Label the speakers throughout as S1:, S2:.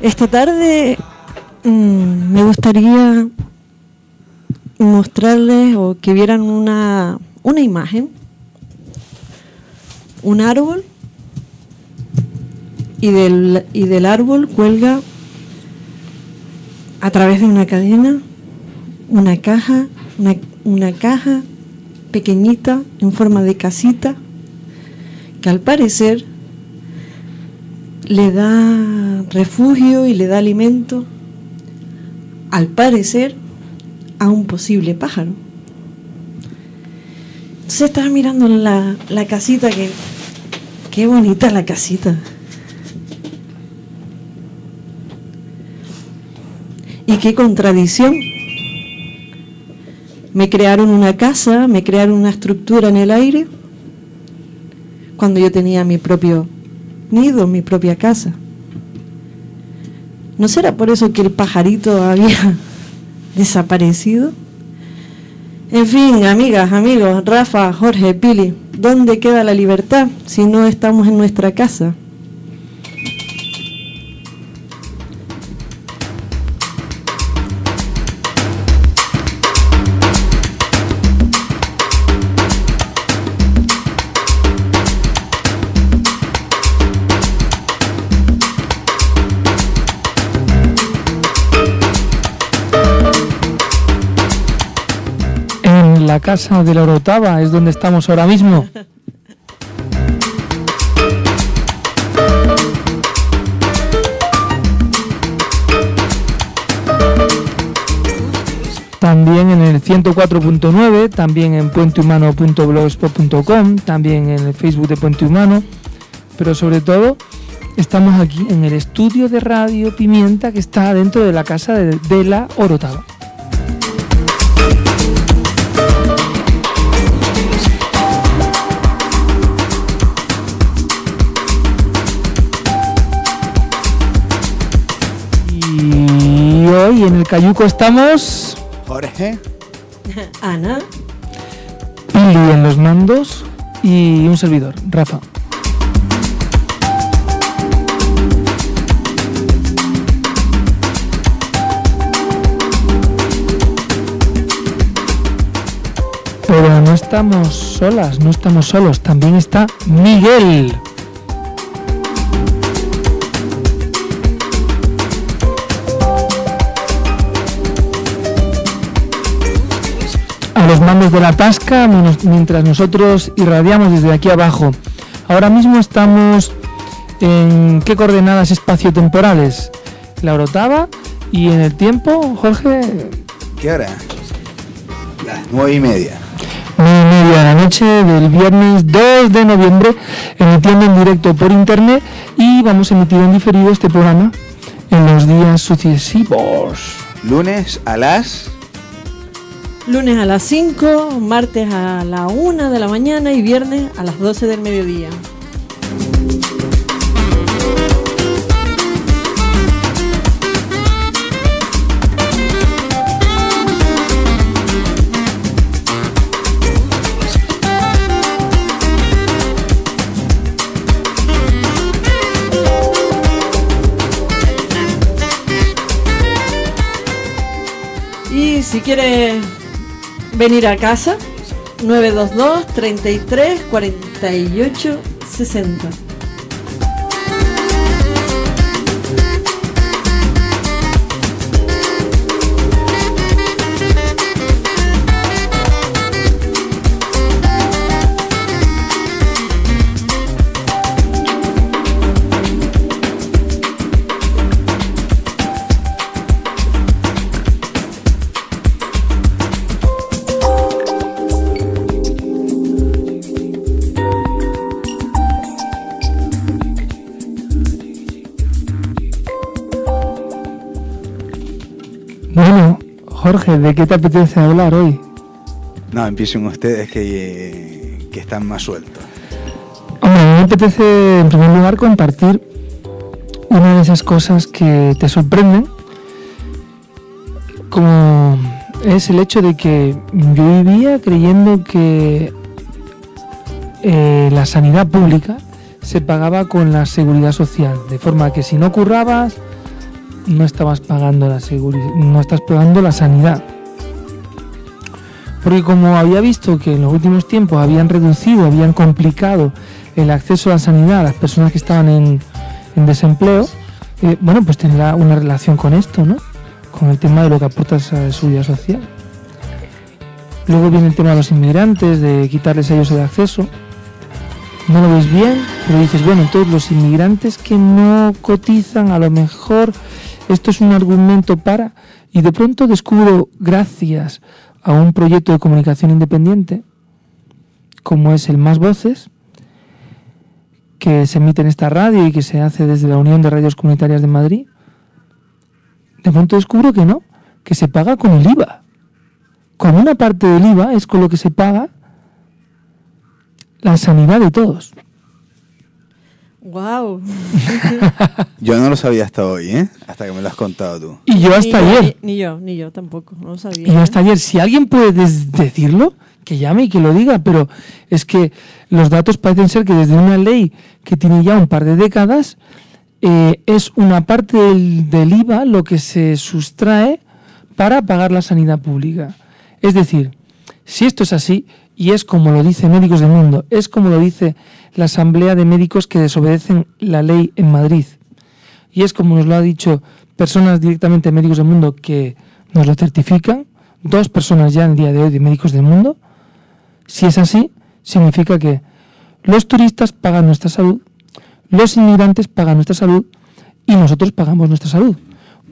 S1: Esta tarde mm, me gustaría mostrarles o que vieran una, una imagen, un árbol, y del, y del árbol cuelga a través de una cadena una caja, una, una caja pequeñita en forma de casita que al parecer le da refugio y le da alimento, al parecer, a un posible pájaro. Entonces estaba mirando la, la casita, que qué bonita la casita. Y qué contradicción. Me crearon una casa, me crearon una estructura en el aire, cuando yo tenía mi propio nido, mi propia casa. ¿No será por eso que el pajarito había desaparecido? En fin, amigas, amigos, Rafa, Jorge, Pili, ¿dónde queda la libertad si no estamos en nuestra casa?
S2: Casa de la Orotava, es donde estamos ahora mismo. También en el 104.9, también en puentehumano.blogspot.com, también en el Facebook de Puente Humano, pero sobre todo estamos aquí en el estudio de Radio Pimienta que está dentro de la casa de, de la Orotava. Y hoy en el Cayuco estamos
S3: Jorge.
S1: Ana.
S2: Pili en los mandos y un servidor, Rafa. Pero no estamos solas, no estamos solos, también está Miguel. A los mandos de la tasca mientras nosotros irradiamos desde aquí abajo. Ahora mismo estamos en qué coordenadas espaciotemporales? La orotava y en el tiempo, Jorge,
S3: ¿Qué hora? Las nueve y media.
S2: nueve y media de la noche del viernes 2 de noviembre, emitiendo en directo por internet y vamos a emitir en diferido este programa en los días sucesivos.
S3: Lunes a las.
S1: Lunes a las 5, martes a la 1 de la mañana y viernes a las 12 del mediodía. Si quieres venir a casa, 922 33 48 60.
S2: Jorge, ¿de qué te apetece hablar hoy?
S3: No, empiecen ustedes que, que están más sueltos.
S2: Hombre, a mí me apetece en primer lugar compartir una de esas cosas que te sorprenden, como es el hecho de que yo vivía creyendo que eh, la sanidad pública se pagaba con la seguridad social, de forma que si no currabas, no estabas pagando la seguridad, no estás pagando la sanidad. Porque como había visto que en los últimos tiempos habían reducido, habían complicado el acceso a la sanidad a las personas que estaban en, desempleo, eh, bueno, pues tendrá una relación con esto, ¿no? Con el tema de lo que aporta esa seguridad social. Luego viene el tema de los inmigrantes, de quitarles a ellos el acceso. No lo ves bien, pero dices, bueno, todos los inmigrantes que no cotizan, a lo mejor esto es un argumento para... Y de pronto descubro, gracias a un proyecto de comunicación independiente, como es el Más Voces, que se emite en esta radio y que se hace desde la Unión de Radios Comunitarias de Madrid, de pronto descubro que no, que se paga con el IVA. Con una parte del IVA es con lo que se paga la sanidad de todos.
S1: Wow.
S3: Yo no lo sabía hasta hoy, ¿eh? Hasta que me lo has contado tú.
S2: Y yo hasta
S1: ni,
S2: ayer.
S1: Ni, ni yo, ni yo tampoco, no lo sabía.
S2: Y yo hasta ayer. Si alguien puede des- decirlo, que llame y que lo diga, pero es que los datos parecen ser que desde una ley que tiene ya un par de décadas, eh, es una parte del, del IVA lo que se sustrae para pagar la sanidad pública. Es decir, si esto es así, y es como lo dice Médicos del Mundo, es como lo dice la Asamblea de Médicos que desobedecen la ley en Madrid, y es como nos lo ha dicho personas directamente de Médicos del Mundo que nos lo certifican, dos personas ya en día de hoy de Médicos del Mundo, si es así, significa que los turistas pagan nuestra salud, los inmigrantes pagan nuestra salud y nosotros pagamos nuestra salud.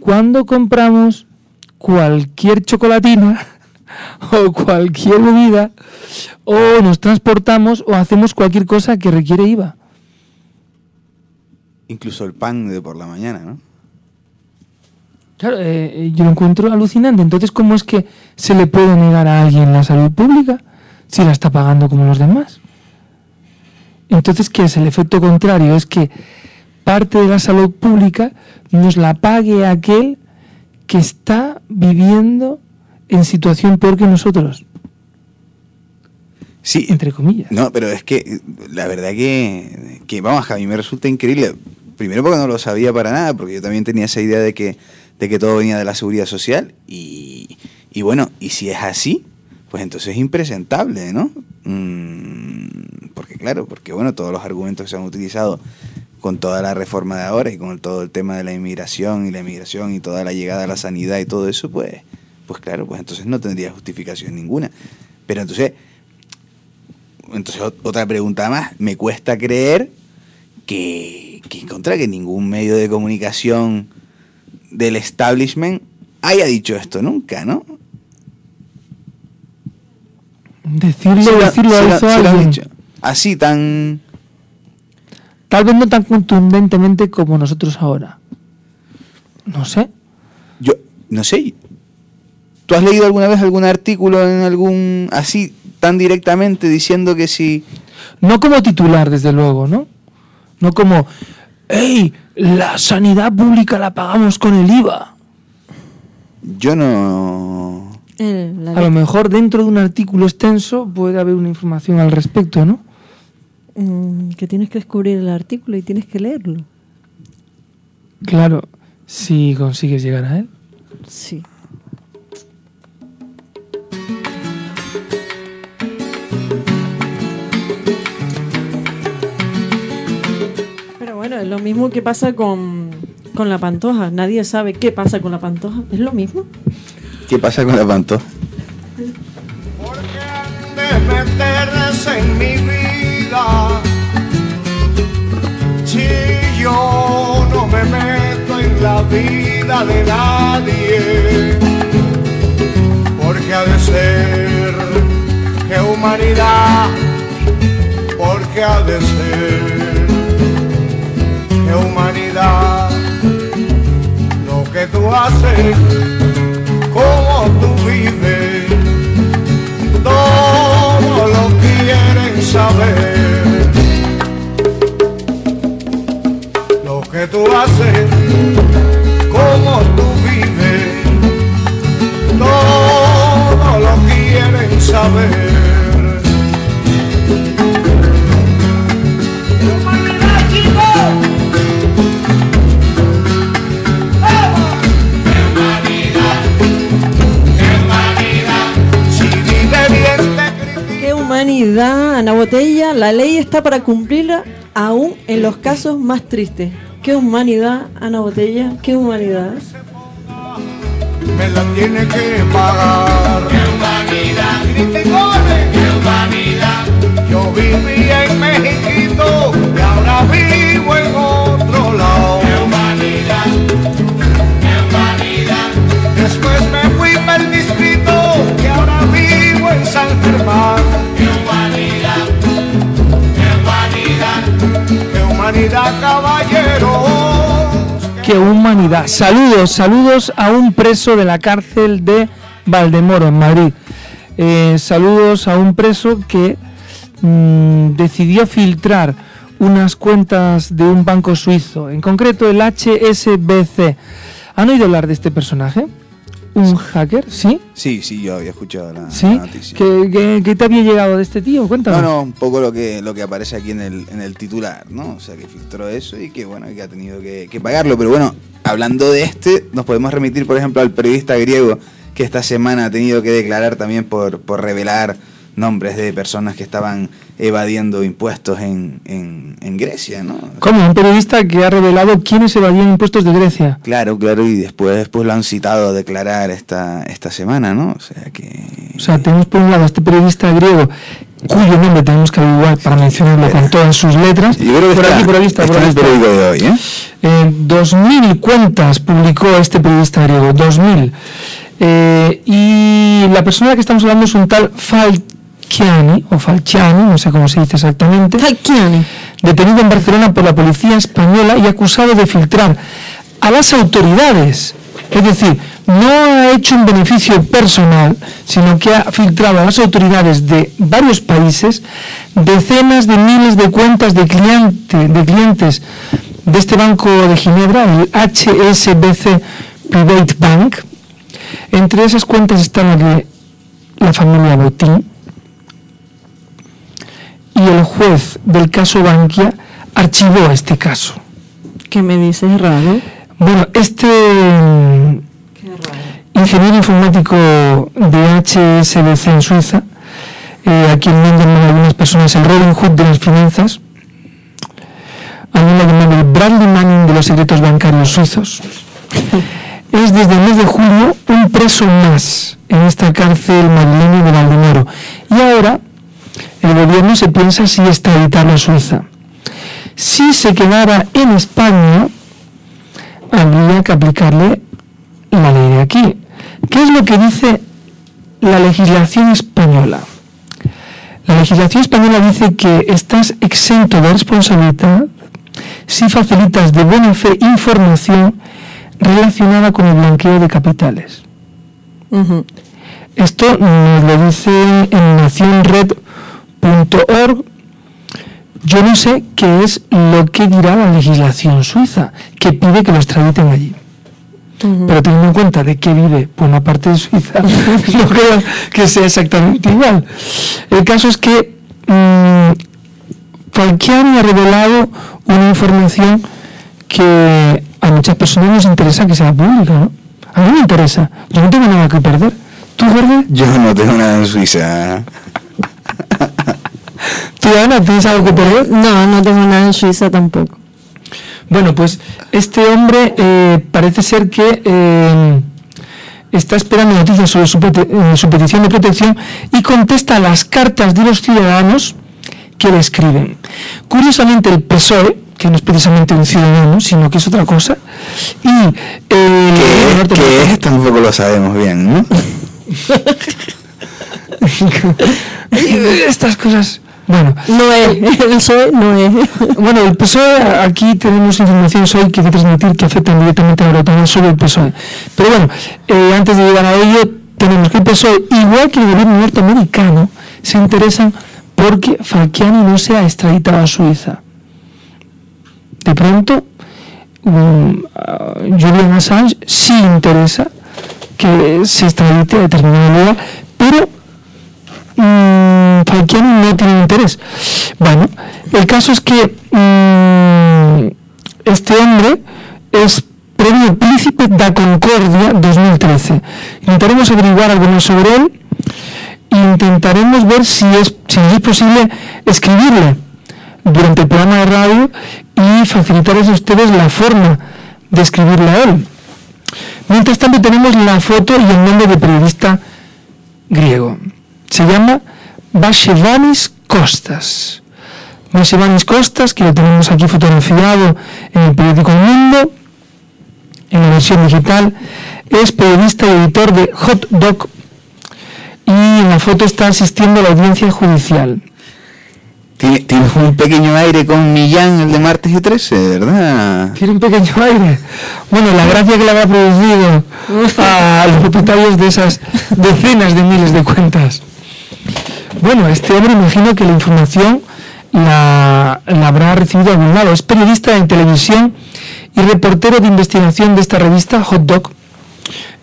S2: Cuando compramos cualquier chocolatina o cualquier bebida, o nos transportamos o hacemos cualquier cosa que requiere IVA.
S3: Incluso el pan de por la mañana, ¿no?
S2: Claro, eh, eh, yo lo encuentro alucinante. Entonces, ¿cómo es que se le puede negar a alguien la salud pública si la está pagando como los demás? Entonces, ¿qué es el efecto contrario? Es que parte de la salud pública nos la pague aquel que está viviendo en situación peor que nosotros,
S3: Sí,
S2: entre comillas.
S3: No, pero es que la verdad que, que, vamos, a mí me resulta increíble. Primero porque no lo sabía para nada, porque yo también tenía esa idea de que, de que todo venía de la seguridad social. Y, y bueno, y si es así, pues entonces es impresentable, ¿no? Mm, porque claro, porque bueno, todos los argumentos que se han utilizado con toda la reforma de ahora y con todo el tema de la inmigración y la inmigración y toda la llegada a la sanidad y todo eso, pues, pues claro, pues entonces no tendría justificación ninguna. Pero entonces, entonces ot- otra pregunta más, me cuesta creer que, que en contra que ningún medio de comunicación del establishment haya dicho esto nunca, ¿no?
S2: Decirlo,
S3: Sí
S2: a eso
S3: sí han
S2: alguien.
S3: Así tan...
S2: Tal vez no tan contundentemente como nosotros ahora. No sé.
S3: Yo, no sé. ¿Tú has leído alguna vez algún artículo en algún... así, tan directamente diciendo que si...
S2: No como titular, desde luego, ¿no? No como, ¡Ey! La sanidad pública la pagamos con el IVA.
S3: Yo no...
S1: Eh, la
S2: A lo mejor dentro de un artículo extenso puede haber una información al respecto, ¿no?
S1: Mm, que tienes que descubrir el artículo y tienes que leerlo.
S2: Claro, si consigues llegar a él.
S1: Sí. Es lo mismo que pasa con, con la pantoja. Nadie sabe qué pasa con la pantoja. Es lo mismo.
S3: ¿Qué pasa con la pantoja?
S4: Porque de meterse en mi vida. Si yo no me meto en la vida de nadie, porque ha de ser que humanidad, porque ha de ser que humanidad, lo que tú haces, cómo tú vives todo lo quieren saber. Lo que tú haces, cómo tú vives, todo lo quieren saber.
S1: Botella, la ley está para cumplirla aún en los casos más tristes. Qué humanidad, Ana Botella, qué humanidad.
S4: me la tiene que pagar. ¡Qué humanidad! ¡Qué humanidad! Yo vivía en México y ahora vivo en otro lado. ¡Qué humanidad! ¡Qué humanidad! Después me fui para el distrito y ahora vivo en San Germán. Humanidad! ¡Qué humanidad!
S2: Saludos, saludos a un preso de la cárcel de Valdemoro, en Madrid. Eh, saludos a un preso que mm, decidió filtrar unas cuentas de un banco suizo, en concreto el HSBC. ¿Han oído hablar de este personaje? ¿Un hacker? ¿Sí?
S3: Sí, sí, yo había escuchado la,
S2: ¿Sí?
S3: la noticia.
S2: ¿Qué, qué, qué te había llegado de este tío? Cuéntanos.
S3: No, no, un poco lo que, lo que aparece aquí en el, en el titular, ¿no? O sea, que filtró eso y que, bueno, que ha tenido que, que pagarlo. Pero bueno, hablando de este, nos podemos remitir, por ejemplo, al periodista griego que esta semana ha tenido que declarar también por, por revelar nombres de personas que estaban evadiendo impuestos en, en, en Grecia, ¿no?
S2: ¿Cómo? Un periodista que ha revelado quiénes evadían impuestos de Grecia.
S3: Claro, claro, y después, después lo han citado a declarar esta, esta semana, ¿no? O sea que...
S2: O sea, tenemos por un lado a este periodista griego cuyo nombre tenemos que averiguar para mencionarlo con todas sus letras.
S3: Yo creo que
S2: por
S3: está,
S2: aquí, por aquí está,
S3: está
S2: por
S3: el
S2: está.
S3: periódico de hoy, ¿eh?
S2: Eh, 2.000 cuentas publicó este periodista griego, 2.000. Eh, y la persona de la que estamos hablando es un tal Falciani, o Falciani, no sé cómo se dice exactamente,
S1: Falciani.
S2: detenido en Barcelona por la policía española y acusado de filtrar a las autoridades. Es decir, no ha hecho un beneficio personal, sino que ha filtrado a las autoridades de varios países decenas de miles de cuentas de, cliente- de clientes de este banco de Ginebra, el HSBC Private Bank. Entre esas cuentas está la de la familia Botín, y el juez del caso Bankia archivó este caso.
S1: ¿Qué me dices, raro?
S2: Bueno, este mm, ingeniero informático de HSBC en Suiza, eh, a quien me algunas personas el Robin Hood de las finanzas, a mí me han llamado el Bradley Manning de los secretos bancarios suizos, es desde el mes de julio un preso más en esta cárcel madrileña de Valdemoro. Y ahora el gobierno se piensa si extraditarlo a Suiza. Si se quedara en España, habría que aplicarle la ley de aquí. ¿Qué es lo que dice la legislación española? La legislación española dice que estás exento de responsabilidad si facilitas de buena fe información relacionada con el blanqueo de capitales. Esto nos lo dice en nacionred.org. Yo no sé qué es lo que dirá la legislación suiza, que pide que lo extraditen allí. Pero teniendo en cuenta de que vive por una parte de Suiza, no creo que sea exactamente igual. El caso es que mm, Falciani ha revelado una información que a muchas personas nos interesa que sea pública, ¿no? A mí me interesa, yo no tengo nada que perder. ¿Tú, Jorge?
S3: Yo no tengo nada en Suiza.
S2: ¿Tú, Ana, tienes algo que perder?
S1: No, no tengo nada en Suiza tampoco.
S2: Bueno, pues este hombre eh, parece ser que eh, está esperando noticias sobre su, eh, su petición de protección y contesta las cartas de los ciudadanos que le escriben. Curiosamente, el PSOE, que no es precisamente un ciudadano, sino que es otra cosa, y eh,
S3: ¿Qué es?
S2: norteamericano-
S3: ¿Qué es? Tampoco lo sabemos bien, ¿no?
S2: Estas cosas. Bueno,
S1: No es, el PSOE no es.
S2: Bueno, el PSOE, aquí tenemos información hoy que hay que transmitir que afectan directamente a Europa, sobre el PSOE. Pero bueno, eh, antes de llegar a ello, tenemos que el PSOE, igual que el gobierno norteamericano, se interesan porque Falciani no sea extraditado a Suiza. De pronto, um, ah, Julian Assange sí interesa que se extradite a determinado lugar, pero mm, Falciani no tiene interés. Bueno, el caso es que mm, este hombre es premio Príncipe da Concordia 2013. Intentaremos averiguar algo sobre él intentaremos ver si es, si es posible escribirle durante el programa de radio y facilitarles a ustedes la forma de escribirle a él. Mientras tanto tenemos la foto y el nombre de periodista griego. Se llama Vashevanis Costas. Vashevanis Costas, que lo tenemos aquí fotografiado en el periódico El Mundo, en la versión digital, es periodista y editor de Hot Dog y en la foto está asistiendo a la audiencia judicial.
S3: Tienes un pequeño aire con Millán, el de martes y 13, ¿verdad?
S2: Tiene un pequeño aire. Bueno, la gracia que le habrá producido a los propietarios de esas decenas de miles de cuentas. Bueno, este hombre imagino que la información la, la habrá recibido a algún lado. Es periodista en televisión y reportero de investigación de esta revista Hot Dog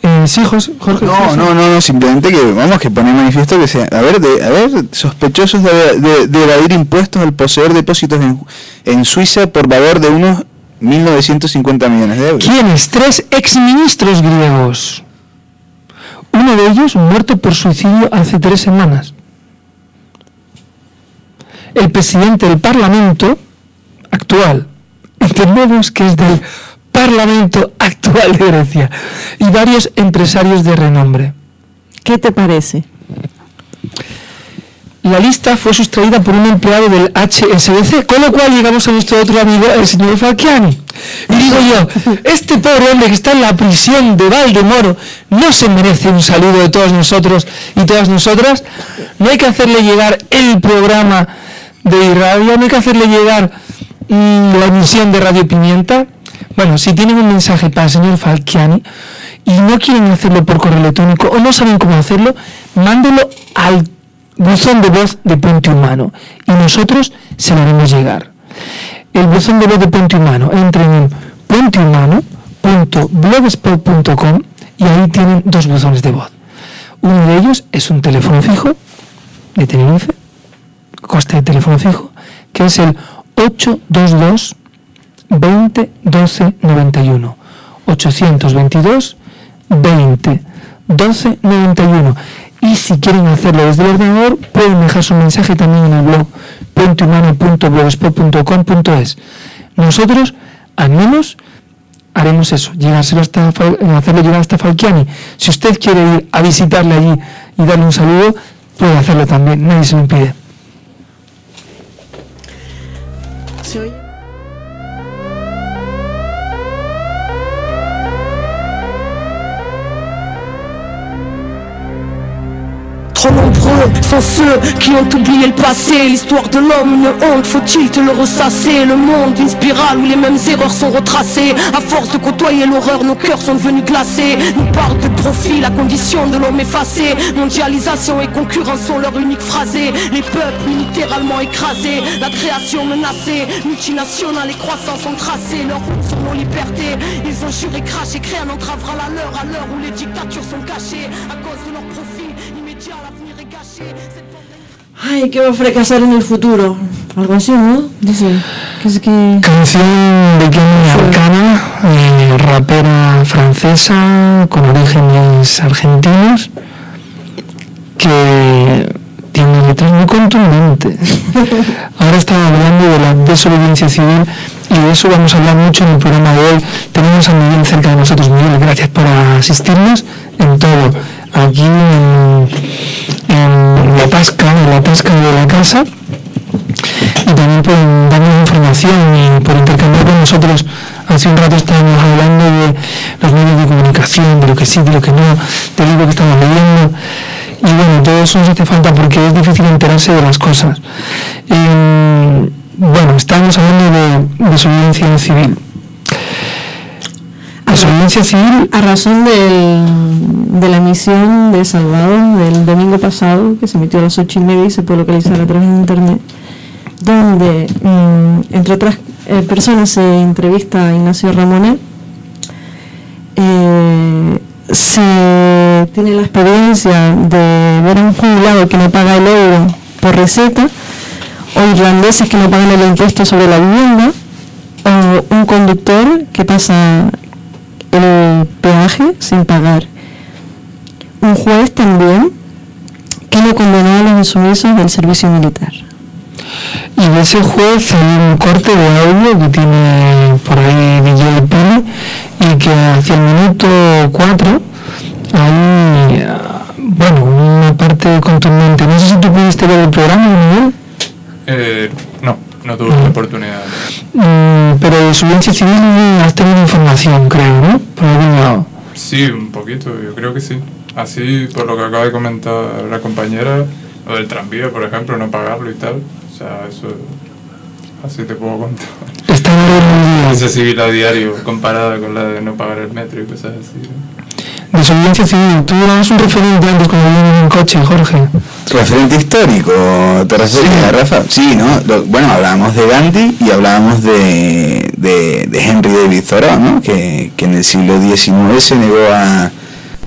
S2: eh, sí, Jorge.
S3: No, no, no, no, simplemente que vamos que pone manifiesto que sea, a ver, de, a ver, sospechosos de, de, evadir impuestos al poseer depósitos en, en Suiza por valor de unos 1.950 millones de euros.
S2: ¿Quiénes? Tres exministros griegos. Uno de ellos muerto por suicidio hace tres semanas. El presidente del Parlamento actual, entendemos que es del Parlamento actual de Grecia y varios empresarios de renombre.
S1: ¿Qué te parece?
S2: La lista fue sustraída por un empleado del HSBC, con lo cual llegamos a nuestro otro amigo, el señor Falciani. Y digo yo, este pobre hombre que está en la prisión de Valdemoro no se merece un saludo de todos nosotros y todas nosotras. No hay que hacerle llegar el programa de radio, no hay que hacerle llegar la emisión de Radio Pimienta. Bueno, si tienen un mensaje para el señor Falciani y no quieren hacerlo por correo electrónico o no saben cómo hacerlo, mándelo al buzón de voz de Puente Humano y nosotros se lo haremos llegar. El buzón de voz de Puente Humano, entren en puentehumano.blogspot.com y ahí tienen dos buzones de voz. Uno de ellos es un teléfono fijo de Tenerife, coste de teléfono fijo, que es el 822 20 12 91. 822 20 12 91. Y si quieren hacerlo desde el ordenador, pueden dejar su mensaje también en el blog puentehumano.blogspot.com.es. Nosotros, al menos, haremos eso, llegárselo hasta, hacerlo llegar hasta Falciani. Si usted quiere ir a visitarle allí y darle un saludo, puede hacerlo también, nadie se lo impide.
S5: 小一 sont ceux qui ont oublié le passé L'histoire de l'homme, une honte, faut-il te le ressasser? Le monde, une spirale où les mêmes erreurs sont retracées. À force de côtoyer l'horreur, nos cœurs sont devenus glacés. Nous parle de profit, la condition de l'homme effacé. Mondialisation et concurrence sont leur unique phrasé Les peuples littéralement écrasés, la création menacée. Multinationales et croissance sont tracées, leurs routes sur nos libertés. Ils ont juré, craché, créé un entravera la leur À l'heure où les dictatures sont cachées. À cause de leur
S1: Ay, que va a fracasar en el futuro. Algo así, ¿no? Dice que es que...
S2: Canción de Kenny Arcana, eh, rapera francesa con orígenes argentinos, que tiene una letra muy contundente. Ahora estaba hablando de la desobediencia civil y de eso vamos a hablar mucho en el programa de hoy. Tenemos a Miguel cerca de nosotros. Miguel, gracias por asistirnos en todo. Aquí en la tasca, en la tasca de la casa y también por darnos información y por intercambiar con nosotros. Hace un rato estábamos hablando de los medios de comunicación, de lo que sí, de lo que no, del libro que estamos leyendo. Y bueno, todo eso nos hace falta porque es difícil enterarse de las cosas. bueno, estamos hablando de desobediencia civil.
S1: A razón de la emisión de Salvador del domingo pasado, que se emitió a las ocho y media y se puede localizar a través de internet, donde, mm, entre otras eh, personas, se entrevista a Ignacio Ramonet. Eh, se tiene la experiencia de ver a un jubilado que no paga el euro por receta, o irlandeses que no pagan el impuesto sobre la vivienda, o un conductor que pasa el peaje sin pagar. Un juez también que no condenó a los insumisos del servicio militar.
S2: Y de ese juez hay un corte de audio que tiene por ahí DJ Pili y que hacia el minuto 4 hay, ah, bueno, una parte contundente. No sé si tú pudiste ver el programa, Miguel.
S6: Eh, no, la oportunidad.
S2: Mm, pero de su civil has tenido información, creo, ¿no? Por algún lado.
S6: Sí, un poquito, yo creo que sí. Así, por lo que acaba de comentar la compañera, lo del tranvía, por ejemplo, no pagarlo y tal. O sea, eso. Así te puedo contar.
S2: Está en el
S6: Esa civil a diario comparada con la de no pagar el metro y cosas así. ¿no?
S2: De su audiencia civil. Tú eras un referente antes cuando en coche, Jorge.
S3: Referente histórico, ¿te refieres a Rafa? Sí, ¿no? Lo- bueno, hablábamos de Gandhi y hablábamos de, de, de Henry David Thoreau, ¿no? Que, que en el siglo XIX se negó a,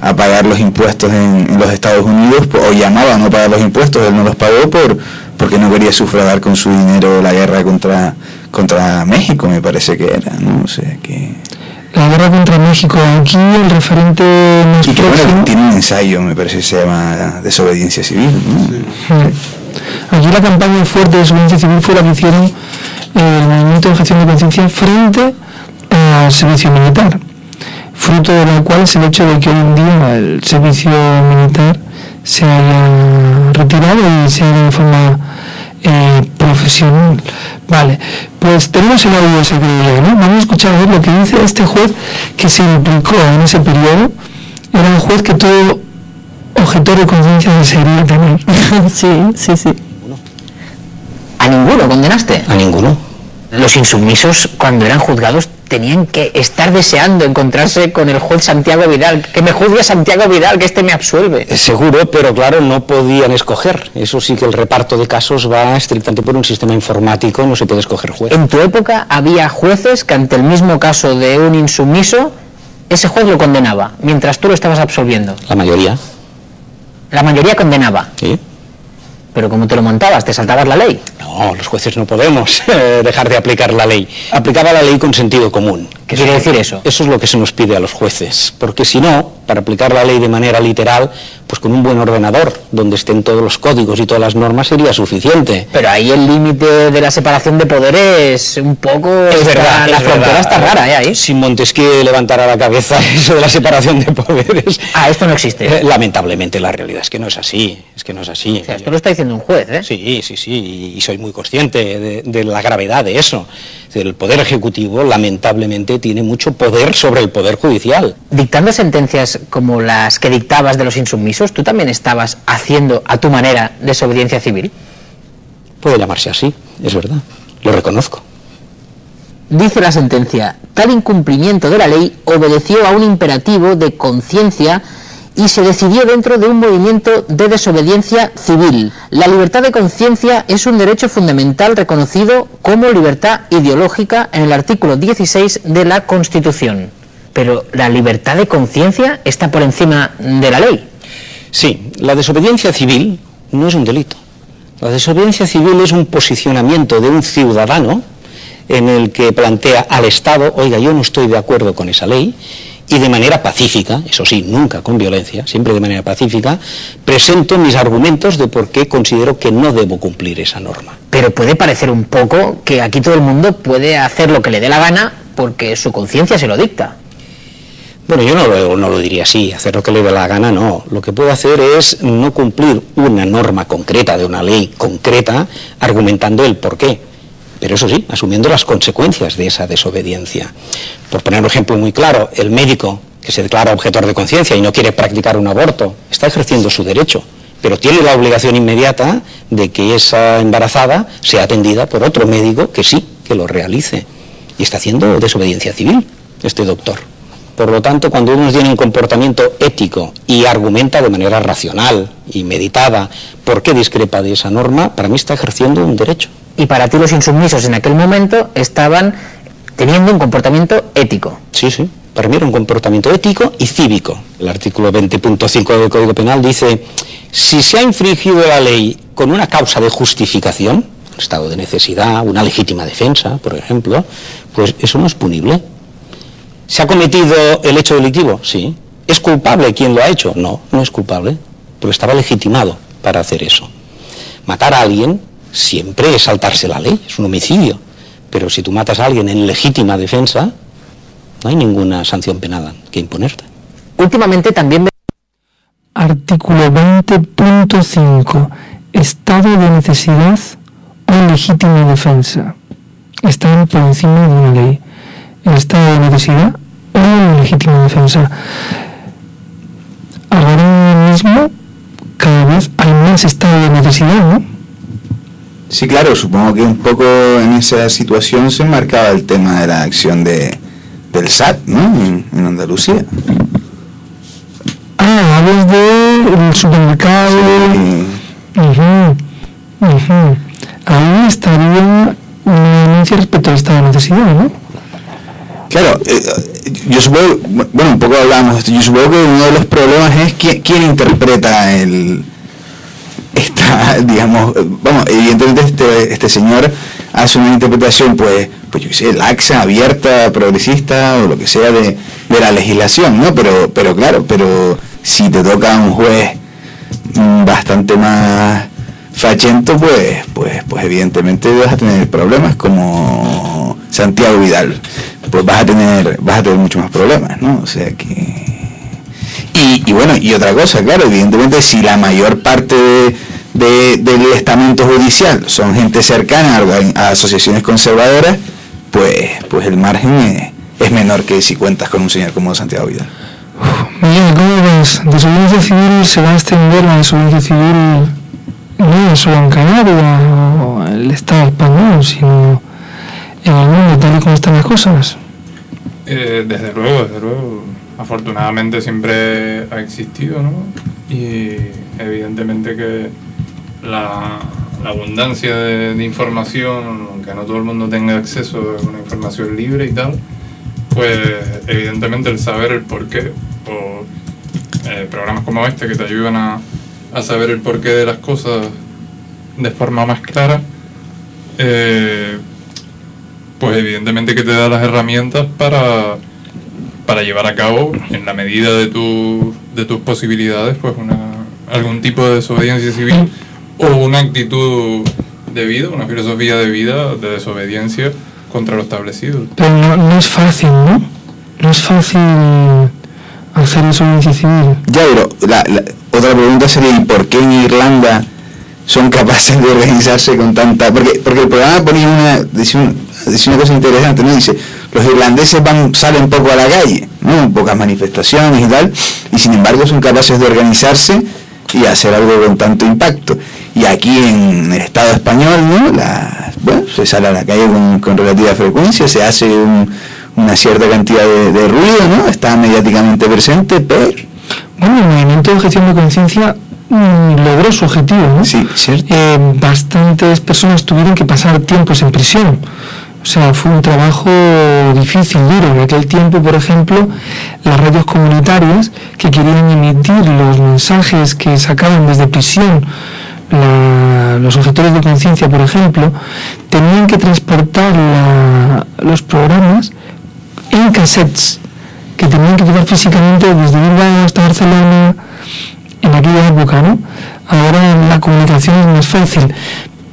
S3: a pagar los impuestos en, en los Estados Unidos, o llamaba a no pagar los impuestos, él no los pagó por porque no quería sufragar con su dinero la guerra contra contra México, me parece que era, ¿no? O sea que...
S2: La guerra contra México. Aquí el referente más
S3: Y que bueno, tiene un ensayo, me parece que se llama Desobediencia Civil, ¿no?
S2: Aquí la campaña fuerte de desobediencia civil fue la que hicieron eh, el movimiento de objeción de conciencia frente al servicio militar, fruto de la cual es el hecho de que hoy en día el servicio militar se haya retirado y se haga de forma eh, profesional. Vale, pues tenemos el audio ese que leí, ¿no? Vamos a escuchar a ver lo que dice este juez que se implicó en ese periodo. Era un juez que todo objetor de conciencia desearía tener.
S1: sí, sí, sí.
S7: ¿A ninguno condenaste?
S8: A ninguno.
S7: Los insumisos, cuando eran juzgados, tenían que estar deseando encontrarse con el juez Santiago Vidal. Que me juzgue Santiago Vidal, que este me absuelve.
S8: Eh, Seguro, pero claro, no podían escoger. Eso sí que el reparto de casos va estrictamente por un sistema informático, no se puede escoger juez.
S7: En tu época había jueces que ante el mismo caso de un insumiso, ese juez lo condenaba, mientras tú lo estabas absolviendo.
S8: La mayoría,
S7: La mayoría condenaba.
S8: ¿sí?
S7: Pero como te lo montabas, te saltabas la ley.
S8: No, los jueces no podemos eh, dejar de aplicar la ley. Aplicaba la ley con sentido común.
S7: ¿Qué quiere decir eso?
S8: Eso es lo que se nos pide a los jueces, porque si no, para aplicar la ley de manera literal, pues con un buen ordenador, donde estén todos los códigos y todas las normas, sería suficiente.
S7: Pero ahí el límite de la separación de poderes, un poco... está- La
S8: es
S7: frontera
S8: verdad.
S7: está rara, ¿eh? Ahí.
S8: Si Montesquieu levantara la cabeza eso de la separación de poderes,
S7: Ah, esto no existe.
S8: eh, lamentablemente la realidad es que no es así, es que no es así.
S7: O sea, esto lo está diciendo un juez, ¿eh?
S8: Sí, sí, sí, y- y soy muy consciente de, de la gravedad de eso. El poder ejecutivo, lamentablemente, tiene mucho poder sobre el poder judicial.
S7: Dictando sentencias como las que dictabas de los insumisos, ¿tú también estabas haciendo a tu manera desobediencia civil?
S8: Puede llamarse así, es verdad, lo reconozco.
S7: Dice la sentencia, tal incumplimiento de la ley obedeció a un imperativo de conciencia y se decidió dentro de un movimiento de desobediencia civil. La libertad de conciencia es un derecho fundamental reconocido como libertad ideológica en el artículo 16 de la Constitución. Pero la libertad de conciencia está por encima de la ley.
S8: Sí, la desobediencia civil no es un delito. La desobediencia civil es un posicionamiento de un ciudadano en el que plantea al Estado, oiga, yo no estoy de acuerdo con esa ley, y de manera pacífica, eso sí, nunca con violencia, siempre de manera pacífica, presento mis argumentos de por qué considero que no debo cumplir esa norma.
S7: Pero puede parecer un poco que aquí todo el mundo puede hacer lo que le dé la gana porque su conciencia se lo dicta.
S8: Bueno, yo no lo, no lo diría así, hacer lo que le dé la gana, no. Lo que puedo hacer es no cumplir una norma concreta de una ley concreta, argumentando el por qué. Pero eso sí, asumiendo las consecuencias de esa desobediencia. Por poner un ejemplo muy claro, el médico que se declara objetor de conciencia y no quiere practicar un aborto, está ejerciendo su derecho, pero tiene la obligación inmediata de que esa embarazada sea atendida por otro médico que sí, que lo realice. Y está haciendo desobediencia civil, este doctor. Por lo tanto, cuando uno tiene un comportamiento ético y argumenta de manera racional y meditada por qué discrepa de esa norma, para mí está ejerciendo un derecho.
S7: Y para ti los insumisos en aquel momento estaban teniendo un comportamiento ético.
S8: Sí, sí. Para mí era un comportamiento ético y cívico. El artículo 20.5 del Código Penal dice, si se ha infringido la ley con una causa de justificación, estado de necesidad, una legítima defensa, por ejemplo, pues eso no es punible. ¿Se ha cometido el hecho delictivo? Sí. ¿Es culpable quien lo ha hecho? No, no es culpable, porque estaba legitimado para hacer eso. Matar a alguien siempre es saltarse la ley, es un homicidio. Pero si tú matas a alguien en legítima defensa, no hay ninguna sanción penal que imponerte.
S7: Últimamente también
S2: Artículo 20.5. Estado de necesidad o legítima defensa. Están por encima de una ley. El estado de necesidad o la legítima defensa. Ahora mismo cada vez hay más estado de necesidad, ¿no?
S3: Sí, claro, supongo que un poco en esa situación se marcaba el tema de la acción de, del SAT, ¿no? En, en Andalucía.
S2: Ah, hablas del supermercado. Ujú, ujú. Ahí estaría una denuncia respecto al estado de necesidad, ¿no?
S3: Claro, eh, yo supongo, bueno, un poco esto, yo supongo que uno de los problemas es quién, quién interpreta el, esta, digamos, vamos, evidentemente este, este señor hace una interpretación, pues, pues yo qué sé, laxa, abierta, progresista o lo que sea de, de la legislación, ¿no? Pero, pero claro, pero si te toca un juez mm, bastante más fachento, pues, pues, pues evidentemente vas a tener problemas como Santiago Vidal, pues vas a tener, vas a tener muchos más problemas, ¿no? O sea que y, y bueno, y otra cosa, claro, evidentemente si la mayor parte de- de- del estamento judicial son gente cercana a, a asociaciones conservadoras, pues, pues el margen es, es menor que si cuentas con un señor como Santiago Vidal.
S2: Miguel, ¿cómo ves? ¿Desobediencia civil se va a extender la desobediencia civil no solo en Canarias o el Estado español, sino en el mundo tal y como están las cosas?
S6: Eh, desde luego, desde luego. Afortunadamente siempre ha existido, ¿no? Y evidentemente que la, la abundancia de, de información, aunque no todo el mundo tenga acceso a una información libre y tal, pues evidentemente el saber el porqué, o eh, programas como este que te ayudan a, a saber el porqué de las cosas de forma más clara, eh, pues evidentemente que te da las herramientas para, para llevar a cabo, en la medida de, tu, de tus posibilidades, pues una, algún tipo de desobediencia civil o una actitud de vida, una filosofía de vida de desobediencia contra lo establecido.
S2: Pero no, no es fácil, ¿no? No es fácil hacer desobediencia civil.
S3: Ya, pero la, la- otra pregunta sería, ¿y por qué en Irlanda son capaces de organizarse con tanta...? Porque, porque el programa ponía una, decía, un- decía una cosa interesante, ¿no? Dice, los irlandeses van, salen poco a la calle, ¿no? Pocas manifestaciones y tal, y sin embargo son capaces de organizarse y hacer algo con tanto impacto. Y aquí en el Estado español, ¿no? La, bueno, se sale a la calle con, con relativa frecuencia, se hace un- una cierta cantidad de, de ruido, ¿no? Está mediáticamente presente, pero...
S2: Bueno, el movimiento de objeción de conciencia mm, logró su objetivo, ¿no?
S3: Sí, cierto.
S2: Eh, bastantes personas tuvieron que pasar tiempos en prisión. O sea, fue un trabajo difícil, duro. En aquel tiempo, por ejemplo, las radios comunitarias que querían emitir los mensajes que sacaban desde prisión, la- los objetores de conciencia, por ejemplo, tenían que transportar los programas en cassettes que tenían que llevar físicamente desde Bilbao hasta Barcelona en aquella época, ¿no? Ahora la comunicación es más fácil.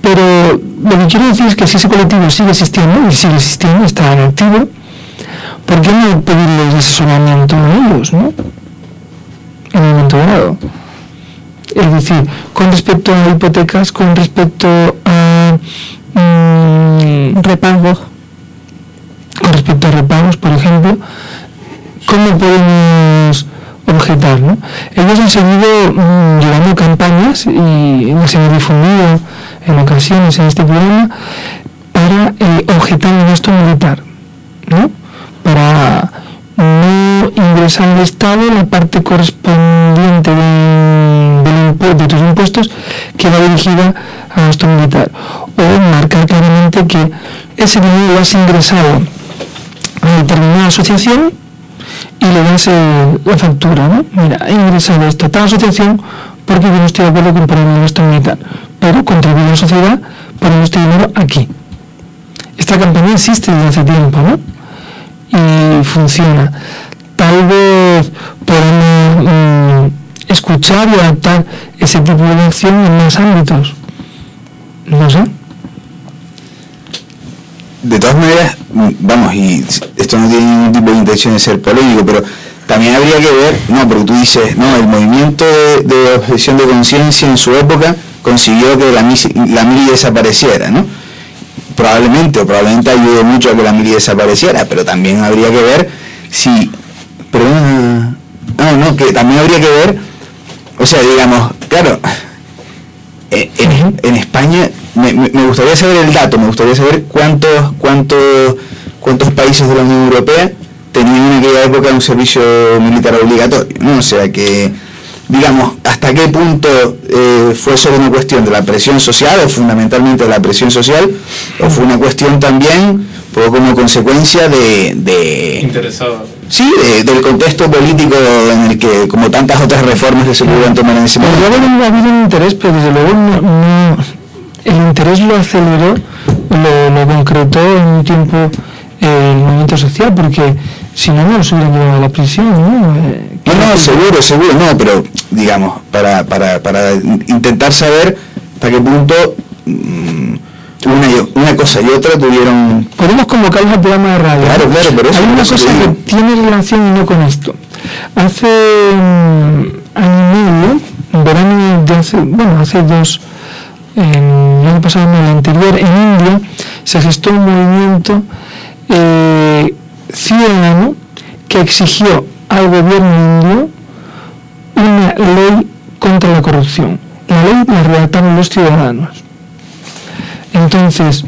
S2: Pero lo que quiero decir es que si ese colectivo sigue existiendo, y sigue existiendo, está en activo, ¿por qué no pedirles asesoramiento a ellos, no? En un momento dado. Es decir, con respecto a hipotecas, con respecto a mm,
S1: Repago.
S2: con respecto a repagos, por ejemplo, ¿cómo podemos objetar? ¿no? Ellos han seguido mm, llevando campañas y hemos difundido en ocasiones en este programa para eh, objetar el gasto militar, ¿no? para no ingresar al Estado la parte correspondiente de, del de tus impuestos que va dirigida a gasto militar o marcar claramente que ese dinero lo has ingresado a determinada asociación y le das la factura, ¿no? Mira, he ingresado a tal asociación porque yo no estoy de acuerdo con poner el gasto militar, pero contribuye a la sociedad poniendo este dinero aquí. Esta campaña existe desde hace tiempo, ¿no? Y funciona. Tal vez podamos mm, escuchar y adaptar ese tipo de acción en más ámbitos. No sé.
S3: De todas maneras, mm, vamos, y esto no tiene ningún tipo de intención de ser polémico, pero también habría que ver, no, porque tú dices, no, el movimiento de, de objeción de conciencia en su época consiguió que la, la mili desapareciera, ¿no? Probablemente, o probablemente ayude mucho a que la mili desapareciera, pero también habría que ver si, perdona, ah, no, que también habría que ver, o sea, digamos, claro, eh, en, en España me, me- me gustaría saber el dato, me gustaría saber cuántos, cuántos, cuántos países de la Unión Europea tenían en aquella época un servicio militar obligatorio, ¿no? O sea que, digamos, hasta qué punto eh, fue solo una cuestión de la presión social, o fundamentalmente de la presión social, o fue una cuestión también, poco como consecuencia de, de
S6: Interesada.
S3: sí, de- del contexto político en el que, como tantas otras reformas que se pudieron tomar en ese
S2: Podría
S3: momento.
S2: haber habido un interés, pero desde luego no, no- el interés lo aceleró, lo, lo concretó en un tiempo eh, el movimiento social, porque si no, no los hubieran llevado a la prisión, ¿no? Eh,
S3: No, no, seguro, seguro, no, pero digamos, para, para, para intentar saber hasta qué punto mm, una, y- una cosa y otra tuvieron...
S2: Podemos convocarlos al programa de radio.
S3: Claro, claro, por eso,
S2: Hay una cosa que tiene relación y no con esto. Hace mm, año y medio, en verano de hace, bueno, hace dos, en el año pasado, no, el anterior, en India, se gestó un movimiento eh, ciudadano que exigió al gobierno indio ley contra la corrupción. La ley la redactaron los ciudadanos. Entonces,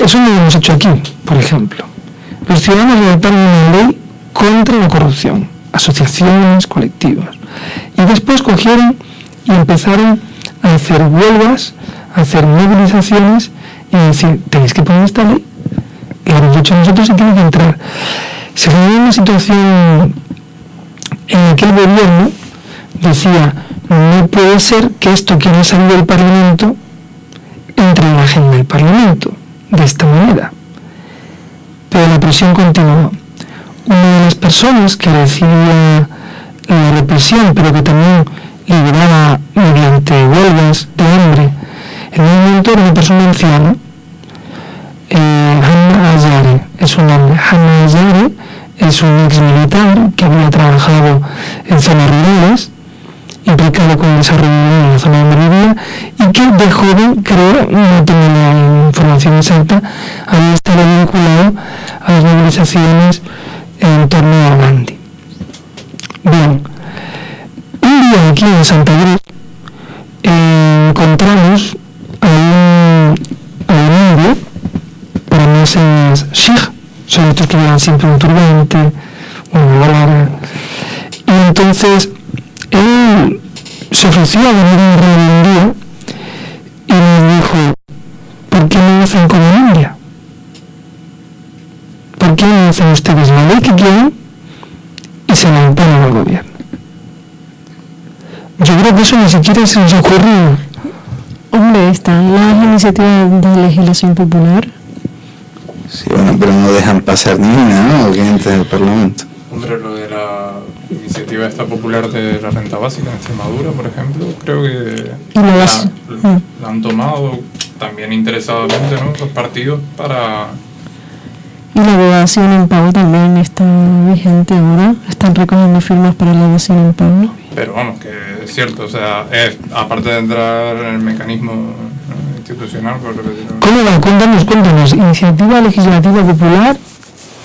S2: eso no lo hemos hecho aquí, por ejemplo. Los ciudadanos redactaron una ley contra la corrupción, asociaciones, colectivos. Y después cogieron y empezaron a hacer huelgas, a hacer movilizaciones y decir, tenéis que poner esta ley. La hemos hecho nosotros y tiene que entrar. Se generó una situación en que el gobierno decía, no puede ser que esto que ha salido del Parlamento entre en la agenda del Parlamento de esta manera. Pero la presión continuó. Una de las personas que recibía la represión, pero que también liberaba mediante huelgas de hambre, en un momento era una persona anciana, eh, es su nombre. Hanna Azare es un ex militar que había trabajado en zonas rurales, implicado con el desarrollo de la zona donde vivía, y que de joven, creo, no tengo la información exacta, había estado vinculado a las movilizaciones en torno a Gandhi. Bien, un día aquí en Santa Cruz eh, encontramos a un, a un indio, para mí son estos que llevan siempre un turbante, una larga. Y entonces él se ofreció a venir a un día y nos dijo, ¿por qué no hacen como India? ¿Por qué no hacen ustedes la ley que quieren y se la imponen al gobierno? Yo creo que eso ni siquiera se nos ha ocurrido.
S1: Hombre, están las iniciativas de legislación popular.
S3: Sí, bueno, pero no dejan pasar ni una, ¿no? Que entre en el Parlamento.
S6: Hombre, lo de la iniciativa esta popular de la renta básica en Extremadura, por ejemplo, creo que
S1: la
S6: la,
S1: base-
S6: la- han tomado también interesadamente ¿no? los partidos para...
S1: Y la dedación en pago también está vigente ahora. Están recogiendo firmas para la dedación en pago.
S6: Pero vamos, que es cierto, o sea, es, aparte de entrar en el mecanismo institucional, por
S2: ¿Cómo va? Cuéntanos, cuéntanos. Iniciativa legislativa popular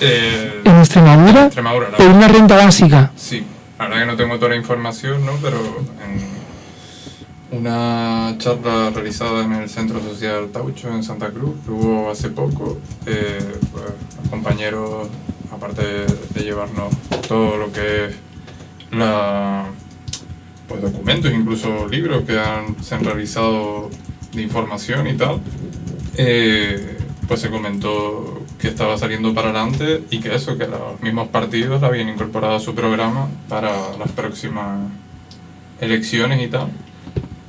S6: eh,
S2: en Extremadura
S6: Extremadura, la
S2: por una renta básica.
S6: Sí, la verdad que no tengo toda la información, ¿no? Pero en una charla realizada en el Centro Social Taucho en Santa Cruz, que hubo hace poco, eh, pues, compañeros, aparte de, de llevarnos todo lo que es la pues documentos, incluso libros que han, se han realizado de información y tal, eh, pues se comentó que estaba saliendo para adelante y que eso, que los mismos partidos la habían incorporado a su programa para las próximas elecciones y tal,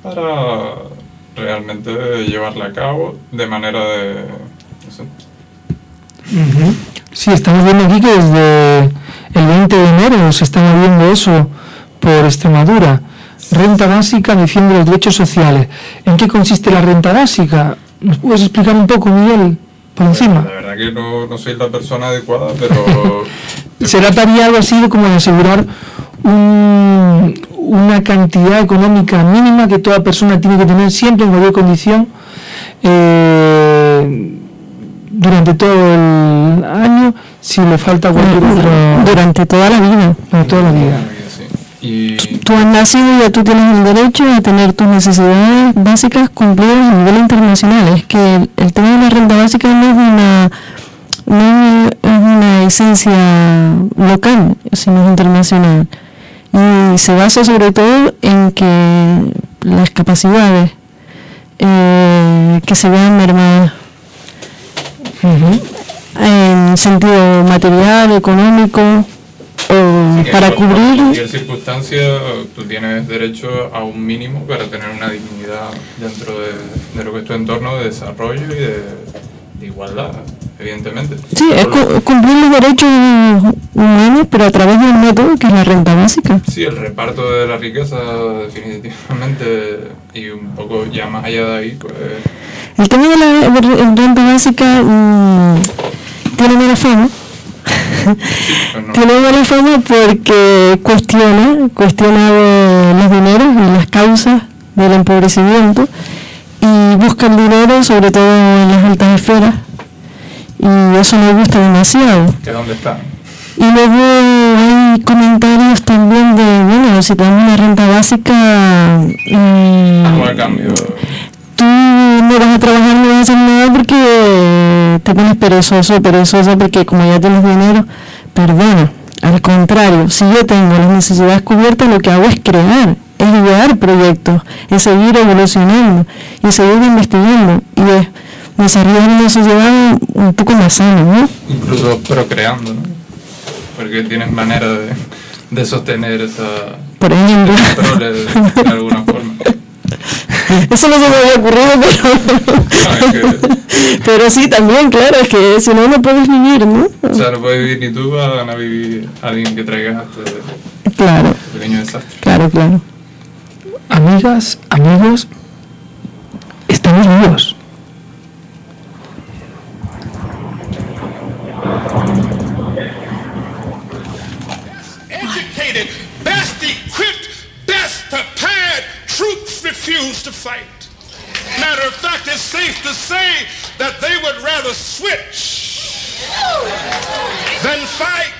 S6: para realmente llevarla a cabo de manera de... no sé,
S2: Sí, estamos viendo aquí que desde el 20 de enero se está moviendo eso por Extremadura. Renta básica defiende los derechos sociales. ¿En qué consiste la renta básica? ¿Nos puedes explicar un poco, Miguel, por encima?
S6: Verdad que no, no soy la persona adecuada, pero
S2: Se trataría algo así como de asegurar un- una cantidad económica mínima que toda persona tiene que tener siempre en cualquier condición eh, durante todo el año si le falta cualquier otro
S1: Durante toda la vida.
S2: durante toda la vida.
S6: Y
S1: Tú has nacido y ya tú tienes el derecho a tener tus necesidades básicas cumplidas a nivel internacional. Es que el, el tema de la renta básica no es una no es una esencia local, sino es internacional. Y se basa sobre todo en que las capacidades eh, que se vean mermadas en sentido material, económico, o
S6: que
S1: para cubrir
S6: cualquier circunstancia tú tienes derecho a un mínimo para tener una dignidad dentro de, de lo que es tu entorno de desarrollo y de, de igualdad, evidentemente.
S1: Sí, es cu- cumplir los derechos humanos, pero a través de un método que es la renta básica.
S6: Sí, el reparto de la riqueza definitivamente y un poco ya más allá de ahí, pues
S1: El tema de la renta básica mm, tiene mala fama.
S6: No.
S1: Tiene mala fama porque cuestiona, cuestiona eh, los dineros y las causas del empobrecimiento y busca el dinero sobre todo en las altas esferas y eso me gusta demasiado.
S6: que dónde está.
S1: Y luego hay comentarios también de, bueno, si tenemos una renta básica, mm,
S6: Algo a cambio.
S1: Tú no vas a trabajar, no vas a hacer nada porque te pones perezoso, perezosa, porque como ya tienes dinero, perdona. Al contrario, si yo tengo las necesidades cubiertas, lo que hago es crear, es idear proyectos, es seguir evolucionando y seguir investigando y es desarrollar una sociedad un poco más sana, ¿no?
S6: Incluso procreando, ¿no? Porque tienes manera de, de sostener esa
S1: Por ejemplo.
S6: de alguna forma.
S1: Eso no se me había ocurrido, pero, pero sí, también, claro, es que si no, no puedes vivir, ¿no?
S6: O sea, no puedes vivir ni tú, van a vivir alguien que traigas este
S1: Claro,
S6: pequeño desastre.
S1: claro, claro.
S2: Amigas, amigos, estamos vivos.
S9: Educated, best equipped, best prepared troops refuse to fight. Matter of fact, it's safe to say that they would rather switch than fight.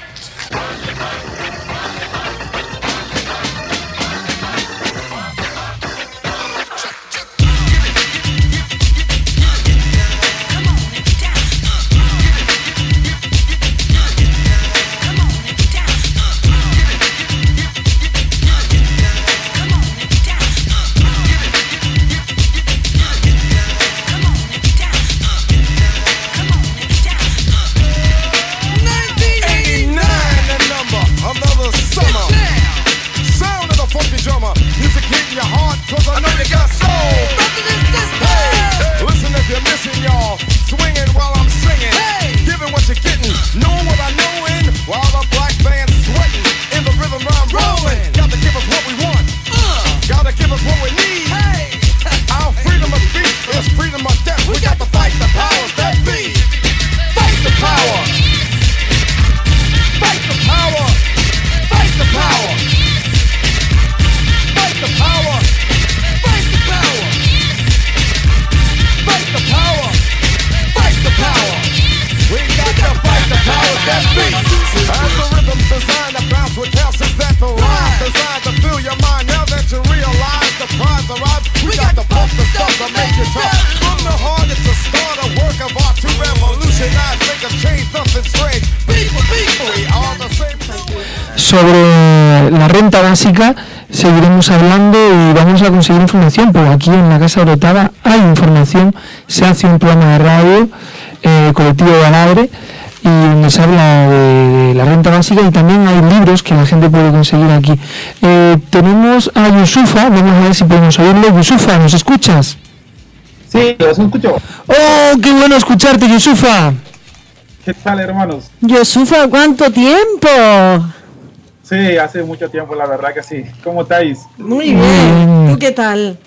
S4: Y'all. Swinging while I'm singing, giving what you're getting, knowing what I know in, while the black band's sweating. In the rhythm I'm rolling, gotta give us what we want, uh. gotta give us what we need. Our freedom of speech is freedom of death. We got to fight the
S2: básica seguiremos hablando y vamos a conseguir información, porque aquí en la Casa Brotada hay información, se hace un programa de radio, eh, colectivo Baladre, y nos habla de, de la renta básica y también hay libros que la gente puede conseguir aquí. Eh, tenemos a Yusufa, vamos a ver si podemos oírle. Yusufa, ¿nos escuchas?
S10: Sí, los escucho.
S2: ¡Oh, qué bueno escucharte, Yusufa!
S10: ¿Qué tal, hermanos?
S1: Yosufa, ¿cuánto tiempo?
S10: Sí, hace mucho tiempo, la verdad que sí. ¿Cómo estáis?
S1: Muy bien. ¿Tú qué tal?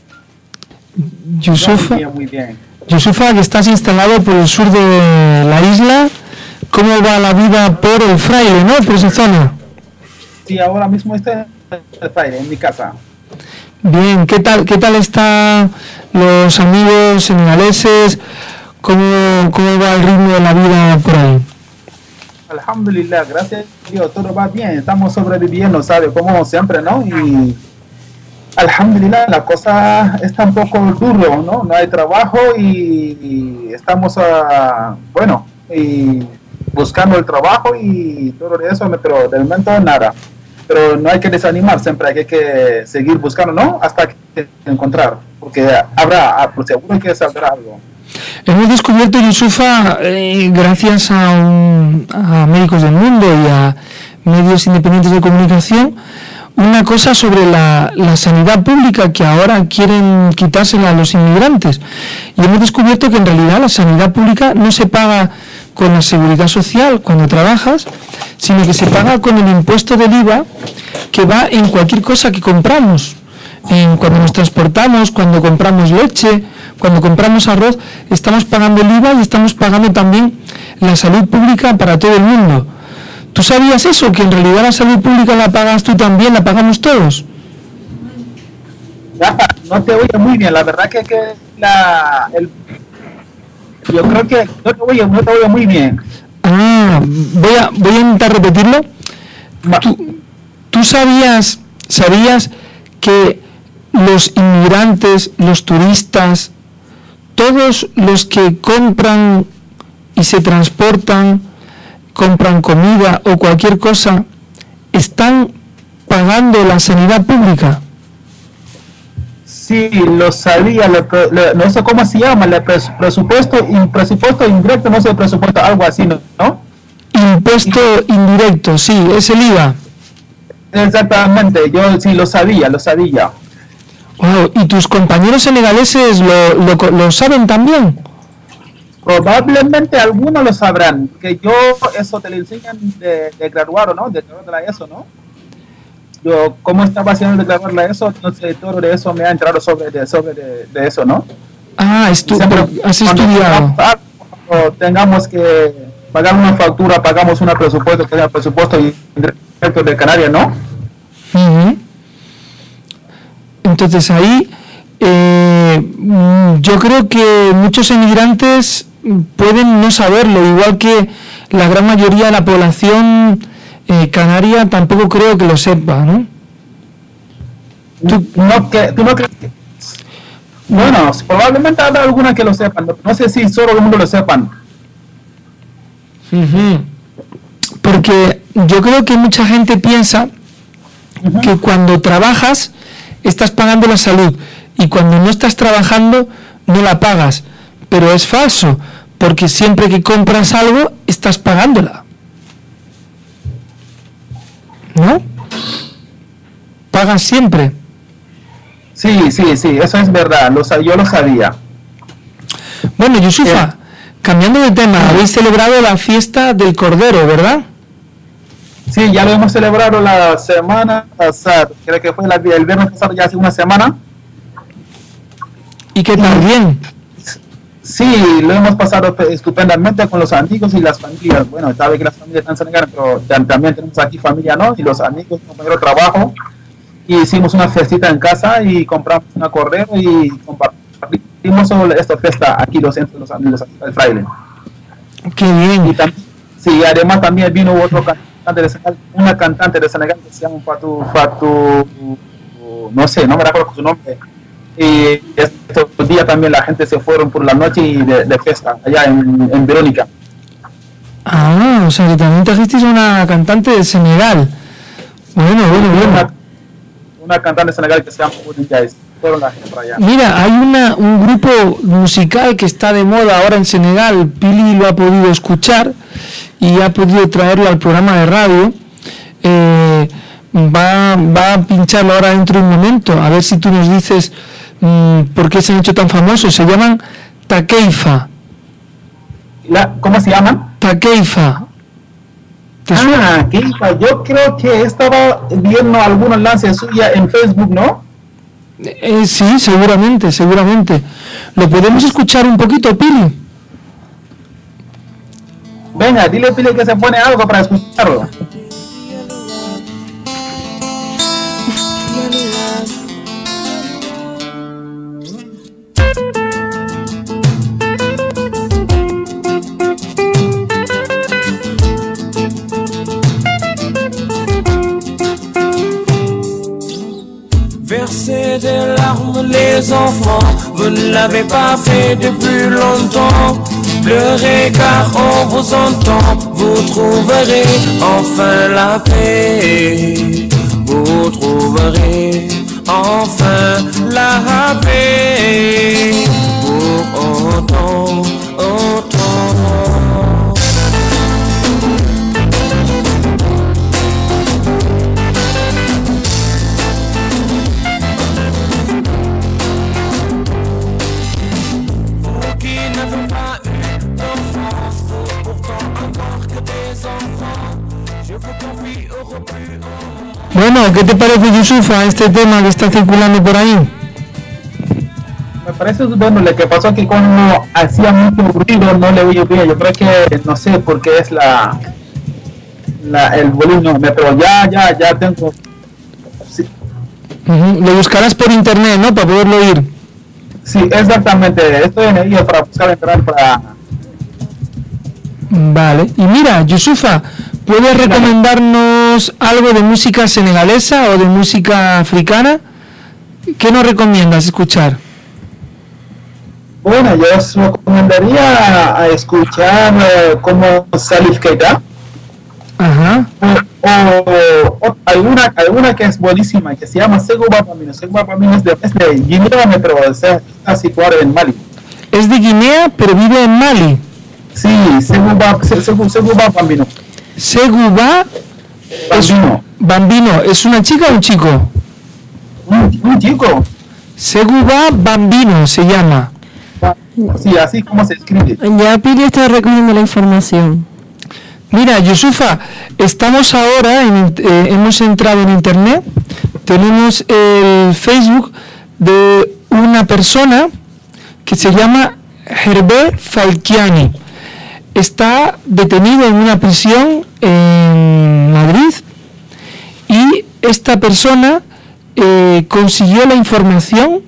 S2: Yusufa,
S10: Muy bien.
S2: Yusufa, que estás instalado por el sur de la isla. ¿Cómo va la vida por el fraile, no? Por esa zona.
S10: Sí, ahora mismo estoy en el Fraile, en mi casa.
S2: Bien, ¿qué tal, qué tal están los amigos senegaleses? ¿Cómo, ¿Cómo va el ritmo de la vida por ahí?
S10: Alhamdulillah, gracias a Dios, todo va bien, estamos sobreviviendo, ¿sabes? Como siempre, ¿no? Y Alhamdulillah, la cosa está un poco duro, ¿no? No hay trabajo y, estamos, ah, bueno, y buscando el trabajo y todo eso, pero de momento nada. Pero no hay que desanimar, siempre hay que seguir buscando, ¿no? Hasta que encontrar, porque habrá, seguro que saldrá algo.
S2: Hemos descubierto, Yusufa, eh, gracias a, un- a Médicos del Mundo y a medios independientes de comunicación, una cosa sobre la, la sanidad pública que ahora quieren quitársela a los inmigrantes. Y hemos descubierto que en realidad la sanidad pública no se paga con la seguridad social cuando trabajas, sino que se paga con el impuesto del IVA que va en cualquier cosa que compramos. En cuando nos transportamos, cuando compramos leche, cuando compramos arroz, estamos pagando el IVA y estamos pagando también la salud pública para todo el mundo. ¿Tú sabías eso? Que en realidad la salud pública la pagas tú también, la pagamos todos.
S10: Rafa, no te oye muy bien, la verdad que, que la, el, yo creo que no te oye, no te oye muy bien.
S2: Ah, voy a, voy a intentar repetirlo. ¿Tú, tú sabías, sabías que los inmigrantes, los turistas, todos los que compran y se transportan, compran comida o cualquier cosa, están pagando la sanidad pública?
S10: Sí, lo sabía, lo no sé cómo se llama, el pres- presupuesto, y presupuesto indirecto, no sé, presupuesto, algo así, ¿no? ¿no?
S2: Impuesto indirecto, sí, es el IVA.
S10: Exactamente, yo sí lo sabía, lo sabía.
S2: Wow, ¿Y tus compañeros senegaleses lo, lo, lo saben también?
S10: Probablemente algunos lo sabrán, que yo eso te lo enseñan de, de graduado, ¿no? De de la ESO, ¿no? Yo, ¿cómo estaba haciendo de graduar la ESO? No sé, todo de eso me ha entrado sobre de, sobre de, de eso, ¿no?
S2: Ah, estu-
S10: Siempre
S2: has estudiado.
S10: tengamos- cuando tengamos que pagar una factura, pagamos un presupuesto, que es el presupuesto indirecto de Canarias, ¿no?
S2: Ujú. Entonces ahí eh, yo creo que muchos emigrantes pueden no saberlo, igual que la gran mayoría de la población eh, canaria tampoco creo que lo sepa, ¿no?
S10: ¿Tú no, que, tú no crees que- Bueno, probablemente habrá algunas que lo sepan, no, sé si solo el mundo lo sepan.
S2: Ujú. Porque yo creo que mucha gente piensa que cuando trabajas estás pagando la salud y cuando no estás trabajando no la pagas. Pero es falso, porque siempre que compras algo estás pagándola. ¿No? Pagas siempre.
S10: Sí, sí, sí, eso es verdad, lo, yo lo sabía.
S2: Bueno, Yusufa, cambiando de tema, habéis celebrado la fiesta del Cordero, ¿verdad?
S10: Sí, ya lo hemos celebrado la semana pasada, creo que fue la- el viernes pasado, ya hace una semana.
S2: ¿Y qué tal? Bien.
S10: Sí, lo hemos pasado pe- estupendamente con los amigos y las familias. Bueno, sabe que las familias están en Senegal, pero tam- también tenemos aquí familia, ¿no? Y los amigos, compañeros de trabajo. Y hicimos una festita en casa y compramos una cordero y compartimos esta fiesta aquí los entre los amigos del fraile.
S2: Qué bien.
S10: Y tam- sí, además también vino otro cantante de Senegal, una cantante de Senegal que se llama Fatu, Fatu, no sé, no me acuerdo su nombre. Y estos días también la gente se fueron por la noche y de, de fiesta allá en, en Verónica.
S2: Ah, o sea que también trajisteis una cantante de Senegal. Bueno, bueno, bueno.
S10: Una, una cantante de Senegal que se llama Jazz. Fueron.
S2: Mira, hay una, un grupo musical que está de moda ahora en Senegal. Pili lo ha podido escuchar y ha podido traerlo al programa de radio. Eh, va, va a pincharlo ahora dentro de un momento. A ver si tú nos dices mm, por qué se han hecho tan famosos. Se llaman Takeifa.
S10: La- ¿Cómo se llaman?
S2: Takeifa.
S10: Ah, yo creo que estaba viendo algunos lances suyas en Facebook, ¿no?
S2: Eh, sí, seguramente, seguramente. ¿Lo podemos escuchar un poquito, Pili?
S10: Venga, dile Pili que se pone algo para escucharlo.
S11: Verser des larmes les enfants, vous ne l'avez pas fait depuis longtemps. Pleurez car on vous entend, vous trouverez enfin la paix. Vous trouverez enfin la paix. Pour autant.
S2: Bueno, ¿qué te parece, Yusufa, este tema que está circulando por ahí?
S10: Me parece bueno lo que pasó que cuando hacía mucho ruido no le oí bien. Yo creo que no sé por qué es la, la el volumen, pero ya, ya, ya tengo. Sí,
S2: Lo buscarás por internet, ¿no? Para poderlo oír.
S10: sí, exactamente. Estoy en ello para buscar entrar para.
S2: Vale. Y mira, Yusufa, ¿puedes recomendarnos algo de música senegalesa o de música africana? ¿Qué nos recomiendas escuchar?
S10: Bueno, yo os recomendaría a escuchar eh, como Salif Keita.
S2: Ajá.
S10: o, o alguna, alguna que es buenísima, que se llama Seguba Pamino. Seguba Pamino es de, es de Guinea, pero está, está situado en Mali.
S2: Es de Guinea, pero vive en Mali.
S10: Sí, Segu- Seguba Pamino.
S2: Seguba es
S10: Bambino.
S2: Bambino. ¿Es una chica o un chico?
S10: Un, un chico.
S2: Seguba Bambino se llama.
S10: Sí, así como se escribe.
S1: Ya Pili está recogiendo la información.
S2: Mira, Yusufa, estamos ahora, en, eh, hemos entrado en internet, tenemos el Facebook de una persona que se llama Hervé Falciani. Está detenido en una prisión en Madrid y esta persona eh, consiguió la información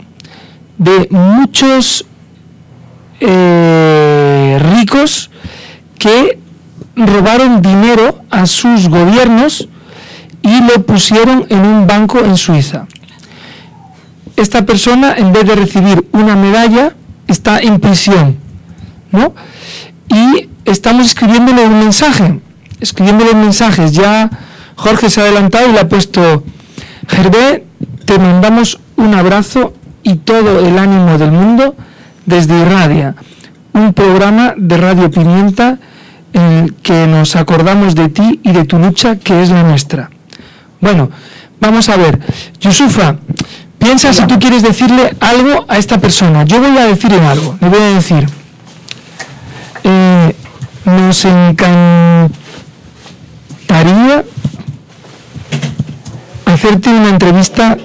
S2: de muchos eh, ricos que robaron dinero a sus gobiernos y lo pusieron en un banco en Suiza. Esta persona, en vez de recibir una medalla, está en prisión, ¿no? Y estamos escribiéndole un mensaje, escribiéndole mensajes. Ya Jorge se ha adelantado y le ha puesto, Gervé, te mandamos un abrazo y todo el ánimo del mundo desde Irradia, un programa de Radio Pimienta en el que nos acordamos de ti y de tu lucha que es la nuestra. Bueno, vamos a ver. Yusufa, piensa si tú quieres decirle algo a esta persona. Yo voy a decirle algo. Le voy a decir, eh, nos encantaría hacerte una entrevista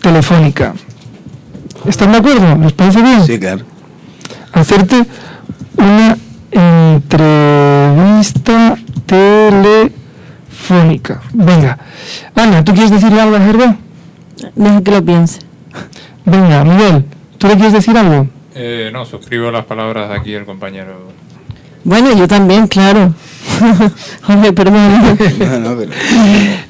S2: telefónica. ¿Están de acuerdo? ¿Les parece bien?
S3: Sí, claro.
S2: hacerte una entrevista telefónica. Venga. Ana, ¿tú quieres decirle algo a Gerber?
S1: Deja que lo piense.
S2: Venga, Miguel, ¿tú le quieres decir algo?
S6: Eh, no, suscribo las palabras de aquí el compañero.
S1: Bueno, yo también, claro. Jorge, perdón.
S3: No, no, pero-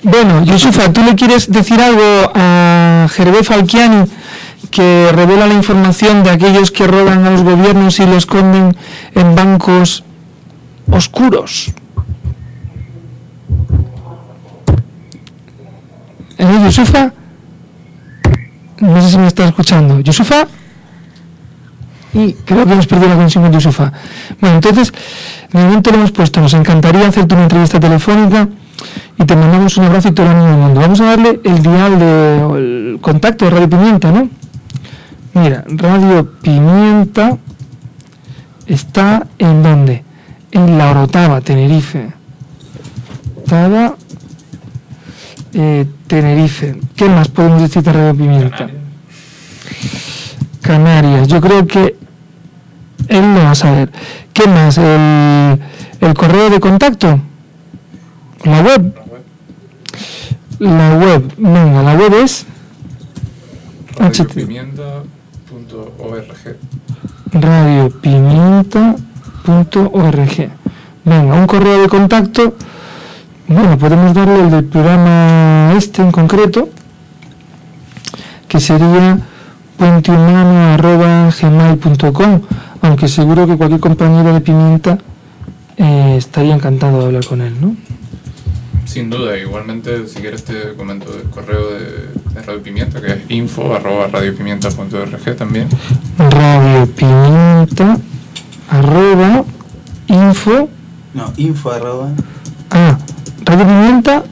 S2: Bueno, Yusufa, ¿tú le quieres decir algo a Gervé Falciani que revela la información de aquellos que roban a los gobiernos y los esconden en bancos oscuros? ¿Eh, Yusufa? No sé si me está escuchando. ¿Yusufa? Y creo que hemos perdido la conexión con Yusufa. Bueno, entonces, de momento lo hemos puesto. Nos encantaría hacerte una entrevista telefónica y te mandamos un abrazo y todo el ánimo del mundo. Vamos a darle el dial de, o el contacto de Radio Pimienta, ¿no? Mira, Radio Pimienta está en dónde? En La Orotava, Tenerife. estaba eh, Tenerife. ¿Qué más podemos decir de Radio Pimienta? Canarias. Yo creo que él lo va a saber. ¿Qué más? El, el correo de contacto. La web. La web. Venga, la web es
S6: radiopimienta.org.
S2: radiopimienta.org. Venga, un correo de contacto. Bueno, podemos darle el del programa este en concreto, que sería puentehumano.gmail.com, aunque seguro que cualquier compañero de Pimienta eh, estaría encantado de hablar con él, ¿no?
S6: Sin duda, igualmente si quieres te comento el correo de, de Radio Pimienta, que es info arroba radiopimienta.org también.
S2: Radiopimienta arroba info
S3: No, info arroba.
S2: ah radiopimienta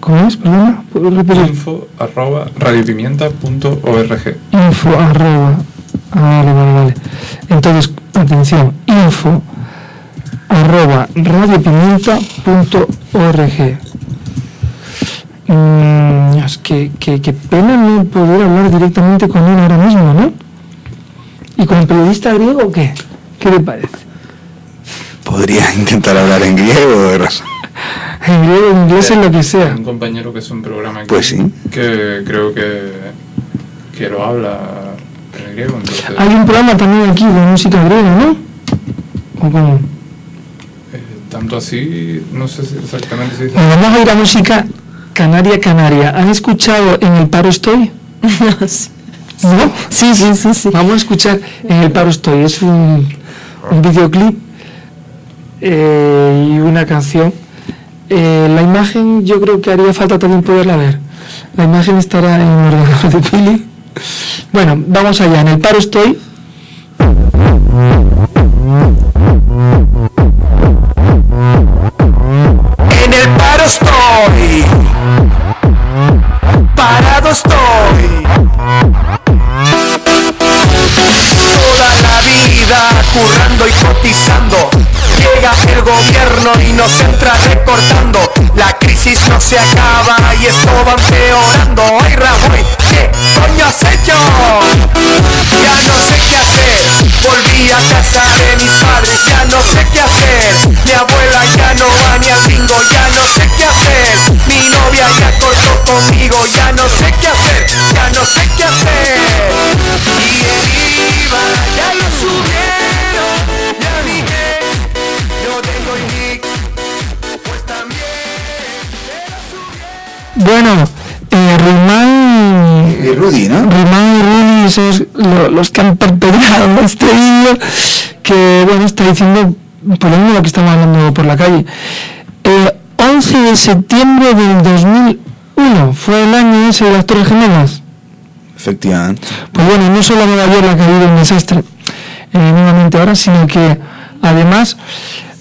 S2: ¿cómo es? perdona ¿puedo repetir?
S6: Info arroba radiopimienta.org.
S2: info arroba ah, vale vale vale entonces atención info arroba radiopimienta.org Mm, es que, que, que pena no poder hablar directamente con él ahora mismo, ¿no? ¿Y con el periodista griego o qué? ¿Qué le parece?
S3: Podría intentar hablar en griego, Rosa.
S2: En griego, en inglés, en lo que sea.
S6: Un compañero que es un programa aquí,
S3: Pues sí.
S6: que creo que, que lo habla en griego. Entonces,
S2: Hay un programa también aquí de música griega, ¿no? ¿O cómo?
S6: eh, tanto así, no sé si exactamente si dice.
S2: Nos vamos a ir a música Canaria Canaria. ¿Han escuchado En el paro estoy? ¿No?
S1: Sí, sí, sí, sí.
S2: Vamos a escuchar En el paro estoy. Es un, un videoclip eh, y una canción. Eh, la imagen yo creo que haría falta también poderla ver. La imagen estará en el ordenador de Pili. Bueno, vamos allá. En el paro estoy.
S12: En el paro estoy. Parado estoy. Toda la vida currando y cotizando. El gobierno y nos entra recortando. La crisis no se acaba y esto va empeorando. Ay Rajoy, ¿qué coño has hecho? Ya no sé qué hacer. Volví a casa de mis padres, ya no sé qué hacer. Mi abuela ya no va ni al bingo, ya no sé qué hacer. Mi novia ya cortó conmigo, ya no sé qué hacer, ya no sé qué hacer. Y el
S2: Bueno, eh, Rimán
S3: Y Rudy, ¿no?
S2: Rimán y Rudy son lo- los que han perpetrado este vídeo que, bueno, está diciendo por lo mismo lo que estamos hablando por la calle. Eh, 11 de septiembre del 2001 fue el año ese de las Torres Gemelas.
S3: Efectivamente.
S2: Pues bueno, no solo Nueva York ha caído un desastre eh, nuevamente ahora, sino que además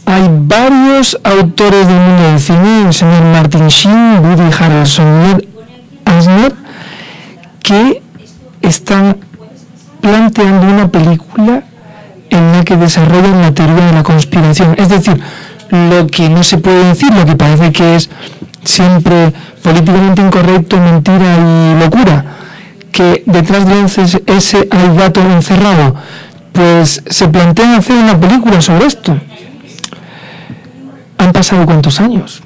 S2: hay varios autores del mundo del cine, el señor Martin Sheen, Woody Harrelson, Ned Asner, que están planteando una película en la que desarrollan la teoría de la conspiración. Es decir, lo que no se puede decir, lo que parece que es siempre políticamente incorrecto, mentira y locura, que detrás de ese, hay gato encerrado, pues se plantean hacer una película sobre esto. ¿Han pasado cuántos años?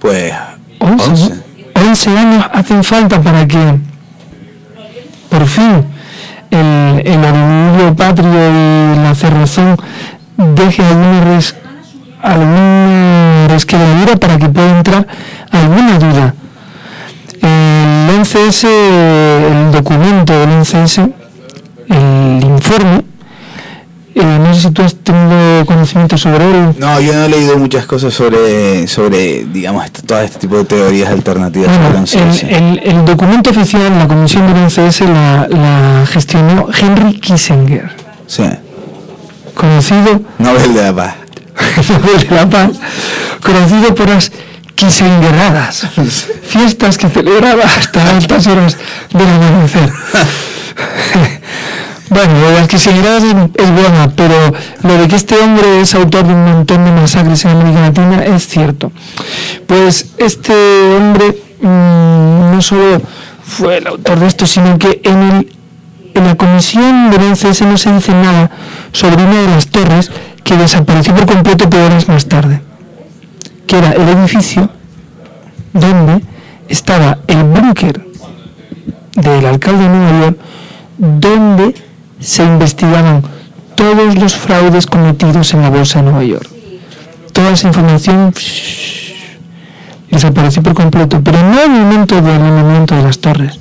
S3: Pues
S2: 11,
S3: 11.
S2: ¿no? 11 años hacen falta para que por fin el, el orgullo patrio y la cerrazón deje alguna, res, alguna resquebrajura para que pueda entrar alguna duda. El 11S, el documento del 11S, el informe, eh, no sé si tú has tenido conocimiento sobre él.
S3: No, yo no he leído muchas cosas sobre, sobre digamos, todo este tipo de teorías alternativas.
S2: Bueno,
S3: el
S2: el,
S3: 11S.
S2: el- el documento oficial, la comisión del 11S, la, la gestionó Henry Kissinger,
S3: Sí.
S2: conocido
S3: Nobel de la Paz.
S2: Nobel de la Paz, conocido por las Kissingeradas, fiestas que celebraba hasta altas horas del amanecer. Bueno, lo de las quesillas es, es buena, pero lo de que este hombre es autor de un montón de masacres en América Latina es cierto. Pues este hombre mm, no solo fue el autor de esto, sino que en, el, en la comisión del 11S no se dice nada sobre una de las torres que desapareció por completo por horas más tarde, que era el edificio donde estaba el búnker del alcalde de Nueva York, donde se investigaban todos los fraudes cometidos en la bolsa de Nueva York. Toda esa información shh, desapareció por completo, pero no al momento del allanamiento de las torres,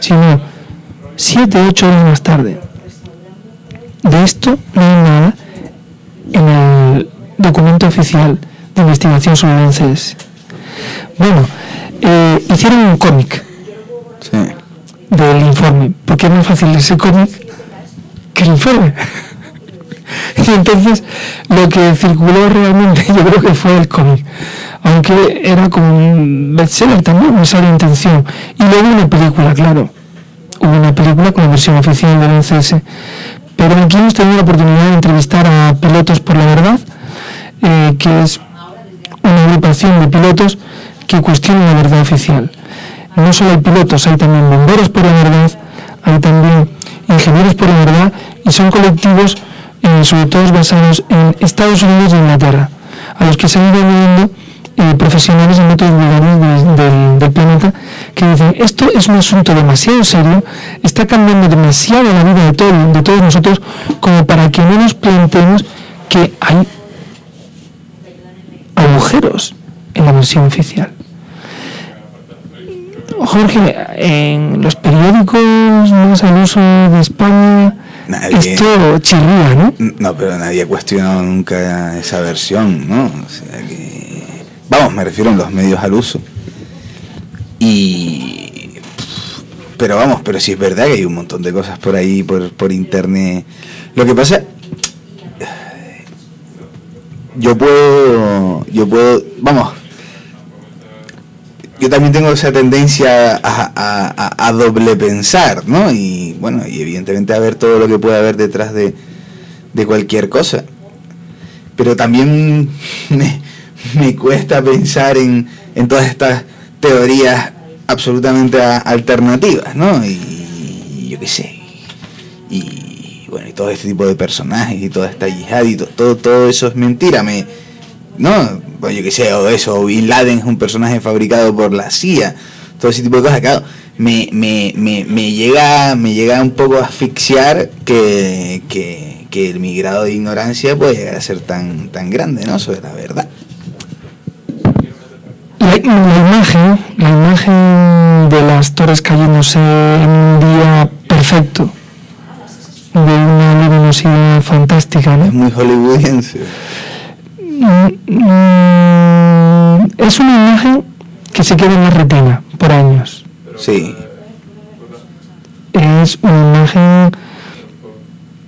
S2: sino siete, ocho horas más tarde. De esto no hay nada en el documento oficial de investigación sobre el. Bueno, eh, hicieron un cómic del informe, porque es más fácil ese cómic que el informe. y entonces lo que circuló realmente yo creo que fue el cómic, aunque era como un bestseller también, esa la intención. Y luego una película, claro, hubo una película con la versión oficial del NCS. Pero aquí hemos tenido la oportunidad de entrevistar a Pilotos por la Verdad, eh, que es una agrupación de pilotos que cuestionan la verdad oficial. No solo hay pilotos, hay también bomberos por la verdad, hay también ingenieros por la verdad y son colectivos eh, sobre todo basados en Estados Unidos e Inglaterra, a los que se han ido uniendo eh, profesionales en otros lugares de- del, del planeta que dicen esto es un asunto demasiado serio, está cambiando demasiado la vida de, todo- de todos nosotros como para que no nos planteemos que hay agujeros en la versión oficial. Jorge, en los periódicos más al uso de España,
S3: Nadie-
S2: esto chirría, ¿no?
S3: No, pero nadie ha cuestionado nunca esa versión, ¿no? O sea que. Vamos, me refiero a los medios al uso. Y. Pero vamos, pero si es verdad que hay un montón de cosas por ahí, por, por internet. Lo que pasa. Yo puedo. Yo puedo. Vamos. Yo también tengo esa tendencia a, a- a- doble pensar, ¿no? Y bueno, y evidentemente a ver todo lo que puede haber detrás de, de cualquier cosa. Pero también me, me cuesta pensar en, en todas estas teorías absolutamente alternativas, ¿no? Y, y yo qué sé. Y bueno, y todo este tipo de personajes y toda esta yihad y to- todo, todo eso es mentira. Me, ¿no? Yo qué sé, o eso, o Bin Laden es un personaje fabricado por la CIA, todo ese tipo de cosas, claro, me, me, me, me llega, me llega un poco a asfixiar que, que, que el mi grado de ignorancia puede llegar a ser tan, tan grande, ¿no? Sobre la verdad.
S2: La, la imagen, la imagen de las torres cayéndose en un día perfecto, de una luminosidad fantástica, ¿no?
S3: Es muy hollywoodiense.
S2: Mm, es una imagen que se queda en la retina por años.
S3: Sí.
S2: Es una imagen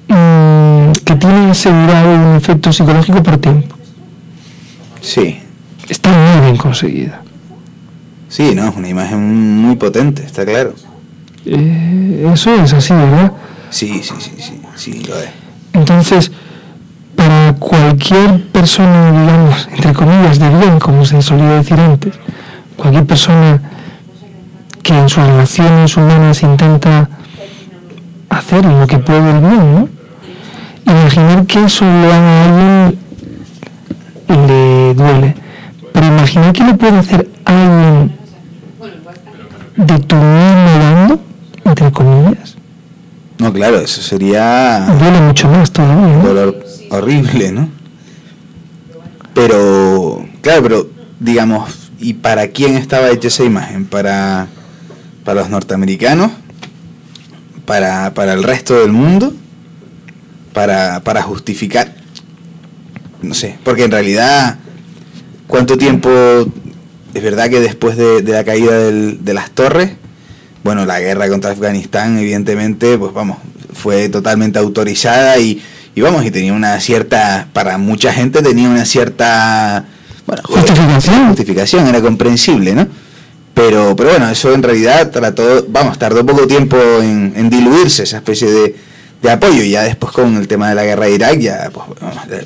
S2: mm, que tiene asegurado un efecto psicológico por tiempo.
S3: Sí.
S2: Está muy bien conseguida.
S3: Sí, no, es una imagen muy potente, está claro.
S2: Eh, eso es así, ¿verdad?
S3: Sí, sí, sí, sí, sí, lo es.
S2: Entonces, para cualquier persona, digamos, entre comillas, de bien, como se solía decir antes, cualquier persona que en sus relaciones humanas intenta hacer lo que puede el bien, ¿no? Imaginar que eso lo haga a alguien le duele. Pero imaginar que lo puede hacer alguien de tu mismo bando, entre comillas,
S3: No, claro, eso sería
S2: duele mucho más todavía. ¿no?
S3: dolor horrible, ¿no? Pero, claro, pero digamos, ¿y para quién estaba hecha esa imagen? ¿Para, para los norteamericanos? ¿Para, para el resto del mundo? ¿Para, para justificar? No sé, porque en realidad, ¿cuánto tiempo es verdad que después de, de la caída del- de las torres, bueno, la guerra contra Afganistán, evidentemente, pues vamos, fue totalmente autorizada y, y vamos, y tenía una cierta, para mucha gente tenía una cierta, bueno,
S2: Justificación.
S3: justificación, era comprensible, ¿no? Pero, pero bueno, eso en realidad trató, vamos, tardó poco tiempo en, en diluirse esa especie de, de apoyo. Y ya después con el tema de la guerra de Irak, ya pues,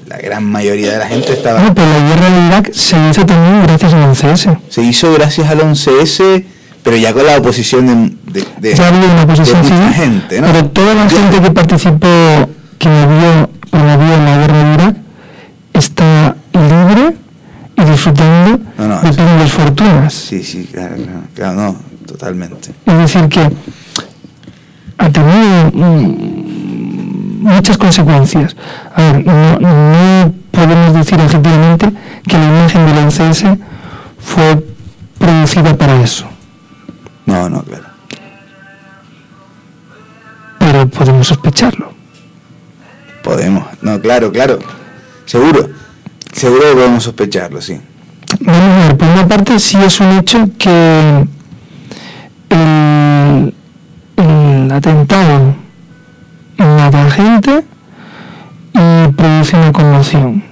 S3: la, gran mayoría de la gente estaba...
S2: No, pero la guerra de Irak se hizo también gracias al 11S.
S3: Se hizo gracias al 11S, pero ya con la oposición de, de, de-
S2: Ya había una posición
S3: de mucha
S2: civil,
S3: gente, ¿no?
S2: pero toda la gente que participó, que vivió la guerra de Irak, está libre y disfrutando
S3: No, no,
S2: de
S3: sí.
S2: las fortunas.
S3: Sí, sí, claro, claro, claro, no, totalmente.
S2: Es decir, que ha tenido mm, muchas consecuencias. A ver, no, no podemos decir objetivamente que la imagen del 11S fue producida para eso,
S3: No, no, claro.
S2: pero podemos sospecharlo.
S3: Podemos, no, claro, claro. Seguro, seguro que podemos sospecharlo, sí.
S2: Vamos a ver, por una parte sí es un hecho que el, el atentado mata a gente y produce una conmoción.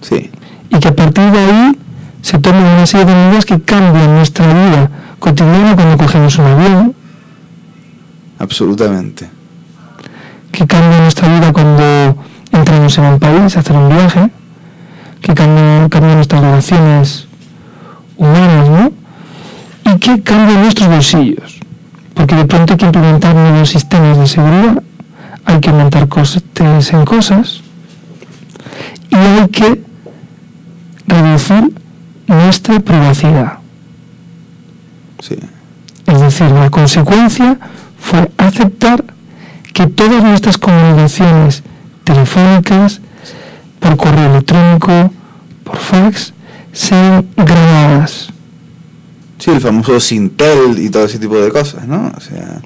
S3: Sí,
S2: Y que a partir de ahí se toman una serie de medidas que cambian nuestra vida cotidiana cuando cogemos un avión,
S3: absolutamente.
S2: Que cambian nuestra vida cuando entramos en un país a hacer un viaje, que cambian, cambian nuestras relaciones humanas, ¿no? Y que cambian nuestros bolsillos. Porque de pronto hay que implementar nuevos sistemas de seguridad, hay que aumentar costes en cosas y hay que reducir nuestra privacidad.
S3: Sí,
S2: Es decir, la consecuencia fue aceptar que todas nuestras comunicaciones telefónicas, por correo electrónico, por fax, sean grabadas.
S3: sí, el famoso Sintel y todo ese tipo de cosas, ¿no? O sea,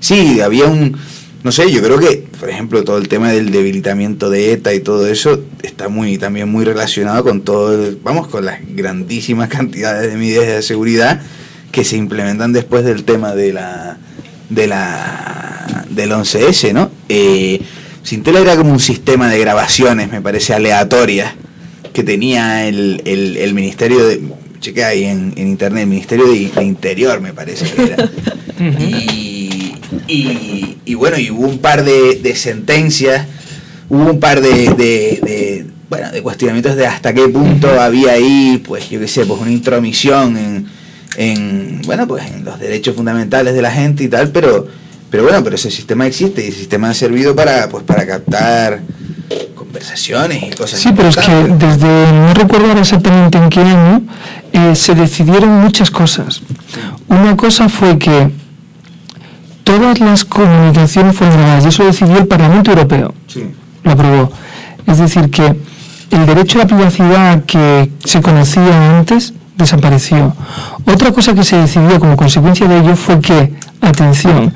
S3: sí, había un, no sé, yo creo que, por ejemplo, todo el tema del debilitamiento de ETA y todo eso está muy también muy relacionado con todo, el- vamos, con las grandísimas cantidades de medidas de seguridad que se implementan después del tema de la de la del 11S, ¿no? Eh, Sintel era como un sistema de grabaciones, me parece, aleatorias que tenía el, el, el Ministerio de... Chequea ahí en, en internet, el Ministerio de, de Interior, me parece que era. y, y, y bueno, y hubo un par de, de sentencias, hubo un par de, de, de, bueno, de cuestionamientos de hasta qué punto había ahí, pues yo qué sé, pues una intromisión en, en, bueno, pues en los derechos fundamentales de la gente y tal, pero, pero bueno, pero ese sistema existe y ese sistema ha servido para, pues, para captar conversaciones y cosas
S2: Sí, pero es que desde, no recuerdo exactamente en qué año, eh, se decidieron muchas cosas. Una cosa fue que todas las comunicaciones fueron grabadas y eso decidió el Parlamento Europeo.
S3: Sí.
S2: lo aprobó. Es decir, que el derecho a la privacidad que se conocía antes desapareció. Otra cosa que se decidió como consecuencia de ello fue que, atención,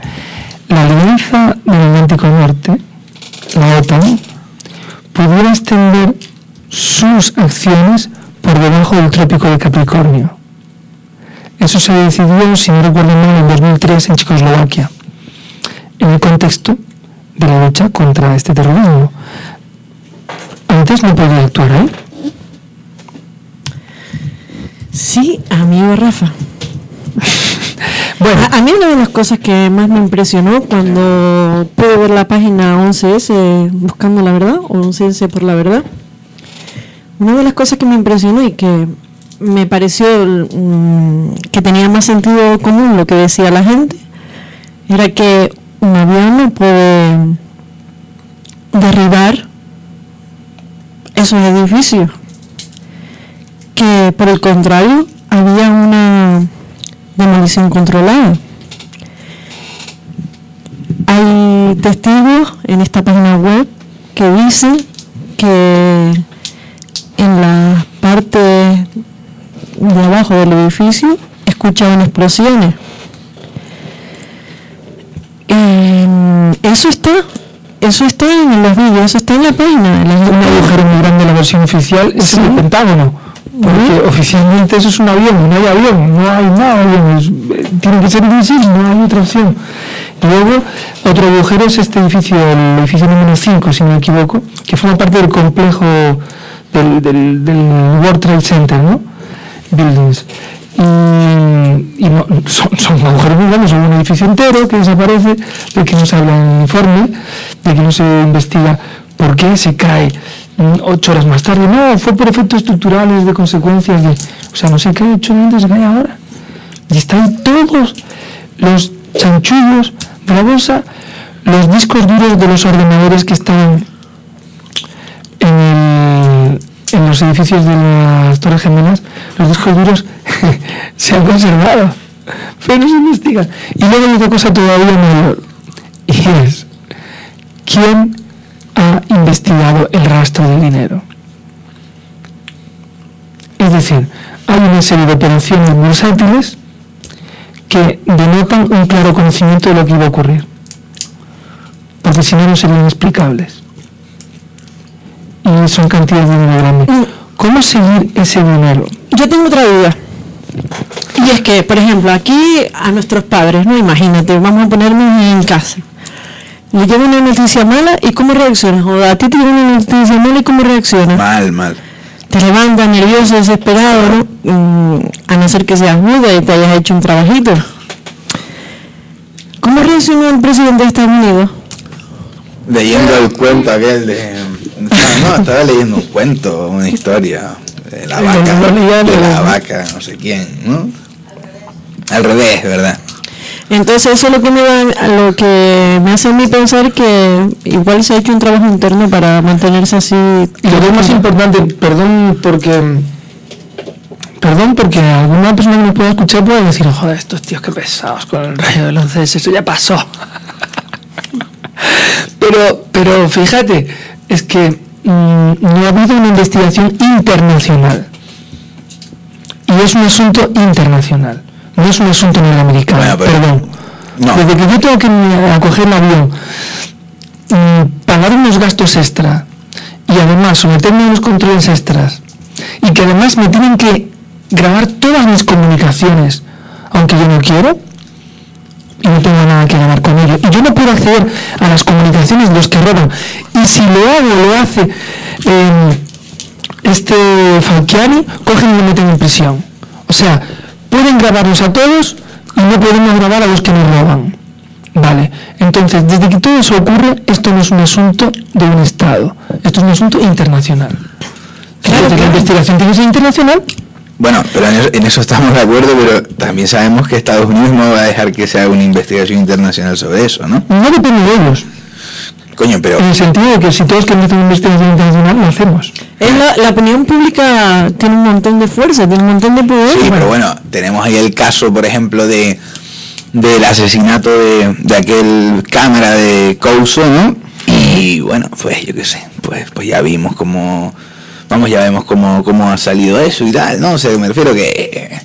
S2: la Alianza del Atlántico Norte, la OTAN, pudiera extender sus acciones por debajo del trópico de Capricornio. Eso se decidió, si no recuerdo mal, en 2003 en Checoslovaquia, en el contexto de la lucha contra este terrorismo. Antes no podía actuar ahí.
S1: Sí, amigo Rafa.
S2: Bueno,
S1: A, a mí una de las cosas que más me impresionó cuando pude ver la página 11S buscando la verdad, o 11S por la verdad, una de las cosas que me impresionó y que me pareció mm, que tenía más sentido común lo que decía la gente, era que un avión no puede derribar esos edificios, que por el contrario había una demolición controlada. Hay testigos en esta página web que dicen que en la parte de abajo del edificio escuchaban explosiones. Em, eso está, eso está en los vídeos, eso está en la página. en la-
S2: un agujero muy grande en la versión oficial es
S1: Sí.
S2: el Pentágono. Porque oficialmente eso es un avión, no hay avión, no hay nada aviones. Eh, Tiene que ser misil, no hay otra opción. Luego, otro agujero es este edificio, el edificio número 5, si no me equivoco, que forma parte del complejo del, del, del World Trade Center, ¿no? Buildings. y, y no- son, son agujeros muy grandes, son un edificio entero que desaparece, de que no se habla en el informe, de que no se investiga por qué se cae ocho horas más tarde. No, fue por efectos estructurales de consecuencias de... O sea, no cae ocho minutos, se cae ahora. Y están todos los chanchullos de los discos duros de los ordenadores que están en, en los edificios de las Torres Gemelas, los discos duros se han conservado, pero no se. Y luego hay otra cosa todavía mayor, y es, ¿quién ha investigado el rastro del dinero? Es decir, hay una serie de operaciones bursátiles que denotan un claro conocimiento de lo que iba a ocurrir, porque si no, no serían explicables y son cantidades de dinero grandes. ¿Cómo seguir ese dinero?
S1: Yo tengo otra duda. Y es que, por ejemplo, aquí a nuestros padres, ¿no? Imagínate, vamos a ponernos en casa. Le llega una noticia mala y cómo reaccionas. O a ti te llega una noticia mala y cómo reaccionas.
S3: Mal, mal.
S1: Te levantas nervioso, desesperado, ¿no? Mm, a no ser que seas muda y te hayas hecho un trabajito. ¿Cómo reaccionó el presidente de Estados Unidos?
S3: Leyendo el cuento aquel de... No, estaba leyendo un cuento, una historia de la vaca,
S2: No, no
S3: de la vaca, no sé quién, ¿no? Al revés, ¿verdad?
S1: Entonces eso es lo que me da, lo que me hace a mí pensar que igual se ha hecho un trabajo interno para mantenerse así.
S2: Y lo que es más importante, perdón porque perdón porque alguna persona que nos pueda escuchar puede decir, joder, estos tíos que pesados con el rayo del 11 eso ya pasó. pero, pero fíjate, es que mm, no ha habido una investigación internacional. Y es un asunto internacional, no es un asunto norteamericano,
S3: Bueno, pero-
S2: perdón.
S3: No.
S2: Desde que yo tengo que eh, a coger el avión, pagar unos gastos extra y además someterme a unos controles extras y que además me tienen que grabar todas mis comunicaciones, aunque yo no quiero, y no tengo nada que grabar con ello. Y yo no puedo acceder a las comunicaciones de los que roban. Y si lo hago, lo hace eh, este Falciani, cogen y lo meten en prisión. O sea, pueden grabarnos a todos y no podemos grabar a los que nos roban. Vale, entonces, desde que todo eso ocurre, esto no es un asunto de un Estado, esto es un asunto internacional. Entonces, la investigación tiene que ser internacional.
S3: Bueno, pero en eso, en eso estamos de acuerdo, pero también sabemos que Estados Unidos no va a dejar que se haga una investigación internacional sobre eso, ¿no?
S2: No depende de ellos,
S3: Coño, pero...
S2: en el sentido de que si todos queremos hacer investigación internacional, lo hacemos.
S1: Es la, la opinión pública tiene un montón de fuerza, tiene un montón de poder.
S3: Sí, pero bueno, tenemos ahí el caso, por ejemplo, de del asesinato de, de aquel cámara de Couso, ¿no? Y bueno, pues yo qué sé, pues pues ya vimos cómo vamos, ya vemos cómo, cómo ha salido eso y tal, ¿no? O sea, me refiero que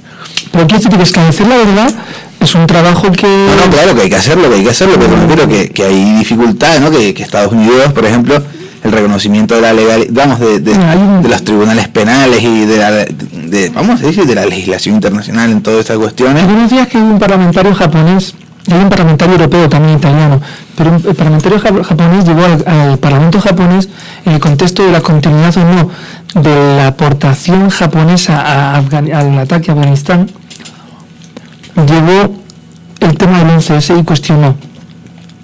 S2: Pero decir que esclarecer la verdad es un trabajo que...
S3: no, no, claro que hay que hacerlo, que hay que hacerlo, pero me refiero que, que hay dificultades, ¿no? Que, que Estados Unidos, por ejemplo, el reconocimiento de la legalidad, vamos, de, de, de los tribunales penales y de la, de, vamos a decir, de la legislación internacional en todas estas cuestiones.
S2: Algunos días que hay un parlamentario japonés, hay un parlamentario europeo también italiano, pero un- el parlamentario ja- japonés llegó al, al Parlamento japonés en el contexto de la continuidad o no de la aportación japonesa a Afgan- al ataque a Afganistán, llevó el tema del 11S y cuestionó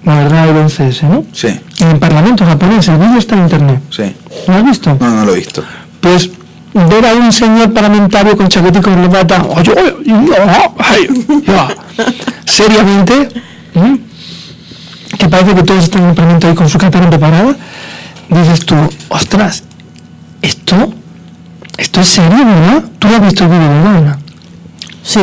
S2: la verdad del 11S, ¿no?
S3: Sí,
S2: En el Parlamento japonés, el vídeo está en internet.
S3: sí.
S2: ¿Lo has visto?
S3: No, no lo he visto.
S2: pues ver a un señor parlamentario con chaqueta y con corbata, ya, seriamente, ¿m? que parece que todos están en el parlamento ahí con su katana preparada, dices tú, ostras, esto, esto es serio, ¿verdad? Tú lo has visto el vídeo, ¿verdad?
S1: Sí.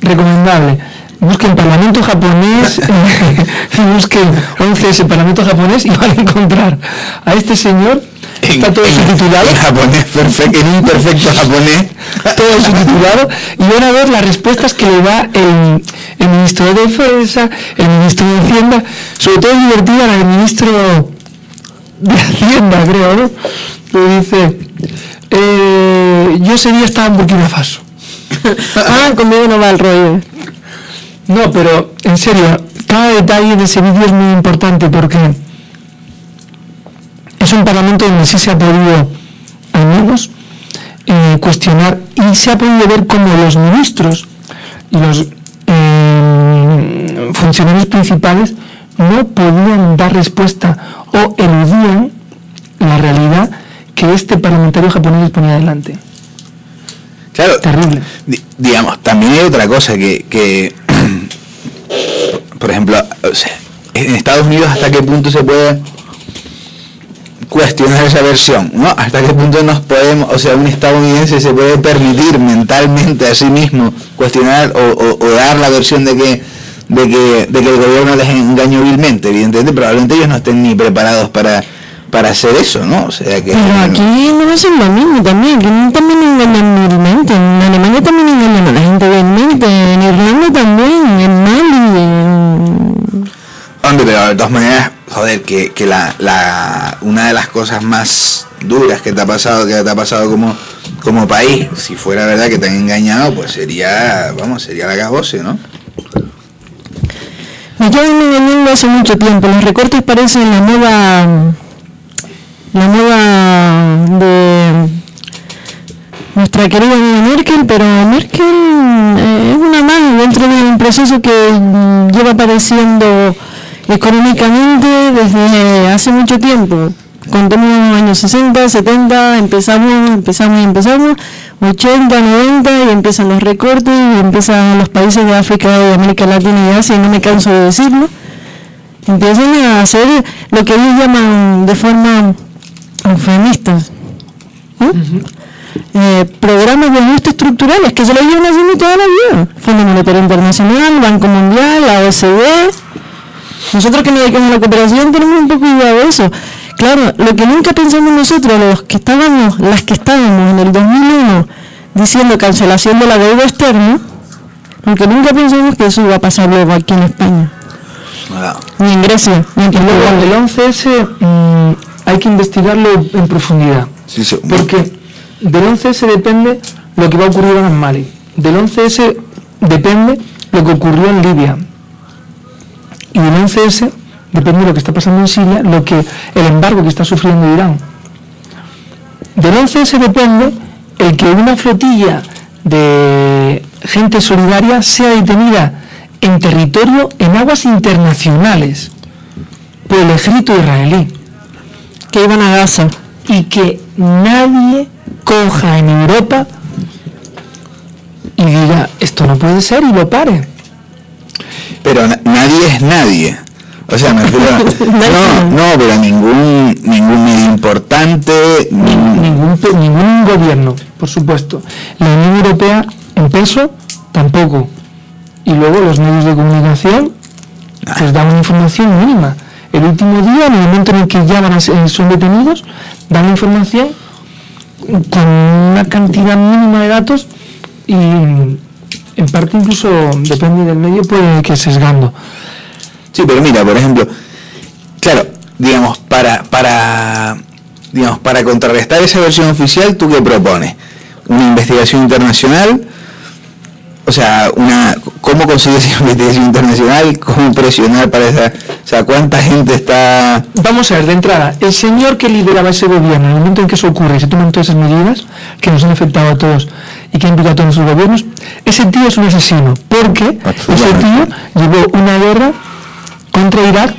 S2: Recomendable. Busquen Parlamento japonés, busquen 11 ese Parlamento japonés y van a encontrar a este señor, está todo subtitulado.
S3: En japonés perfecto, en un perfecto japonés.
S2: todo subtitulado y van a ver las respuestas que le da el, el ministro de Defensa, el ministro de Hacienda, sobre todo es divertida la del ministro de Hacienda, creo, ¿no? Que dice, eh, yo ese día estaba en Burkina Faso.
S1: ah, conmigo no va el rollo.
S2: No, pero en serio, cada detalle de ese vídeo es muy importante porque es un parlamento donde sí se ha podido, al menos, eh, cuestionar y se ha podido ver como los ministros y los eh, funcionarios principales no podían dar respuesta o eludían la realidad que este parlamentario japonés ponía adelante.
S3: Claro,
S2: Terrible.
S3: di- digamos, también hay otra cosa que, que por ejemplo, en Estados Unidos hasta qué punto se puede cuestionar esa versión, ¿no? Hasta qué punto nos podemos, o sea, un estadounidense se puede permitir mentalmente a sí mismo cuestionar o, o- dar la versión de que de que, de que el gobierno les engañó vilmente, evidentemente, probablemente ellos no estén ni preparados para para hacer eso, ¿no? O sea que
S1: Pero aquí no hacen lo mismo también, aquí también engañan vilmente, en Alemania también engañan a la gente vilmente, en Irlanda también, en Mali.
S3: Pero de todas maneras, joder, que, que la, la, una de las cosas más duras que te ha pasado, que te ha pasado como, como país, si fuera verdad que te han engañado, pues sería, vamos, sería la cabose, ¿no?
S1: Me llevan engañando hace mucho tiempo, los recortes parecen la moda, la moda de nuestra querida amiga Merkel, pero Merkel eh, es una más dentro de un proceso que lleva padeciendo económicamente desde hace mucho tiempo. Contemos años 60, 70, empezamos, empezamos y empezamos, 80, 90 y empiezan los recortes y empiezan los países de África, de América Latina y Asia, y no me canso de decirlo, empiezan a hacer lo que ellos llaman de forma eufemistas. ¿no? Eh, programas de ajuste estructurales que se lo llevan haciendo toda la vida. Fondo Monetario Internacional, Banco Mundial, la OCDE. Nosotros que nos dedicamos a la cooperación tenemos un poco idea de eso. Claro, lo que nunca pensamos nosotros, los que estábamos, las que estábamos en el 2001 diciendo cancelación de la deuda externa, lo que nunca pensamos que eso iba a pasar luego aquí en España, ni en Grecia, ni en Portugal.
S2: el 11S mm, hay que investigarlo en profundidad.
S3: Sí, sí.
S2: Porque del 11S depende lo que va a ocurrir ahora en Mali. Del 11S depende lo que ocurrió en Libia. Y del 11S depende lo que está pasando en Siria, lo que el embargo que está sufriendo Irán. Del 11S depende el que una flotilla de gente solidaria sea detenida en territorio, en aguas internacionales, por el ejército israelí.
S1: Que iban a Gaza.
S2: Y que nadie coja en Europa y diga, esto no puede ser y lo pare.
S3: Pero na- nadie es nadie. O sea, me refiero a- no, no, pero ningún ningún medio importante, ningún-
S2: Ningún, ningún gobierno, por supuesto. La Unión Europea en peso tampoco. Y luego los medios de comunicación pues dan una información mínima. El último día, en el momento en el que ya van a ser- son detenidos, dan información con una cantidad mínima de datos y en parte incluso depende del medio puede que sesgando.
S3: Sí, pero mira, por ejemplo, claro, digamos, para, para, digamos, para contrarrestar esa versión oficial, ¿tú qué propones? ¿Una investigación internacional? O sea, una, ¿cómo conseguir esa investigación internacional? ¿Cómo presionar para esa... O sea, ¿cuánta gente está...?
S2: Vamos a ver, de entrada, el señor que lideraba ese gobierno, en el momento en que eso ocurre y se toman todas esas medidas que nos han afectado a todos y que han implicado a todos nuestros gobiernos, ese tío es un asesino, porque ese tío llevó una guerra contra Irak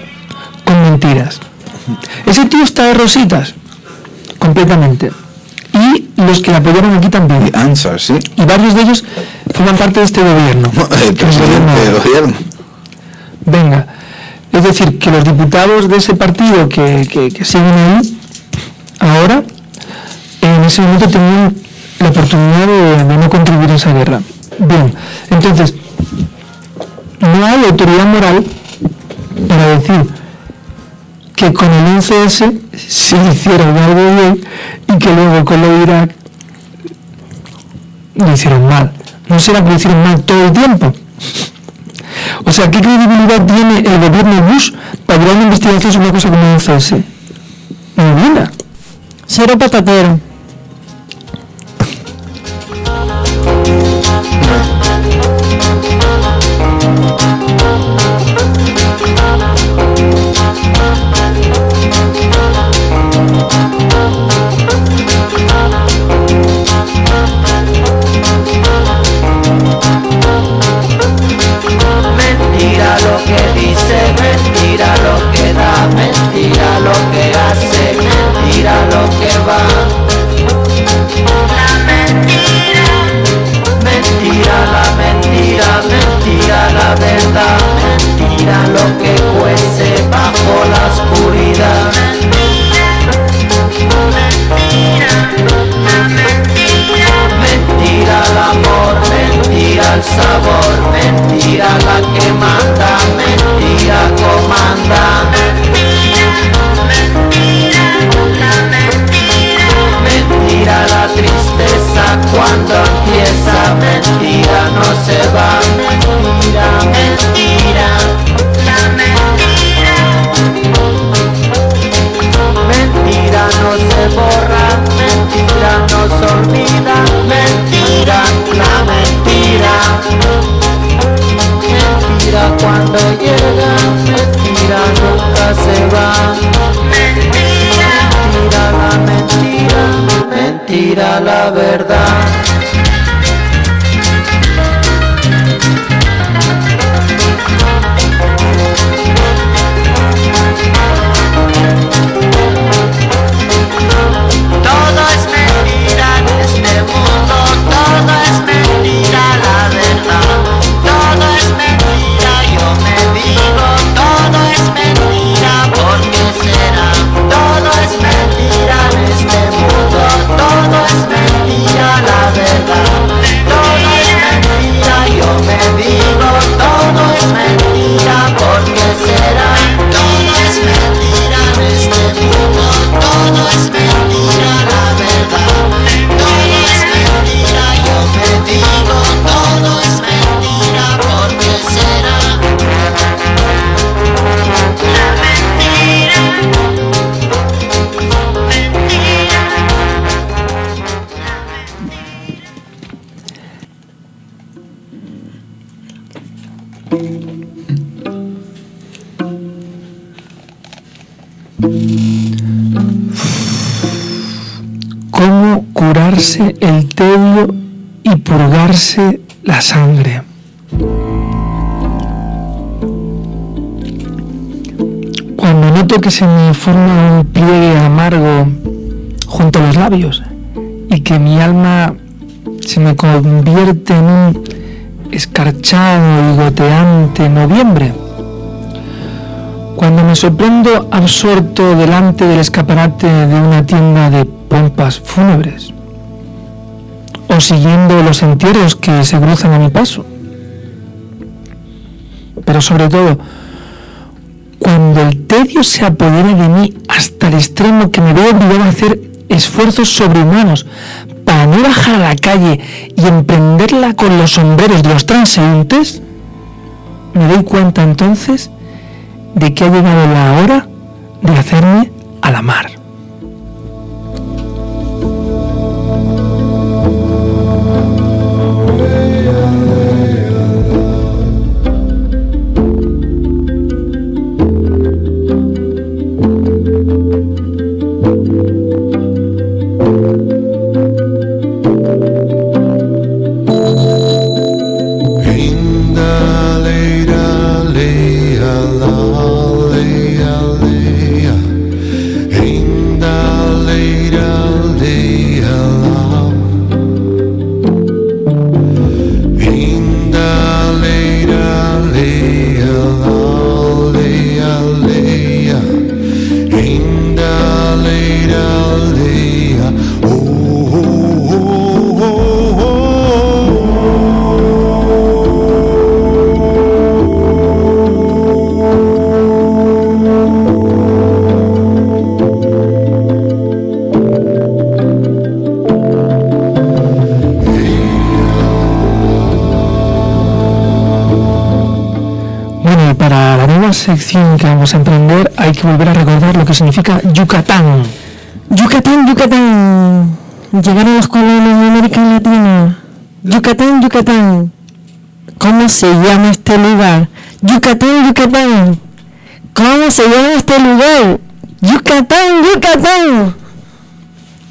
S2: con mentiras. Ese tío está de rositas, completamente. Y los que le apoyaron aquí también.
S3: Answer, sí.
S2: Y varios de ellos forman parte de este gobierno.
S3: El presidente del gobierno.
S2: Venga, es decir, que los diputados de ese partido que, que, que siguen ahí, ahora, en ese momento tenían la oportunidad de, de no contribuir a esa guerra. Bien, entonces, no hay autoridad moral para decir que con el 11S se hicieron algo bien y que luego con lo de Irak lo hicieron mal. No será que lo hicieron mal todo el tiempo. O sea, ¿qué credibilidad tiene el gobierno Bush para llevar una investigación sobre una cosa como el 11S? Ninguna.
S1: Cero patatero.
S13: Que se me
S2: forma un pliegue amargo junto a los labios y que mi alma se me convierte en un escarchado y goteante noviembre, cuando me sorprendo absorto delante del escaparate de una tienda de pompas fúnebres, o siguiendo los entierros que se cruzan a mi paso. Pero sobre todo, se apodera de mí hasta el extremo que me veo obligado a hacer esfuerzos sobrehumanos para no bajar a la calle y emprenderla con los sombreros de los transeúntes, me doy cuenta entonces de que ha llegado la hora de hacerme a la mar.
S1: Llegaron los colonos de América Latina. Yucatán, Yucatán. ¿Cómo se llama este lugar? Yucatán, Yucatán. ¿Cómo se llama este lugar? Yucatán, Yucatán.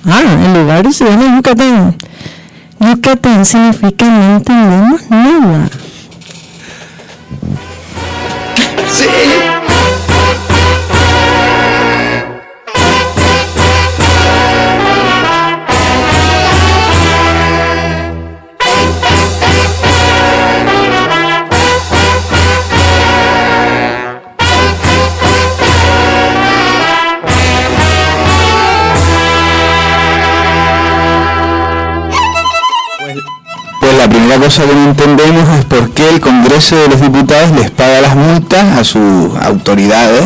S1: Ah, el lugar se llama Yucatán. Yucatán significa no entendemos nada.
S3: Cosa que no entendemos es por qué el Congreso de los Diputados les paga las multas a sus autoridades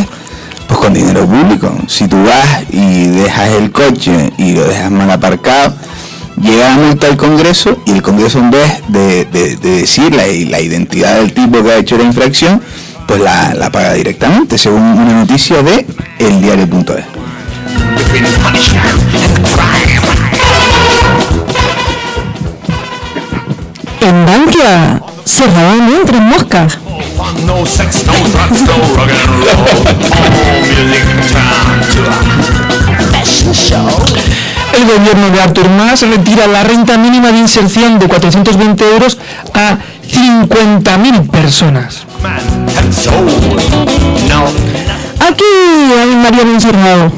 S3: pues con dinero público. Si tú vas y dejas el coche y lo dejas mal aparcado, llega la multa al Congreso y el Congreso en vez de, de- de decir la, identidad del tipo que ha hecho la infracción, pues la, la paga directamente, según una noticia de eldiario.es.
S1: En Bankia se roban entre moscas.
S2: El gobierno de Artur Mas retira la renta mínima de inserción de 420 euros a 50.000 personas.
S1: Aquí hay María
S11: Bensornado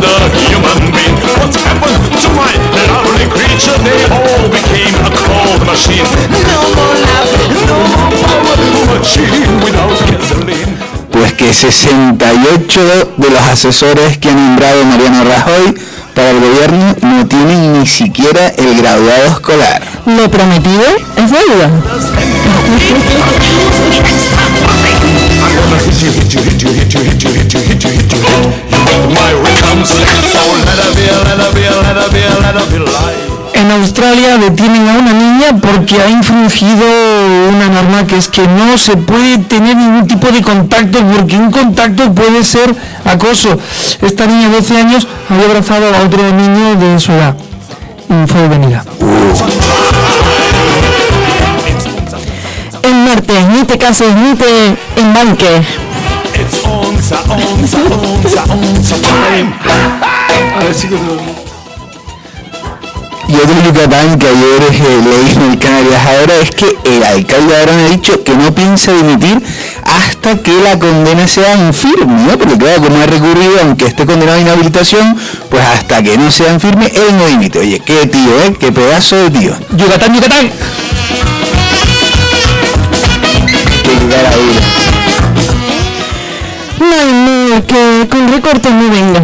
S11: to the human being? What's happened to my lovely creature? They all became a cold machine. No more love, no more power. Machine without gasoline.
S3: Pues que 68 de los asesores que ha nombrado Mariano Rajoy para el gobierno no tienen ni siquiera el graduado escolar.
S1: Lo prometido es deuda.
S2: En Australia detienen a una niña porque ha infringido una norma que es que no se puede tener ningún tipo de contacto porque un contacto puede ser acoso. Esta niña de 12 años había abrazado a otro niño de su edad. Fue
S3: Y otro Yucatán que ayer eh, leí en el Canarias ahora es que el alcalde ahora me ha dicho que no piensa dimitir hasta que la condena sea en firme, ¿no? Porque claro, como ha recurrido, aunque esté condenado a inhabilitación, pues hasta que no sea en firme, él no dimite. Oye, qué tío, ¿eh? Qué pedazo de tío.
S2: Yucatán, Yucatán.
S3: Dura.
S1: No hay mal que con recortes no venga.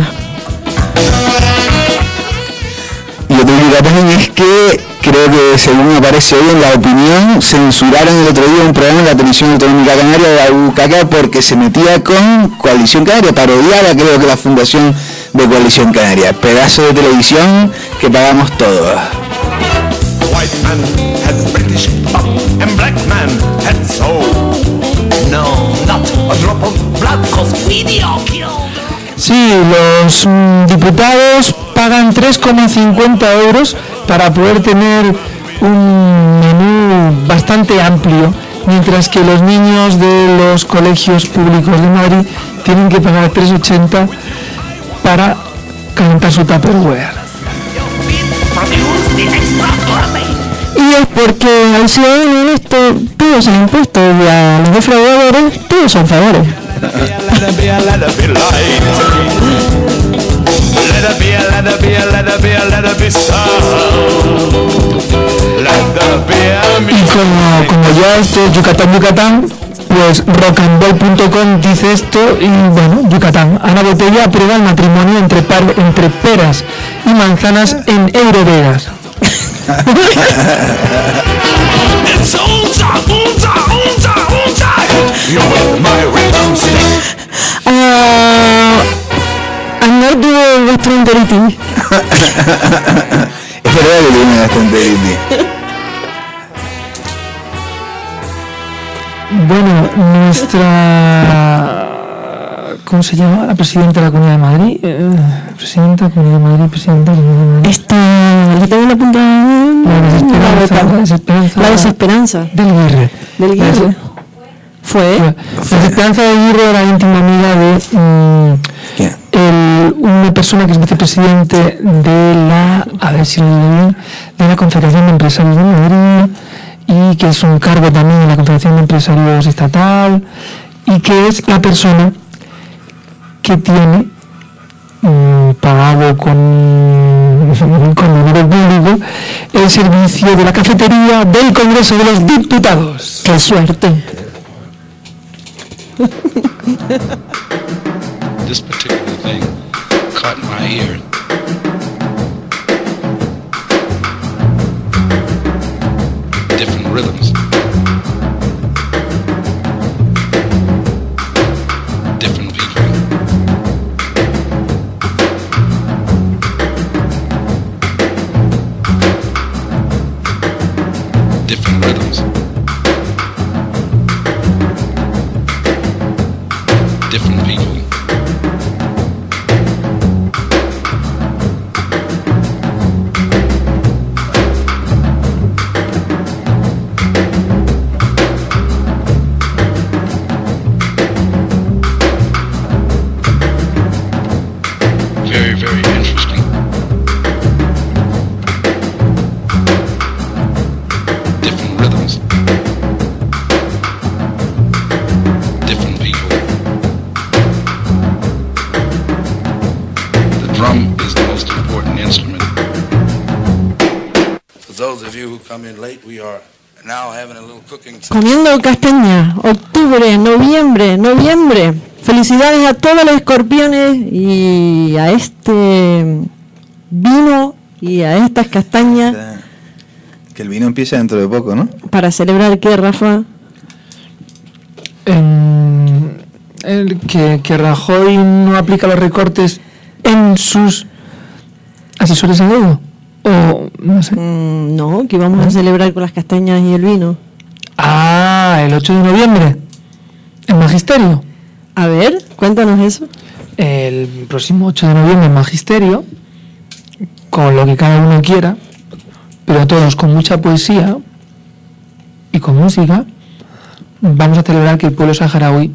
S3: Y otro Yucatán es que creo que según aparece hoy en la opinión, censuraron el otro día un programa en la televisión autonómica canaria de la UCACA porque se metía con Coalición Canaria, parodiaba creo que la fundación de Coalición Canaria. Pedazo de televisión que pagamos todos.
S2: Sí, los mm, diputados pagan 3,50 euros para poder tener un menú bastante amplio, mientras que los niños de los colegios públicos de Madrid tienen que pagar 3,80 para calentar su Tupperware.
S1: Y es porque al ciudadano honesto todos son impuestos y a los defraudadores todos son favores.
S11: Let her be, let her be light. Let her be, let her be, let her be, let her be sound. Let her be
S2: Y como, como ya esto es Yucatán, Yucatán, pues rockandroll.com dice esto y bueno, Yucatán. Ana Botella aprueba el matrimonio entre, par- entre peras y manzanas en Eurovegas.
S11: It's oonza, oonza, oonza, oonza. You're my rhythm stick.
S3: I'm not doing Western Dirty.
S2: Bueno, nuestra ¿Cómo se llama? La presidenta de la Comunidad de Madrid. Eh, presidenta de la Comunidad de Madrid, presidenta de la Comunidad de Madrid.
S1: Esta, le tengo una punta
S2: La desesperanza, la desesperanza,
S1: La desesperanza
S2: del Guirre.
S1: del
S2: La
S1: guirre. Fue.
S2: La desesperanza del Guirre era íntima amiga de mm, una persona que es vicepresidente de la, a ver si lo digo bien, de la Confederación de Empresarios de Madrid y que es un cargo también en la Confederación de Empresarios Estatal y que es la persona que tiene mm, pagado con, con dinero público el servicio de la cafetería del Congreso de los Diputados.
S1: ¡Qué suerte!
S14: This particular thing caught my ear. Different rhythms. very interesting. Different rhythms. Different people. The drum is the most important instrument. For those of you who come in late, we are now having a little cooking.
S1: Comiendo castaña, octubre, noviembre, noviembre. Felicidades a todos los escorpiones y a este vino y a estas castañas
S3: Que el vino empieza dentro de poco, ¿no?
S1: para celebrar que Rafa
S2: En- el que, que Rajoy no aplica los recortes en sus asesores a dedo. O no sé.
S1: Mm, no, que vamos a celebrar con las castañas y el vino.
S2: Ah, el 8 de noviembre. En Magisterio.
S1: A ver, cuéntanos eso.
S2: El próximo 8 de noviembre en Magisterio, con lo que cada uno quiera, pero todos con mucha poesía y con música, vamos a celebrar que el pueblo saharaui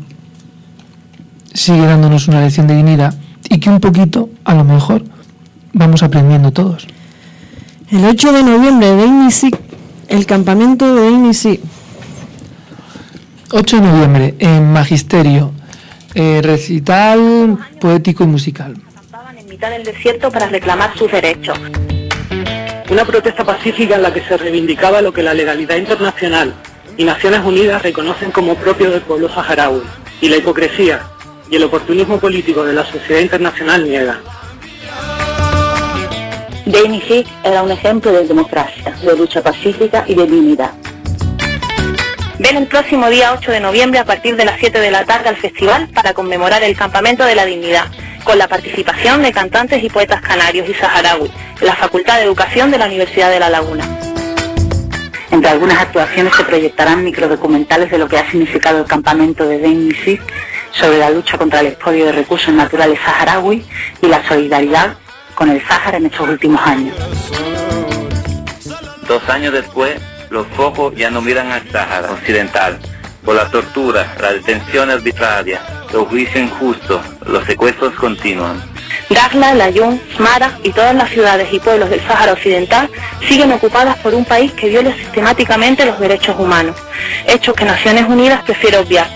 S2: sigue dándonos una lección de dignidad y que un poquito, a lo mejor, vamos aprendiendo todos.
S1: El 8 de noviembre de Inisi, el campamento de Inisi.
S2: 8 de noviembre en Magisterio, eh, recital poético y musical.
S15: en mitad del desierto para reclamar sus derechos.
S16: Una protesta pacífica en la que se reivindicaba lo que la legalidad internacional y Naciones Unidas reconocen como propio del pueblo saharaui, y la hipocresía y el oportunismo político de la sociedad internacional niegan.
S15: Hick era un ejemplo de democracia, de lucha pacífica y de dignidad. Ven el próximo día 8 de noviembre a partir de las 7 de la tarde al festival para conmemorar el Campamento de la Dignidad, con la participación de cantantes y poetas canarios y saharaui, en la Facultad de Educación de la Universidad de La Laguna. Entre algunas actuaciones se proyectarán microdocumentales de lo que ha significado el campamento de Hick sobre la lucha contra el expolio de recursos naturales saharaui y la solidaridad con el Sáhara en estos últimos años.
S17: Dos años después, los focos ya no miran al Sáhara Occidental. Por la tortura, la detención arbitraria, los juicios injustos, los secuestros continúan.
S15: Dakhla, Layún, Smara y todas las ciudades y pueblos del Sáhara Occidental siguen ocupadas por un país que viola sistemáticamente los derechos humanos, hechos que Naciones Unidas prefiere obviar.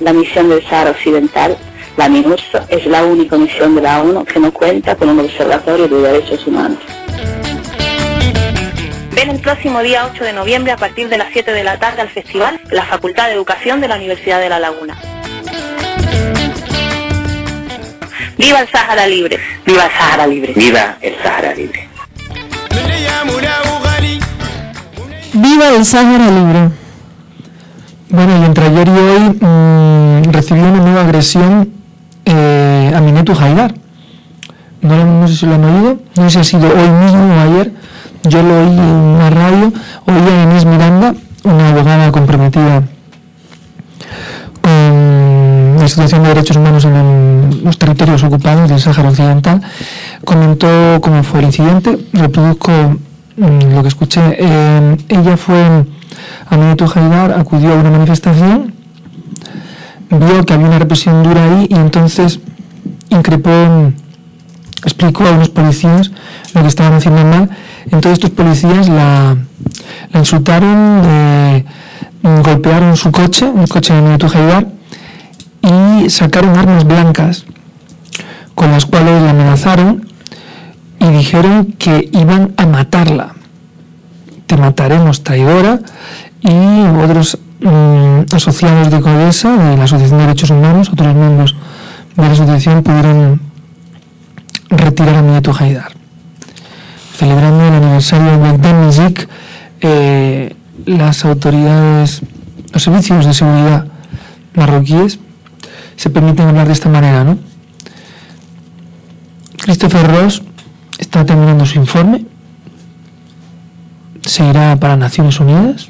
S15: La misión del Sáhara Occidental, la MINURSO, es la única misión de la ONU que no cuenta con un observatorio de derechos humanos. Ven el próximo día 8 de noviembre a partir de las 7 de la tarde al festival la Facultad de Educación de la Universidad de La Laguna. ¡Viva el Sáhara Libre! ¡Viva el Sáhara Libre! ¡Viva el Sáhara Libre!
S1: Viva el Sáhara Libre.
S2: Bueno, y entre ayer y hoy mm, recibió una nueva agresión eh, a Minetu Haidar. No sé si lo han oído, no sé si ha sido hoy mismo o ayer. Yo lo oí en una radio, oí a Inés Miranda, una abogada comprometida con la situación de derechos humanos en los territorios ocupados del Sáhara Occidental, comentó cómo fue el incidente, reproduzco mm, lo que escuché. Eh, ella fue a Minetu Haidar, acudió a una manifestación, vio que había una represión dura ahí y entonces increpó, explicó a unos policías lo que estaban haciendo mal. Entonces estos policías la, insultaron, eh, golpearon su coche, un coche de Minetu Haidar, y sacaron armas blancas con las cuales la amenazaron y dijeron que iban a matarla. Te mataremos, traidora. Y otros mm, asociados de CODESA, de la Asociación de Derechos Humanos, otros miembros de la asociación pudieron retirar a Nieto Haidar. Celebrando el aniversario de Demizik, eh, las autoridades, los servicios de seguridad marroquíes se permiten hablar de esta manera, ¿no? Christopher Ross está terminando su informe, se irá para Naciones Unidas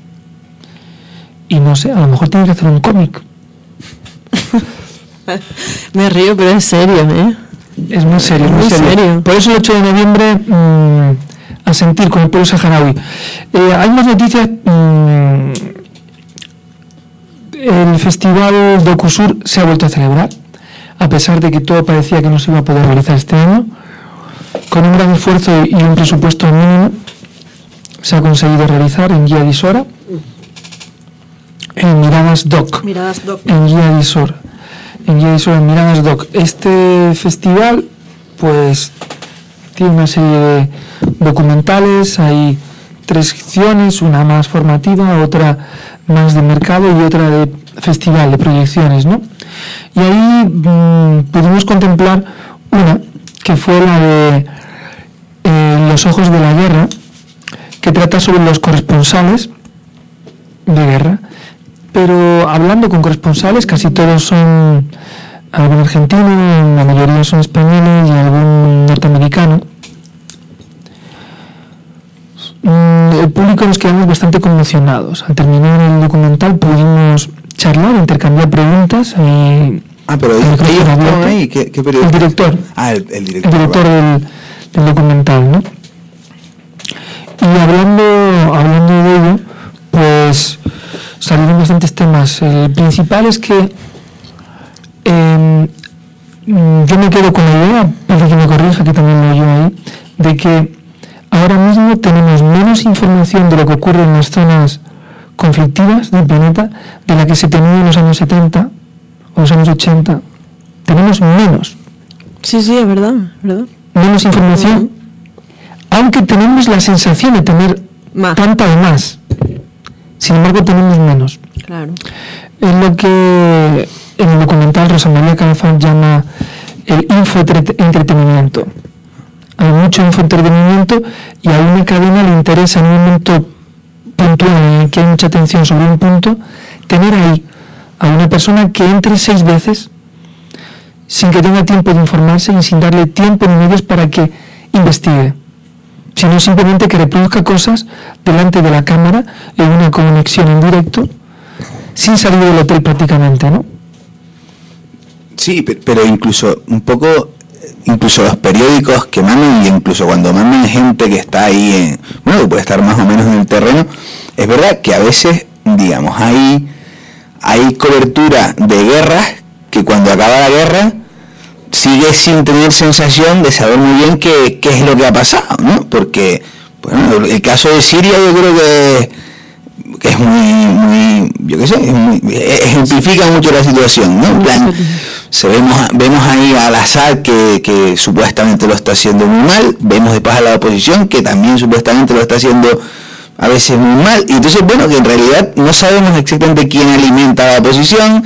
S2: y no sé, a lo mejor tiene que hacer un cómic.
S1: Me río, pero es serio, ¿eh?
S2: Es muy serio, es muy,
S1: Muy
S2: serio.
S1: serio.
S2: Por eso el 8 de noviembre mm, a sentir con el pueblo saharaui. Eh, hay más noticias. mm, el festival Docusur se ha vuelto a celebrar, a pesar de que todo parecía que no se iba a poder realizar este año. Con un gran esfuerzo y un presupuesto mínimo se ha conseguido realizar en Guía Disora, en Miradas Doc,
S1: Miradas Doc.
S2: en Guía En Jason Miradas Doc. Este festival, pues, tiene una serie de documentales, hay tres secciones, una más formativa, otra más de mercado y otra de festival, de proyecciones, ¿no? Y ahí mm, pudimos contemplar una, que fue la de eh, Los Ojos de la Guerra, que trata sobre los corresponsales de guerra, pero hablando con corresponsales, casi todos son algún argentino, la mayoría son españoles y algún norteamericano. Mm, El público nos quedamos bastante conmocionados. Al terminar el documental pudimos charlar, intercambiar preguntas. Y
S3: Ah, pero
S2: el abierto.
S3: ahí, ¿qué, qué
S2: El director.
S3: Ah, el, el
S2: el
S3: director.
S2: director
S3: vale.
S2: del, del documental, ¿no? Y hablando, hablando de ello, pues salieron bastantes temas. El principal es que eh, mm, yo me quedo con la idea, para que me corrija, que también lo oí ahí, de que ahora mismo tenemos menos información de lo que ocurre en las zonas conflictivas del planeta de la que se tenía en los años 70 o los años 80. Tenemos menos
S1: Sí, sí, es verdad, verdad.
S2: menos información, aunque tenemos la sensación de tener tanta o más. Sin embargo, tenemos menos.
S1: Claro.
S2: Es lo que en el documental Rosa María Calafán llama el infoentretenimiento. Hay mucho infoentretenimiento y a una cadena le interesa en un momento puntual en el que hay mucha atención sobre un punto, tener ahí a una persona que entre seis veces sin que tenga tiempo de informarse y sin darle tiempo ni medios para que investigue, sino simplemente que reproduzca cosas delante de la cámara en una conexión en directo, sin salir del hotel prácticamente, ¿no?
S3: Sí, pe- pero incluso un poco, incluso los periódicos que mandan, y incluso cuando mandan gente que está ahí, en, bueno, que puede estar más o menos en el terreno, es verdad que a veces, digamos, hay, hay cobertura de guerras que cuando acaba la guerra sigue sin tener sensación de saber muy bien qué, qué es lo que ha pasado, ¿no? Porque, bueno, el caso de Siria yo creo que que es muy, muy yo qué sé, es muy- ejemplifica mucho la situación, ¿no? Se vemos, vemos ahí al Assad que, que supuestamente lo está haciendo muy mal, vemos después a la oposición que también supuestamente lo está haciendo a veces muy mal, y entonces bueno, que en realidad no sabemos exactamente quién alimenta a la oposición,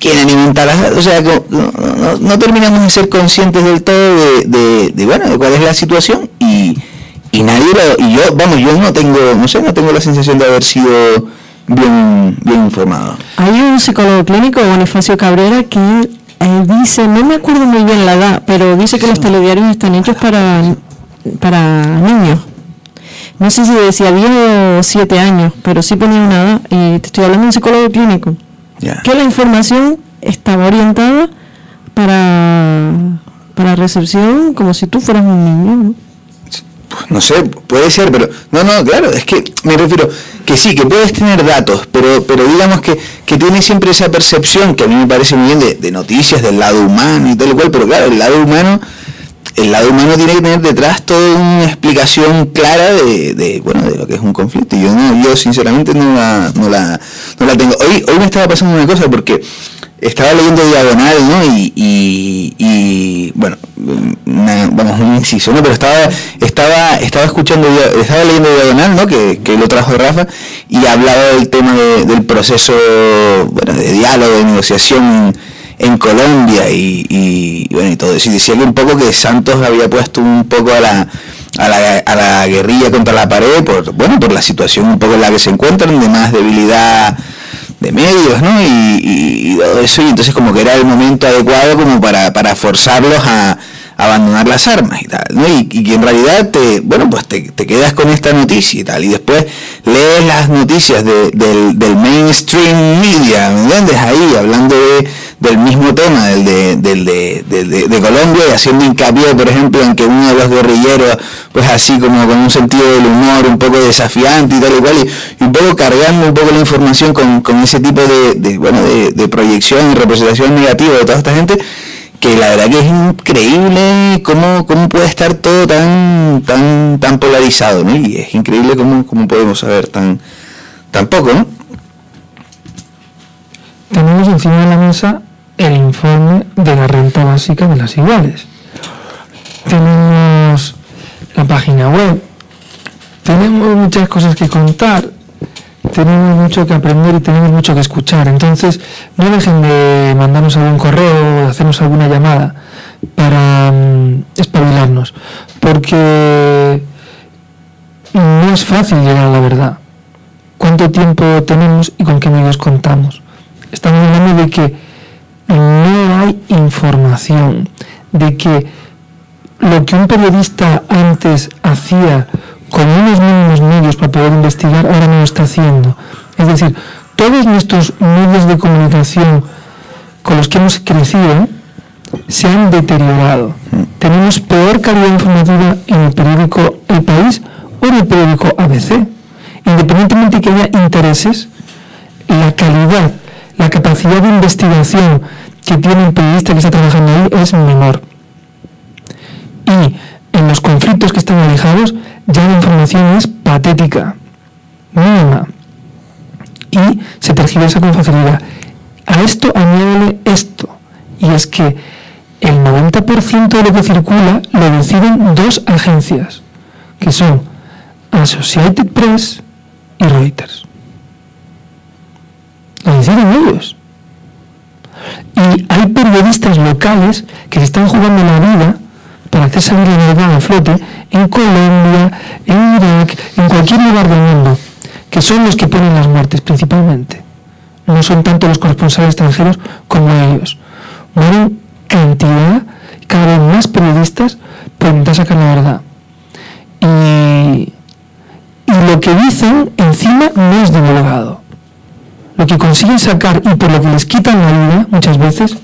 S3: quién alimenta a la Assad, o sea, no, no- no terminamos de ser conscientes del todo de, de- de, bueno, de cuál es la situación y, y nadie lo, y yo, vamos, yo no tengo, no sé, no tengo la sensación de haber sido bien, bien informado.
S1: Hay un psicólogo clínico, Bonifacio Cabrera, que eh, dice, no me acuerdo muy bien la edad, pero dice que los telediarios están hechos para, para niños. No sé si decía 10 o 7 años, pero sí ponía una edad. Y te estoy hablando de un psicólogo clínico. Que la información estaba orientada para, para recepción como si tú fueras un niño. ¿no?
S3: No sé, puede ser, pero no, no, claro, es que me refiero que sí, que puedes tener datos, pero, pero digamos que, que tiene siempre esa percepción que a mí me parece muy bien de, de noticias del lado humano y tal y cual, pero claro, el lado humano, el lado humano tiene que tener detrás toda una explicación clara de, bueno, de lo que es un conflicto. Y yo no, yo sinceramente no la, no la, no la tengo. Hoy, hoy me estaba pasando una cosa porque estaba leyendo diagonal, ¿no? Y, y, y, bueno, una- vamos, un inciso, ¿no? Pero estaba, estaba, estaba escuchando, estaba leyendo diagonal, ¿no? Que, que lo trajo Rafa y hablaba del tema de- del proceso, bueno, de diálogo, de negociación en, Colombia y, bueno, y todo eso. Y decía que un poco que Santos había puesto un poco a la, a la, a la guerrilla contra la pared por, bueno, por la situación un poco en la que se encuentran, de más debilidad de medios, ¿no? Y, todo eso, y entonces como que era el momento adecuado como para, para forzarlos a, abandonar las armas y tal, ¿no? Y, y que en realidad te, bueno, pues te, te quedas con esta noticia y tal, y después lees las noticias de- del, del mainstream media, ¿me entiendes? Ahí hablando de, del mismo tema, del de, del de, de- de Colombia, y haciendo hincapié, por ejemplo, en que uno de los guerrilleros, pues así como con un sentido del humor un poco desafiante y tal y cual, y, un poco cargando un poco la información con, con ese tipo de, bueno, de proyección y representación negativa de toda esta gente, que la verdad que es increíble cómo, cómo puede estar todo tan tan tan polarizado, ¿no? Y es increíble cómo, cómo podemos saber tan tan poco, ¿no?
S2: tenemos encima de la mesa el informe de la renta básica de las iguales. Tenemos la página web, tenemos muchas cosas que contar, tenemos mucho que aprender y tenemos mucho que escuchar. Entonces, no dejen de mandarnos algún correo o de hacernos alguna llamada para mm, espabilarnos, porque no es fácil llegar a la verdad. ¿Cuánto tiempo tenemos y con qué medios contamos? Estamos hablando de que no hay información, de que lo que un periodista antes hacía con unos mínimos medios para poder investigar, ahora no lo está haciendo. Es decir, todos nuestros medios de comunicación con los que hemos crecido se han deteriorado. Tenemos peor calidad informativa en el periódico El País o en el periódico ABC. Independientemente de que haya intereses, la calidad, la capacidad de investigación que tiene el periodista que está trabajando ahí es menor. Y en los conflictos que están alejados, ya la información es patética, mínima, y se tergiversa con facilidad. A esto añádele esto, y es que el 90% de lo que circula lo deciden dos agencias, que son Associated Press y Reuters. Ellos. Y hay periodistas locales que se están jugando la vida para hacer salir la verdad a flote en Colombia, en Irak, en cualquier lugar del mundo, que son los que ponen las muertes principalmente. No son tanto los corresponsales extranjeros como ellos. Mueren cantidad, cada vez más periodistas por intentar sacar la verdad. Y, y lo que dicen encima no es divulgado. Lo que consiguen sacar y por lo que les quitan la vida muchas veces,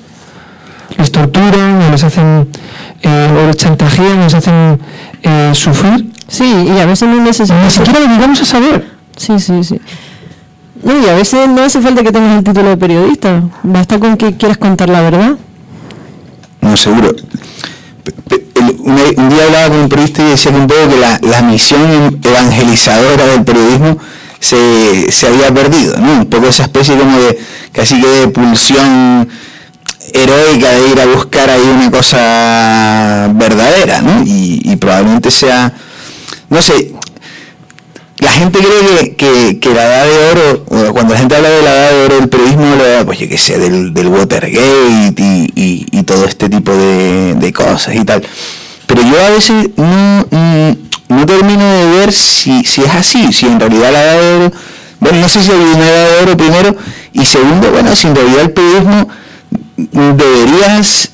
S2: les torturan o les hacen eh, o les chantajean, les hacen eh, sufrir.
S1: Sí, y a veces no necesitas...
S2: Ni siquiera lo llegamos a saber.
S1: Sí, sí, sí. No, y a veces no hace falta que tengas el título de periodista, basta con que quieras contar la verdad.
S3: No, seguro. Pe- pe- el- un, día hablaba con un periodista y decía un poco que la, la misión evangelizadora del periodismo se, se había perdido, ¿no? Un poco esa especie como de casi que de pulsión heroica de ir a buscar ahí una cosa verdadera, ¿no? Y, probablemente sea, no sé, la gente cree que, que, la edad de oro, cuando la gente habla de la edad de oro del periodismo, habla, pues yo qué sé, del, del Watergate y, y- y todo este tipo de, de cosas y tal. Pero yo a veces no, mm, no termino de ver si, si es así, si en realidad la edad de oro, bueno, no sé si hay una edad de oro primero, y segundo, bueno, si en realidad el periodismo deberías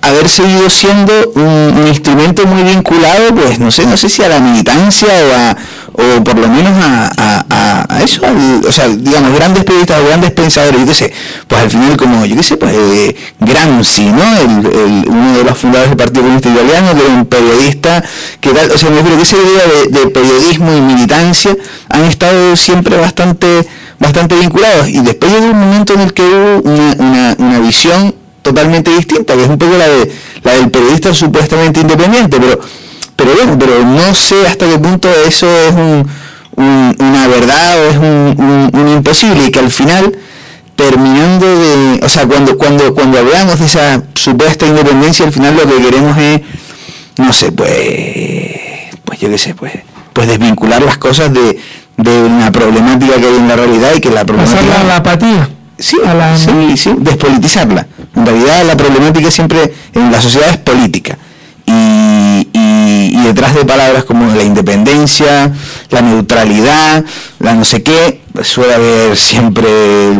S3: haber seguido siendo un, un instrumento muy vinculado, pues no sé, no sé si a la militancia o a, o por lo menos a, a- a- eso, o sea, digamos, grandes periodistas grandes pensadores, yo qué sé, pues al final como, yo qué sé, pues eh, Gramsci, ¿no? El, uno de los fundadores del Partido Comunista Italiano, que un periodista, que tal, o sea, me refiero que esa idea de, de periodismo y militancia han estado siempre bastante bastante vinculados y después llegó un momento en el que hubo una, una- una visión totalmente distinta, que es un poco la de la del periodista supuestamente independiente, pero pero bueno, pero no sé hasta qué punto eso es un- un- una verdad o es un, un- imposible y que al final terminando de, o sea, cuando cuando cuando hablamos de esa supuesta independencia, al final lo que queremos es no sé, pues pues yo qué sé, pues pues desvincular las cosas de, de una problemática que hay en la realidad y que la problemática
S2: Pasarla a la apatía.
S3: Sí, sí, sí, despolitizarla. En realidad la problemática siempre en la sociedad es política. Y, y- y detrás de palabras como la independencia, la neutralidad, la no sé qué, pues suele haber siempre,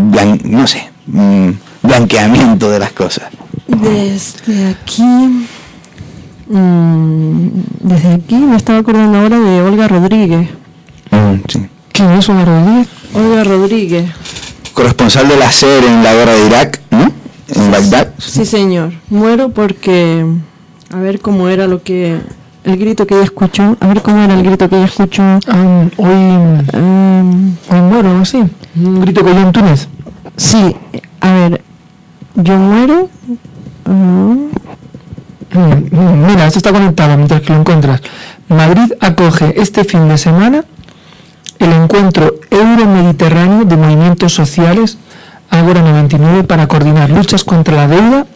S3: blan- no sé, mm, blanqueamiento de las cosas.
S1: Desde aquí, mm, desde aquí me estaba acordando ahora de Olga Rodríguez.
S2: ¿Quién es Olga Rodríguez?
S1: Olga Rodríguez,
S3: Corresponsal de la SER en la guerra de Irak, ¿no? En Bagdad.
S1: sí señor. Muero porque, a ver cómo era lo que, el grito que ella escuchó, a ver cómo era el grito que ella escuchó.
S2: Ah, hoy, hoy muero, así. Un grito que yo en Túnez.
S1: Sí, a ver, yo muero. ah,
S2: Mira, esto está conectado mientras que lo encuentras. Madrid acoge este fin de semana el encuentro euro-mediterráneo de movimientos sociales Ágora 99 para coordinar luchas contra la deuda,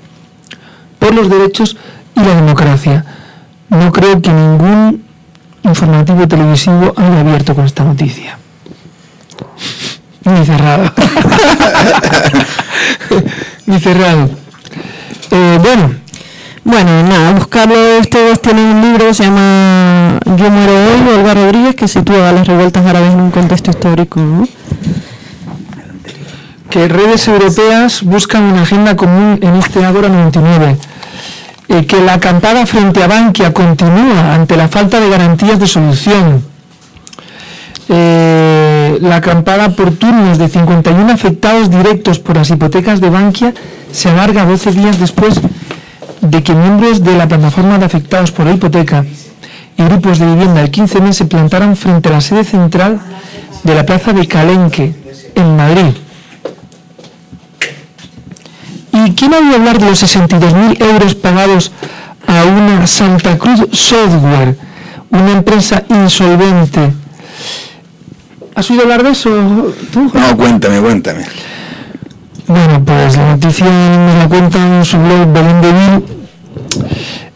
S2: por los derechos y la democracia. No creo que ningún informativo televisivo haya abierto con esta noticia. Ni cerrado. Ni cerrado. Eh, bueno,
S1: Bueno, nada, buscarlo. Ustedes tienen un libro que se llama Yo muero hoy, de Olga Rodríguez, que sitúa a las revueltas árabes en un contexto histórico. ¿no?
S2: que redes europeas buscan una agenda común en este Ágora 99. Que la acampada frente a Bankia continúa ante la falta de garantías de solución. Eh, la acampada por turnos de 51 afectados directos por las hipotecas de Bankia se alarga 12 días después de que miembros de la plataforma de afectados por la hipoteca y grupos de vivienda del 15M se plantaron frente a la sede central de la plaza de Calenque, en Madrid. ¿Y quién ha oído hablar de los 62.000 euros pagados a una Santa Cruz Software, una empresa insolvente? ¿Has oído hablar de eso tú?
S3: No, cuéntame, cuéntame.
S2: Bueno, pues la noticia nos la cuenta en su blog Belén de.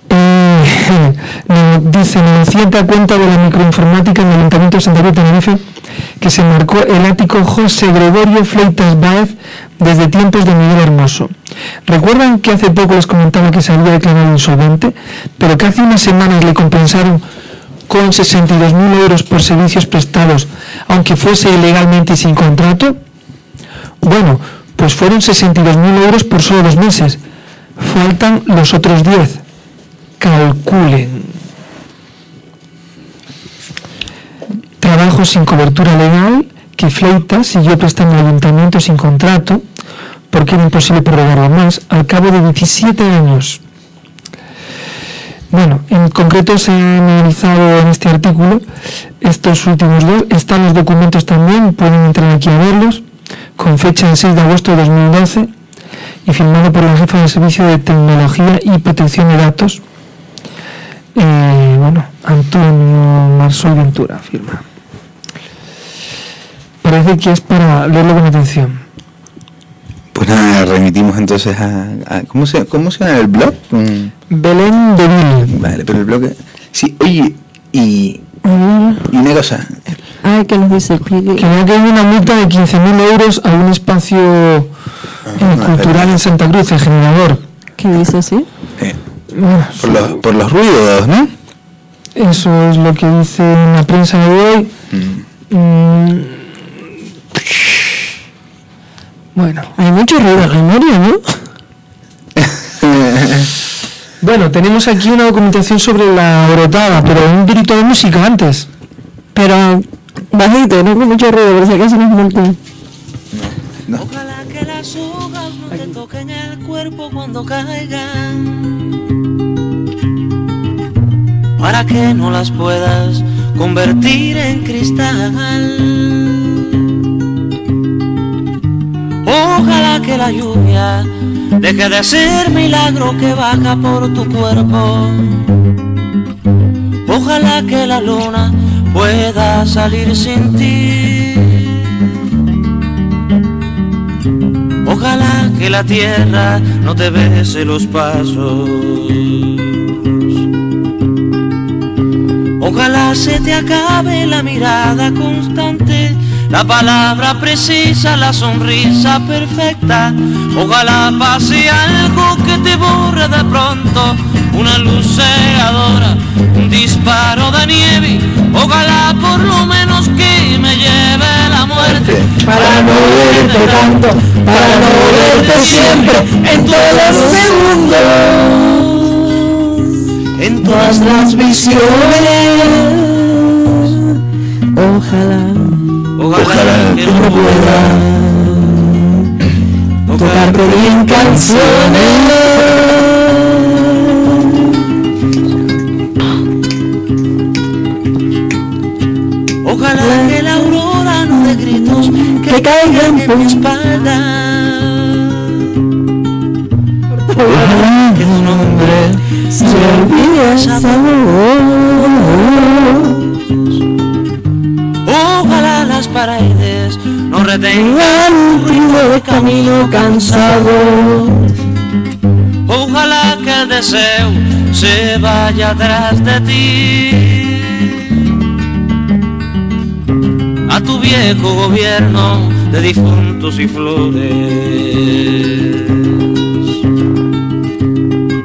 S2: Eh, dice, a cuenta de la microinformática en el Ayuntamiento de Santa Cruz de Tenerife, que se marcó el ático José Gregorio Fleitas Baez desde tiempos de Miguel Hermoso. ¿Recuerdan que hace poco les comentaba que se había declarado insolvente, pero que hace unas semanas le compensaron con 62.000 euros por servicios prestados, aunque fuese ilegalmente y sin contrato? Bueno, pues fueron 62.000 euros por solo dos meses. Faltan los otros 10. Calculen. Trabajo sin cobertura legal que Fleitas siguió prestando al ayuntamiento sin contrato, porque era imposible prorrogarlo más, al cabo de 17 años. Bueno, en concreto se han analizado en este artículo estos últimos dos. Están los documentos también, pueden entrar aquí a verlos, con fecha del 6 de agosto de 2012 y firmado por la jefa del Servicio de Tecnología y Protección de Datos, eh, bueno, Antonio Marsol Ventura firma. Parece que es para leerlo con atención.
S3: Pues nada, remitimos entonces a... a- ¿cómo, se, ¿Cómo se llama el blog? Mm,
S2: Belén de Vil.
S3: Vale, pero el blog... Sí, oye, y, y una cosa,
S1: Ay, que nos dice
S2: Que no que hay una multa de 15.000 euros a un espacio eh, cultural en Santa Cruz, el generador.
S1: ¿Qué dice así?
S3: eh, por, los, por los ruidos, ¿no?
S2: Eso es lo que dice en la prensa de hoy. Mm. Bueno.
S1: Hay mucho ruido en la memoria, ¿no?
S2: Bueno, tenemos aquí una documentación sobre la brotada, pero un grito de música antes.
S1: Pero bajito, no con mucho ruido, por si acaso nos multan.
S18: Ojalá que las hojas no te toquen el cuerpo cuando caigan. Para que no las puedas convertir en cristal. Ojalá que la lluvia deje de ser milagro que baja por tu cuerpo. Ojalá que la luna pueda salir sin ti. Ojalá que la tierra no te bese los pasos. Ojalá se te acabe la mirada constante, la palabra precisa, la sonrisa perfecta. Ojalá pase algo que te borre de pronto, una luz cegadora, un disparo de nieve. Ojalá por lo menos que me lleve la muerte para no verte tanto, para no verte siempre en todos los segundos en todas las visiones.
S1: Ojalá,
S18: ojalá que no pueda
S1: tocarte bien
S18: Ojalá que la aurora no de gritos que caigan en mi espalda. Ojalá que tu nombre se olvide esa voz. Tengan un de camino cansado. Ojalá que el deseo se vaya atrás de ti. A tu viejo gobierno de difuntos y flores.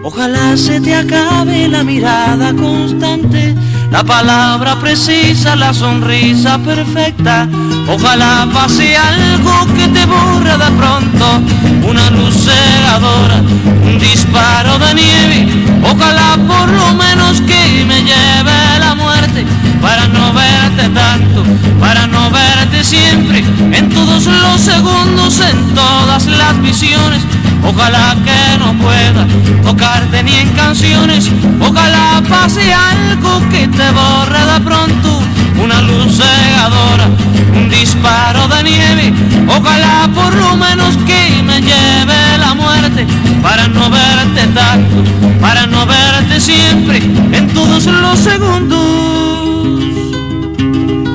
S18: Ojalá se te acabe la mirada constante, la palabra precisa, la sonrisa perfecta. Ojalá pase algo que te borre de pronto, una luz cegadora, un disparo de nieve. Ojalá por lo menos que me lleve la muerte para no verte tanto, para no verte siempre, en todos los segundos, en todas las visiones. Ojalá que no pueda tocarte ni en canciones. Ojalá pase algo que te borre de pronto. Una luz cegadora, un disparo de nieve. Ojalá por lo menos que me lleve la muerte. Para no verte tanto, para no verte siempre. En todos los segundos,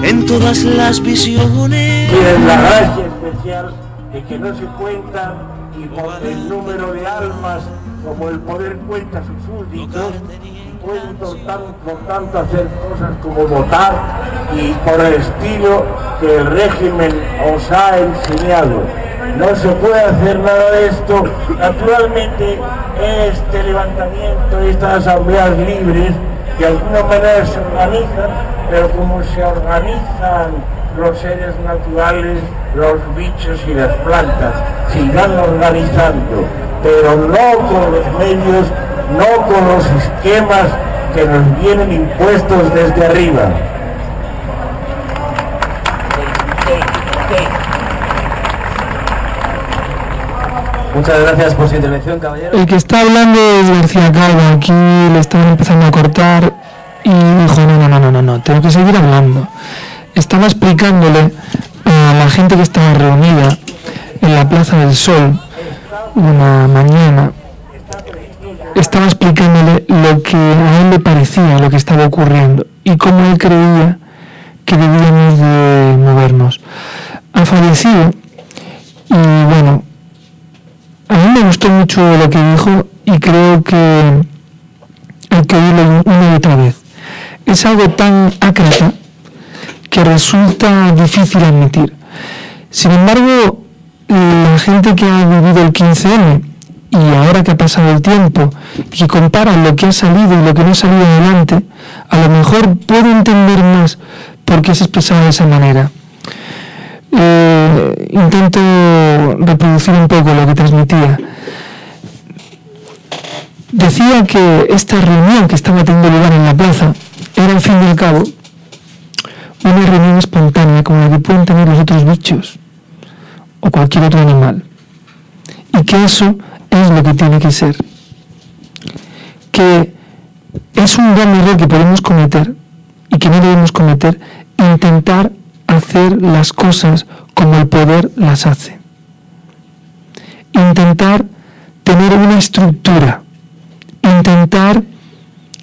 S18: en todas las visiones.
S19: Tienen la gracia especial de que no se cuentan y por el número de almas como el poder cuenta sus súbditos tan- por tanto hacer cosas como votar y por el estilo que el régimen os ha enseñado. No se puede hacer nada de esto. Naturalmente, este levantamiento, estas asambleas libres, de alguna manera se organizan, pero como se organizan los seres naturales, los bichos y las plantas, se irán organizando, pero no con los medios, no con los esquemas que nos vienen impuestos desde arriba.
S20: Muchas gracias por su intervención, caballero.
S2: El que está hablando es García Calvo. Aquí le estaban empezando a cortar y dijo, no, no, no, no, no, no, tengo que seguir hablando. Estaba explicándole a la gente que estaba reunida en la Plaza del Sol una mañana, estaba explicándole lo que a él le parecía, lo que estaba ocurriendo y cómo él creía que debíamos de movernos. Ha fallecido y bueno, a mí me gustó mucho lo que dijo y creo que hay que oírlo una y otra vez. Es algo tan ácrata que resulta difícil admitir. Sin embargo, la gente que ha vivido el 15M y ahora que ha pasado el tiempo y que compara lo que ha salido y lo que no ha salido adelante, a lo mejor puede entender más por qué se expresaba de esa manera. Eh, intento reproducir un poco lo que transmitía. Decía que esta reunión que estaba teniendo lugar en la plaza era al fin y al cabo una reunión espontánea como la que pueden tener los otros bichos o cualquier otro animal. Y que eso es lo que tiene que ser. Que es un gran error que podemos cometer y que no debemos cometer intentar hacer las cosas como el poder las hace. Intentar tener una estructura, intentar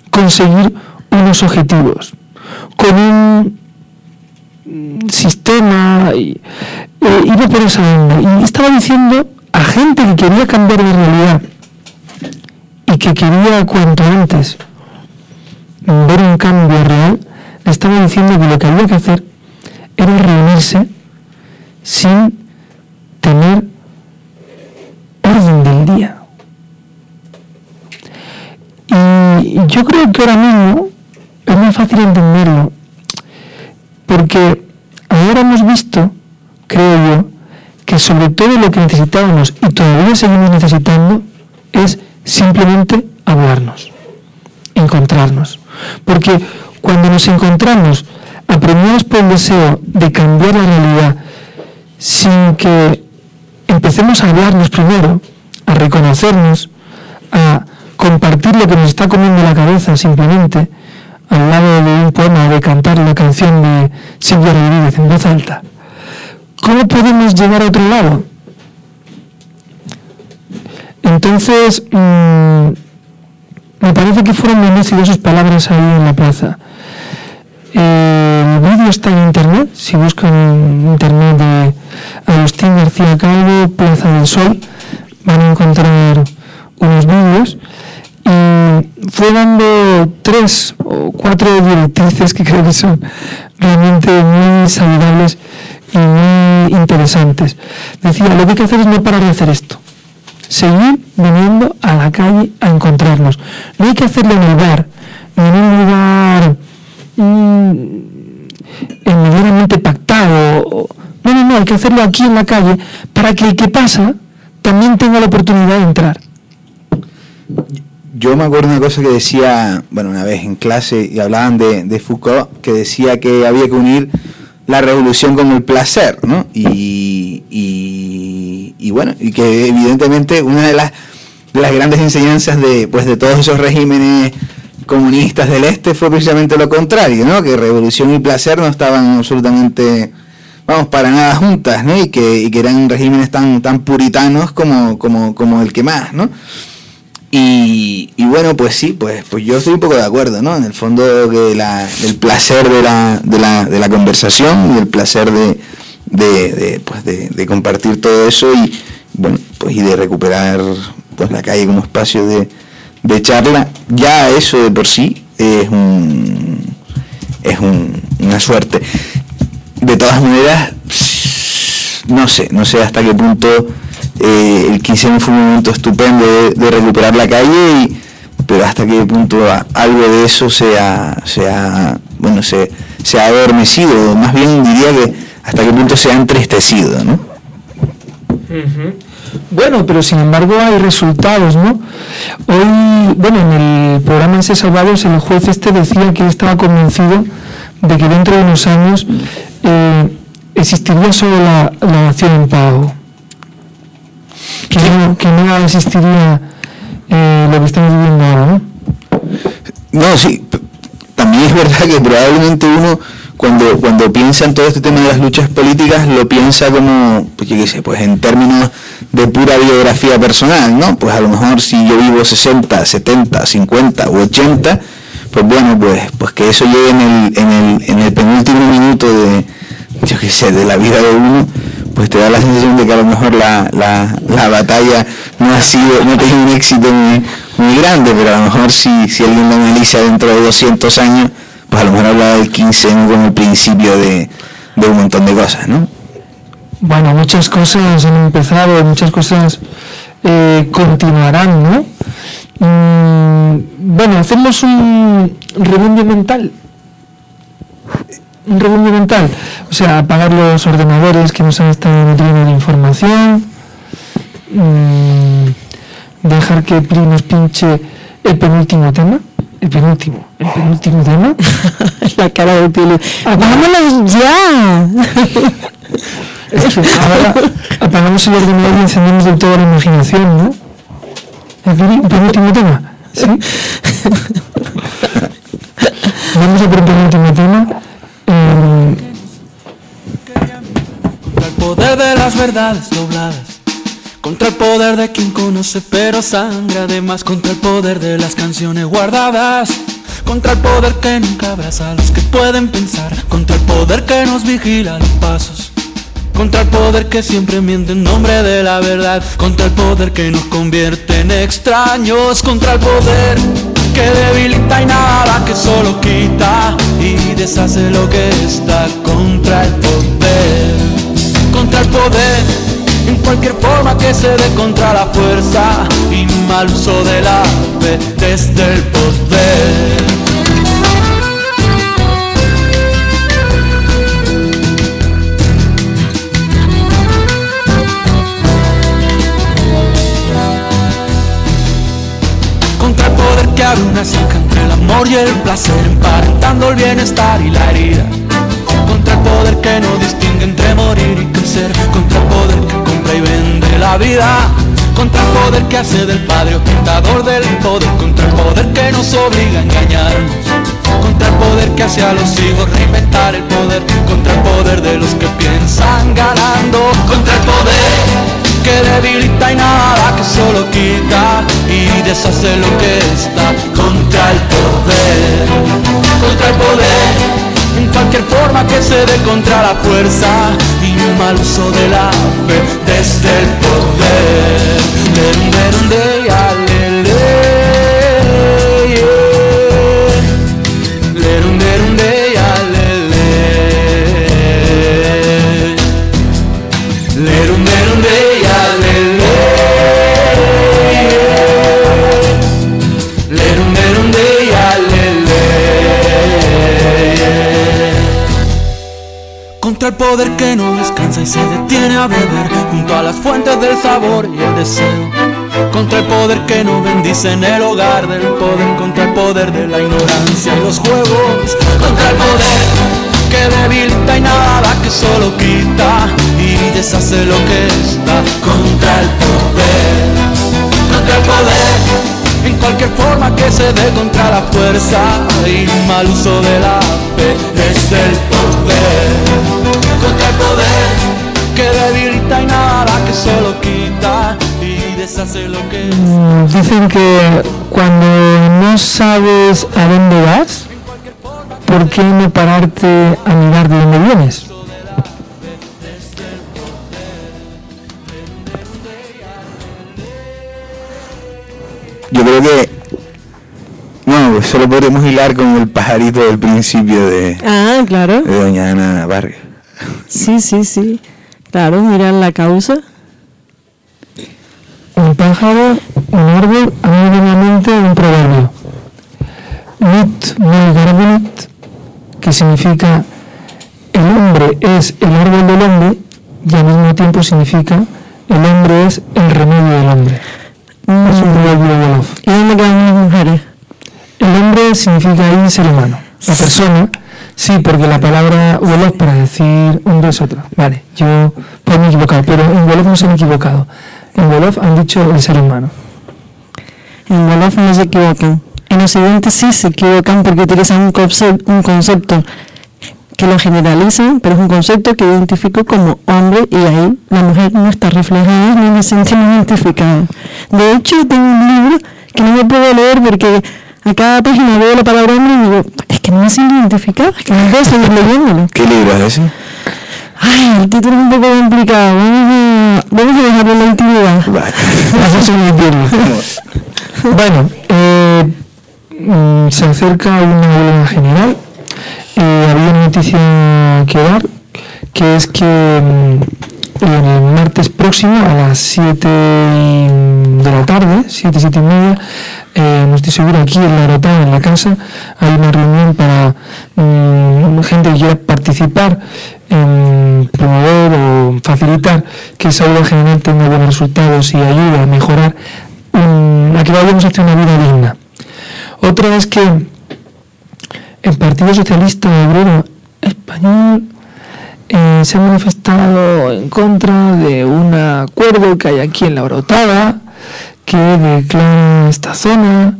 S2: conseguir unos objetivos con un sistema y, iba por esa onda y estaba diciendo a gente que quería cambiar de realidad y que quería cuanto antes ver un cambio real, le estaba diciendo que lo que había que hacer era reunirse sin tener orden del día. Y yo creo que ahora mismo es muy fácil entenderlo, porque ahora hemos visto, creo yo, que sobre todo lo que necesitábamos y todavía seguimos necesitando es simplemente hablarnos, encontrarnos. Porque cuando nos encontramos, apremiados por el deseo de cambiar la realidad, sin que empecemos a hablarnos primero, a reconocernos, a compartir lo que nos está comiendo la cabeza simplemente, al lado de un poema, de cantar la canción de Silvia Rodríguez en voz alta. ¿Cómo podemos llegar a otro lado? Entonces, mm, me parece que fueron lúcidas sus palabras ahí en la plaza. Eh, El vídeo está en internet, si buscan en internet de Agustín García Calvo, Plaza del Sol, van a encontrar unos vídeos y fue dando tres o cuatro directrices que creo que son realmente muy saludables muy interesantes. Decía, lo que hay que hacer es no parar de hacer esto. Seguir viniendo a la calle a encontrarnos. No hay que hacerlo en el bar, en un lugar mm, inmediatamente pactado. No, no, no, hay que hacerlo aquí en la calle para que el que pasa también tenga la oportunidad de entrar.
S3: Yo me acuerdo una cosa que decía, bueno, una vez en clase y hablaban de, de Foucault, que decía que había que unir la revolución con el placer, ¿no? Y, y- y bueno, y que evidentemente una de las, de las grandes enseñanzas de, pues, de todos esos regímenes comunistas del este fue precisamente lo contrario, ¿no? Que revolución y placer no estaban absolutamente, vamos, para nada juntas, ¿no? Y que, y que eran regímenes tan, tan puritanos como, como, como el que más, ¿no? Y, bueno, pues sí, pues, pues yo estoy un poco de acuerdo, ¿no? En el fondo que la, del placer de la, de, la, de la conversación y el placer de, de, de, pues de compartir todo eso y bueno, pues y de recuperar pues la calle como espacio de, de charla, ya eso de por sí es un es un- una suerte. De todas maneras, no sé, no sé hasta qué punto eh, el 15 fue un momento estupendo de, recuperar la calle, y, pero hasta qué punto algo de eso se ha, se ha, bueno, se, se ha adormecido, más bien diría que hasta qué punto se ha entristecido, ¿no?
S2: Bueno, pero sin embargo hay resultados, ¿no? Hoy, bueno, en el programa Ese Salvados, el juez este decía que él estaba convencido de que dentro de unos años eh, existiría solo la, la dación en pago. Que no, que no existiría eh, lo que estamos viviendo ahora, ¿no?
S3: No, sí, también es verdad que probablemente uno cuando, cuando piensa en todo este tema de las luchas políticas lo piensa como, pues qué sé, pues en términos de pura biografía personal, ¿no? Pues a lo mejor si yo vivo 60, 70, 50 u 80, pues bueno, pues, pues que eso llegue en el, en el, en el penúltimo minuto de, yo qué sé, de la vida de uno, pues te da la sensación de que a lo mejor la, la, la batalla no ha sido, no ha tenido un éxito muy, muy grande, pero a lo mejor si, si alguien lo analiza dentro de 200 años, pues a lo mejor habla del 15 como el principio de, de un montón de cosas, ¿no?
S2: Bueno, muchas cosas han empezado, muchas cosas eh, continuarán, ¿no? Mm, bueno, hacemos un rebundio mental. Un rebundio mental. O sea, apagar los ordenadores que nos han estado nutriendo de información. mm, dejar que Pri nos pinche el penúltimo tema. El penúltimo. El penúltimo tema.
S1: La cara de Pili. ¡Vámonos ya!
S2: Ahora apagamos el ordenador y encendemos del todo la imaginación, ¿no? El peni- penúltimo tema, ¿sí? Vamos a por el penúltimo tema.
S21: Contra el poder de las verdades dobladas. Contra el poder de quien conoce pero sangra además. Contra el poder de las canciones guardadas. Contra el poder que nunca abraza a los que pueden pensar. Contra el poder que nos vigila los pasos. Contra el poder que siempre miente en nombre de la verdad. Contra el poder que nos convierte en extraños. Contra el poder que debilita y nada que solo quita y deshace lo que está. Contra el poder. Contra el poder. En cualquier forma que se dé contra la fuerza y mal uso de la fe desde el poder. Una zanja entre el amor y el placer, emparentando el bienestar y la herida. Contra el poder que no distingue entre morir y crecer, contra el poder que compra y vende la vida. Contra el poder que hace del padre ostentador del poder, contra el poder que nos obliga a engañarnos. Contra el poder que hace a los hijos reinventar el poder, contra el poder de los que piensan ganando, contra el poder que debilita y nada que solo quita y deshace lo que está contra el poder, contra el poder, en cualquier forma que se dé contra la fuerza y mal uso de la fe desde el poder. Lerum, lerum, de, poder que no descansa y se detiene a beber junto a las fuentes del sabor y el deseo. Contra el poder que no bendice en el hogar del poder, contra el poder de la ignorancia y los juegos. Contra el poder que debilita y nada que solo quita y deshace lo que está. Contra el poder, contra el poder. En cualquier forma que se dé contra la fuerza y mal uso de la fe desde el poder. Contra el poder que debilita y nada que solo quita y deshace lo que
S2: Mm, Dicen que cuando no sabes a dónde vas, ¿por qué no pararte a mirar de dónde vienes?
S3: Yo creo que. No, pues solo podremos hilar con el pajarito del principio de,
S1: Ah, claro.
S3: de Doña Ana Vargas.
S1: Sí, sí, sí. Claro, mirar la causa.
S2: Un pájaro, un árbol, a mí me mente un proverbio. Nut garbonit, que significa el hombre es el árbol del hombre y al mismo tiempo significa el hombre es el remedio del hombre. Es un proverbio.
S1: ¿Y dónde quedan las mujeres?
S2: El hombre significa ahí ser humano. La persona, sí, porque la palabra Wolof para decir hombre es otra. Vale, yo puedo me equivocar, pero en Wolof no se han equivocado. En Wolof han dicho el ser humano.
S1: En Wolof no se equivocan. En Occidente sí se equivocan porque utilizan un concepto que lo generalizan, pero es un concepto que identifico como hombre y ahí la mujer no está reflejada ni me siento identificada. De hecho, tengo un libro que no me puedo leer porque a cada página veo la palabra hombre y digo, es que no me siento identificada, es que no puedo seguir leyéndolo.
S3: ¿Qué libro es ese?
S1: Ay, el título es un poco complicado. Vamos a, dejarlo en la intimidad.
S2: Pierde. Bueno, eh, mm, se acerca una huelga general. Eh, había una noticia que dar, que es que mm, el martes próximo a las 7 y- de la tarde, 7, 7 y media, eh, no estoy seguro, aquí en la Aerotada, en la casa, hay una reunión para mm, gente que quiera participar en promover o facilitar que esa huelga general tenga buenos resultados y ayude a mejorar a que vayamos hacia una vida digna. Otra es que el Partido Socialista Obrero Español eh, se ha manifestado en contra de un acuerdo que hay aquí en la Orotada que declara esta zona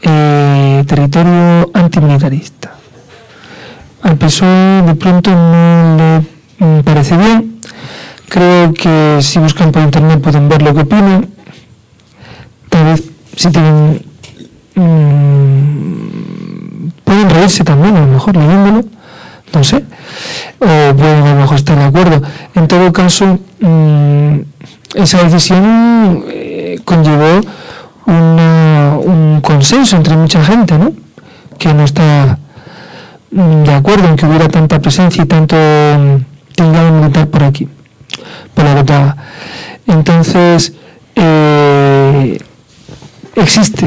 S2: eh, territorio antimilitarista. Al PSOE de pronto no le mm, parece bien. Creo que si buscan por internet pueden ver lo que opinan. Tal vez si tienen mm, pueden reírse también a lo mejor leyéndolo no sé o pueden a lo mejor estar de acuerdo en todo caso mm, esa decisión eh, conllevó una- un consenso entre mucha gente ¿no? que no está mm, de acuerdo en que hubiera tanta presencia y tanto mm, tinglado militar por aquí por la Rotada. entonces eh, existe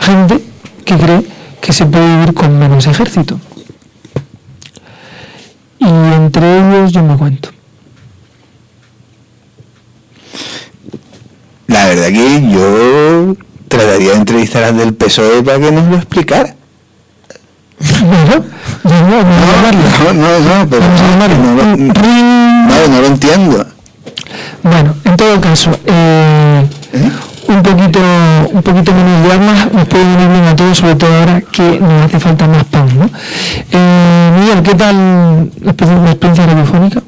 S2: gente que cree que se puede vivir con menos ejército. Y entre ellos yo me cuento.
S3: La verdad que yo trataría de entrevistar al del PSOE para que nos lo explicara.
S2: Bueno,
S3: no, no, no, pero no, no, no, no lo entiendo.
S2: Bueno, en todo caso, eh, un poquito un poquito menos de armas nos puede venir bien a todos, sobre todo ahora que nos hace falta más pan, ¿no? Eh, Miguel, ¿qué tal la experiencia, radiofónica?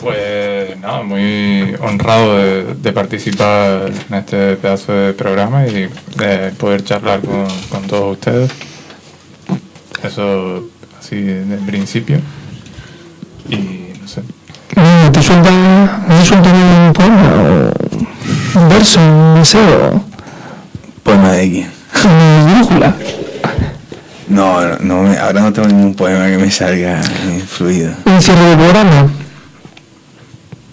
S6: Pues nada, muy honrado de, de participar en este pedazo de programa y de poder charlar con, con todos ustedes. Eso así de principio. y no sé.
S2: ¿Te suelta, te suelta un poema un verso, un deseo?
S3: ¿Poema de quién?
S2: Brújula.
S3: No, no, no ahora no tengo ningún poema que me salga eh, fluido.
S2: Un cierre de programa.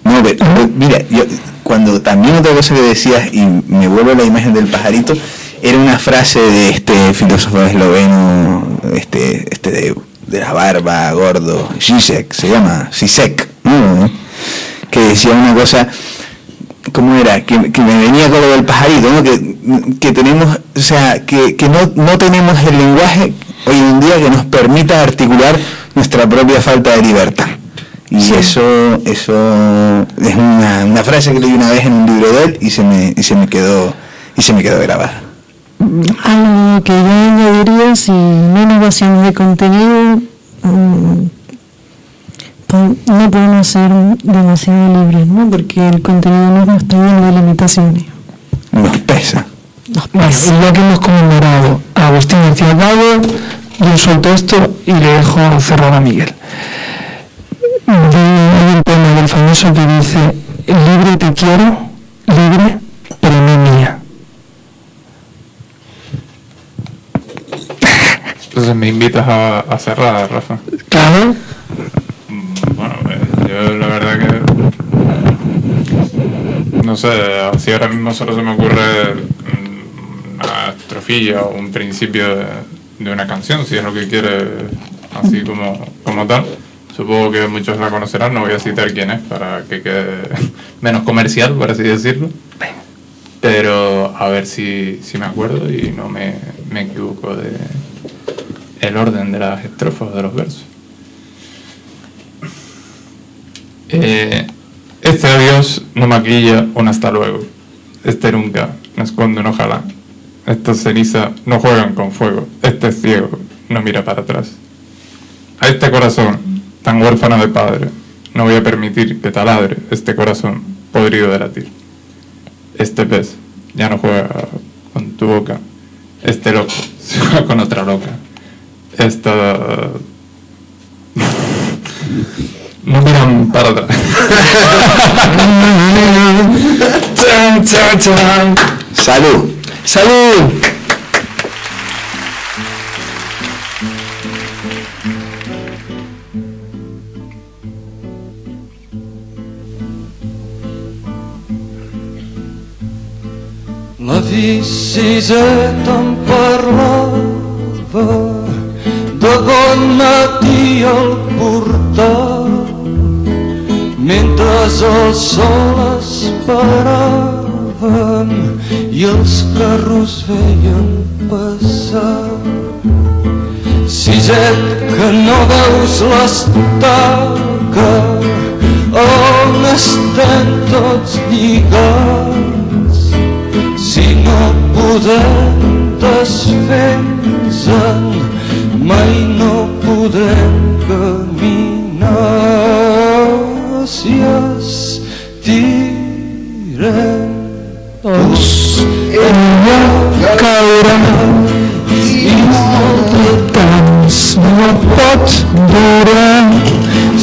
S3: No, pero, pero, mira, yo, cuando también otra cosa que decías, y me vuelvo a la imagen del pajarito, era una frase de este filósofo esloveno, este, este de, de la barba, gordo, Zizek, se llama Zizek, ¿no? que decía una cosa, ¿cómo era? Que, que me venía con lo del pajarito, ¿no? que, que tenemos, o sea, que, que no, no tenemos el lenguaje hoy en día que nos permita articular nuestra propia falta de libertad. Y eso, eso es una, una frase que leí una vez en un libro de él y se me, y se me quedó, y se me quedó grabada.
S1: Algo que yo añadiría, si no nos vaciamos de contenido, mm, no podemos ser demasiado libres, ¿no? Porque el contenido mismo está lleno de limitaciones.
S3: Nos pesa.
S2: Bueno, y ya que hemos conmemorado a Agustín García Cabo, yo suelto esto y le dejo cerrar a Miguel. Hay un poema del famoso que dice, libre te quiero, libre, pero no mía.
S6: Entonces me invitas a, a cerrar, Rafa.
S2: Claro.
S6: Bueno, eh, yo la verdad que no sé, así ahora mismo solo se me ocurre una estrofilla o un principio de, de una canción, si es lo que quiere, así como, como tal. Supongo que muchos la conocerán, no voy a citar quién es para que quede menos comercial, por así decirlo. Pero a ver si, si me acuerdo y no me, me equivoco de el orden de las estrofas de los versos. Eh, este adiós no maquilla un hasta luego. Este nunca no esconde un ojalá. Estas cenizas no juegan con fuego. Este es ciego, no mira para atrás. A este corazón, tan huérfano de padre, no voy a permitir que taladre este corazón podrido de latir. Este pez ya no juega con tu boca. Este loco se va con otra loca. Esta no miran para atrás.
S3: Salud.
S2: Salud.
S22: La visita em parlava de bon matí al portal mentre el sol esperàvem i els carros veien passar. Siset que no veus l'estaca on estem tots lligats? Si no podem desfer-nos-en mai no podrem caminar si tots
S2: ella caurà i molt de temps no pot durar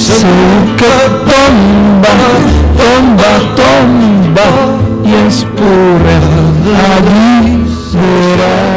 S2: segur que tomba, tomba, tomba i es pourrà alliberar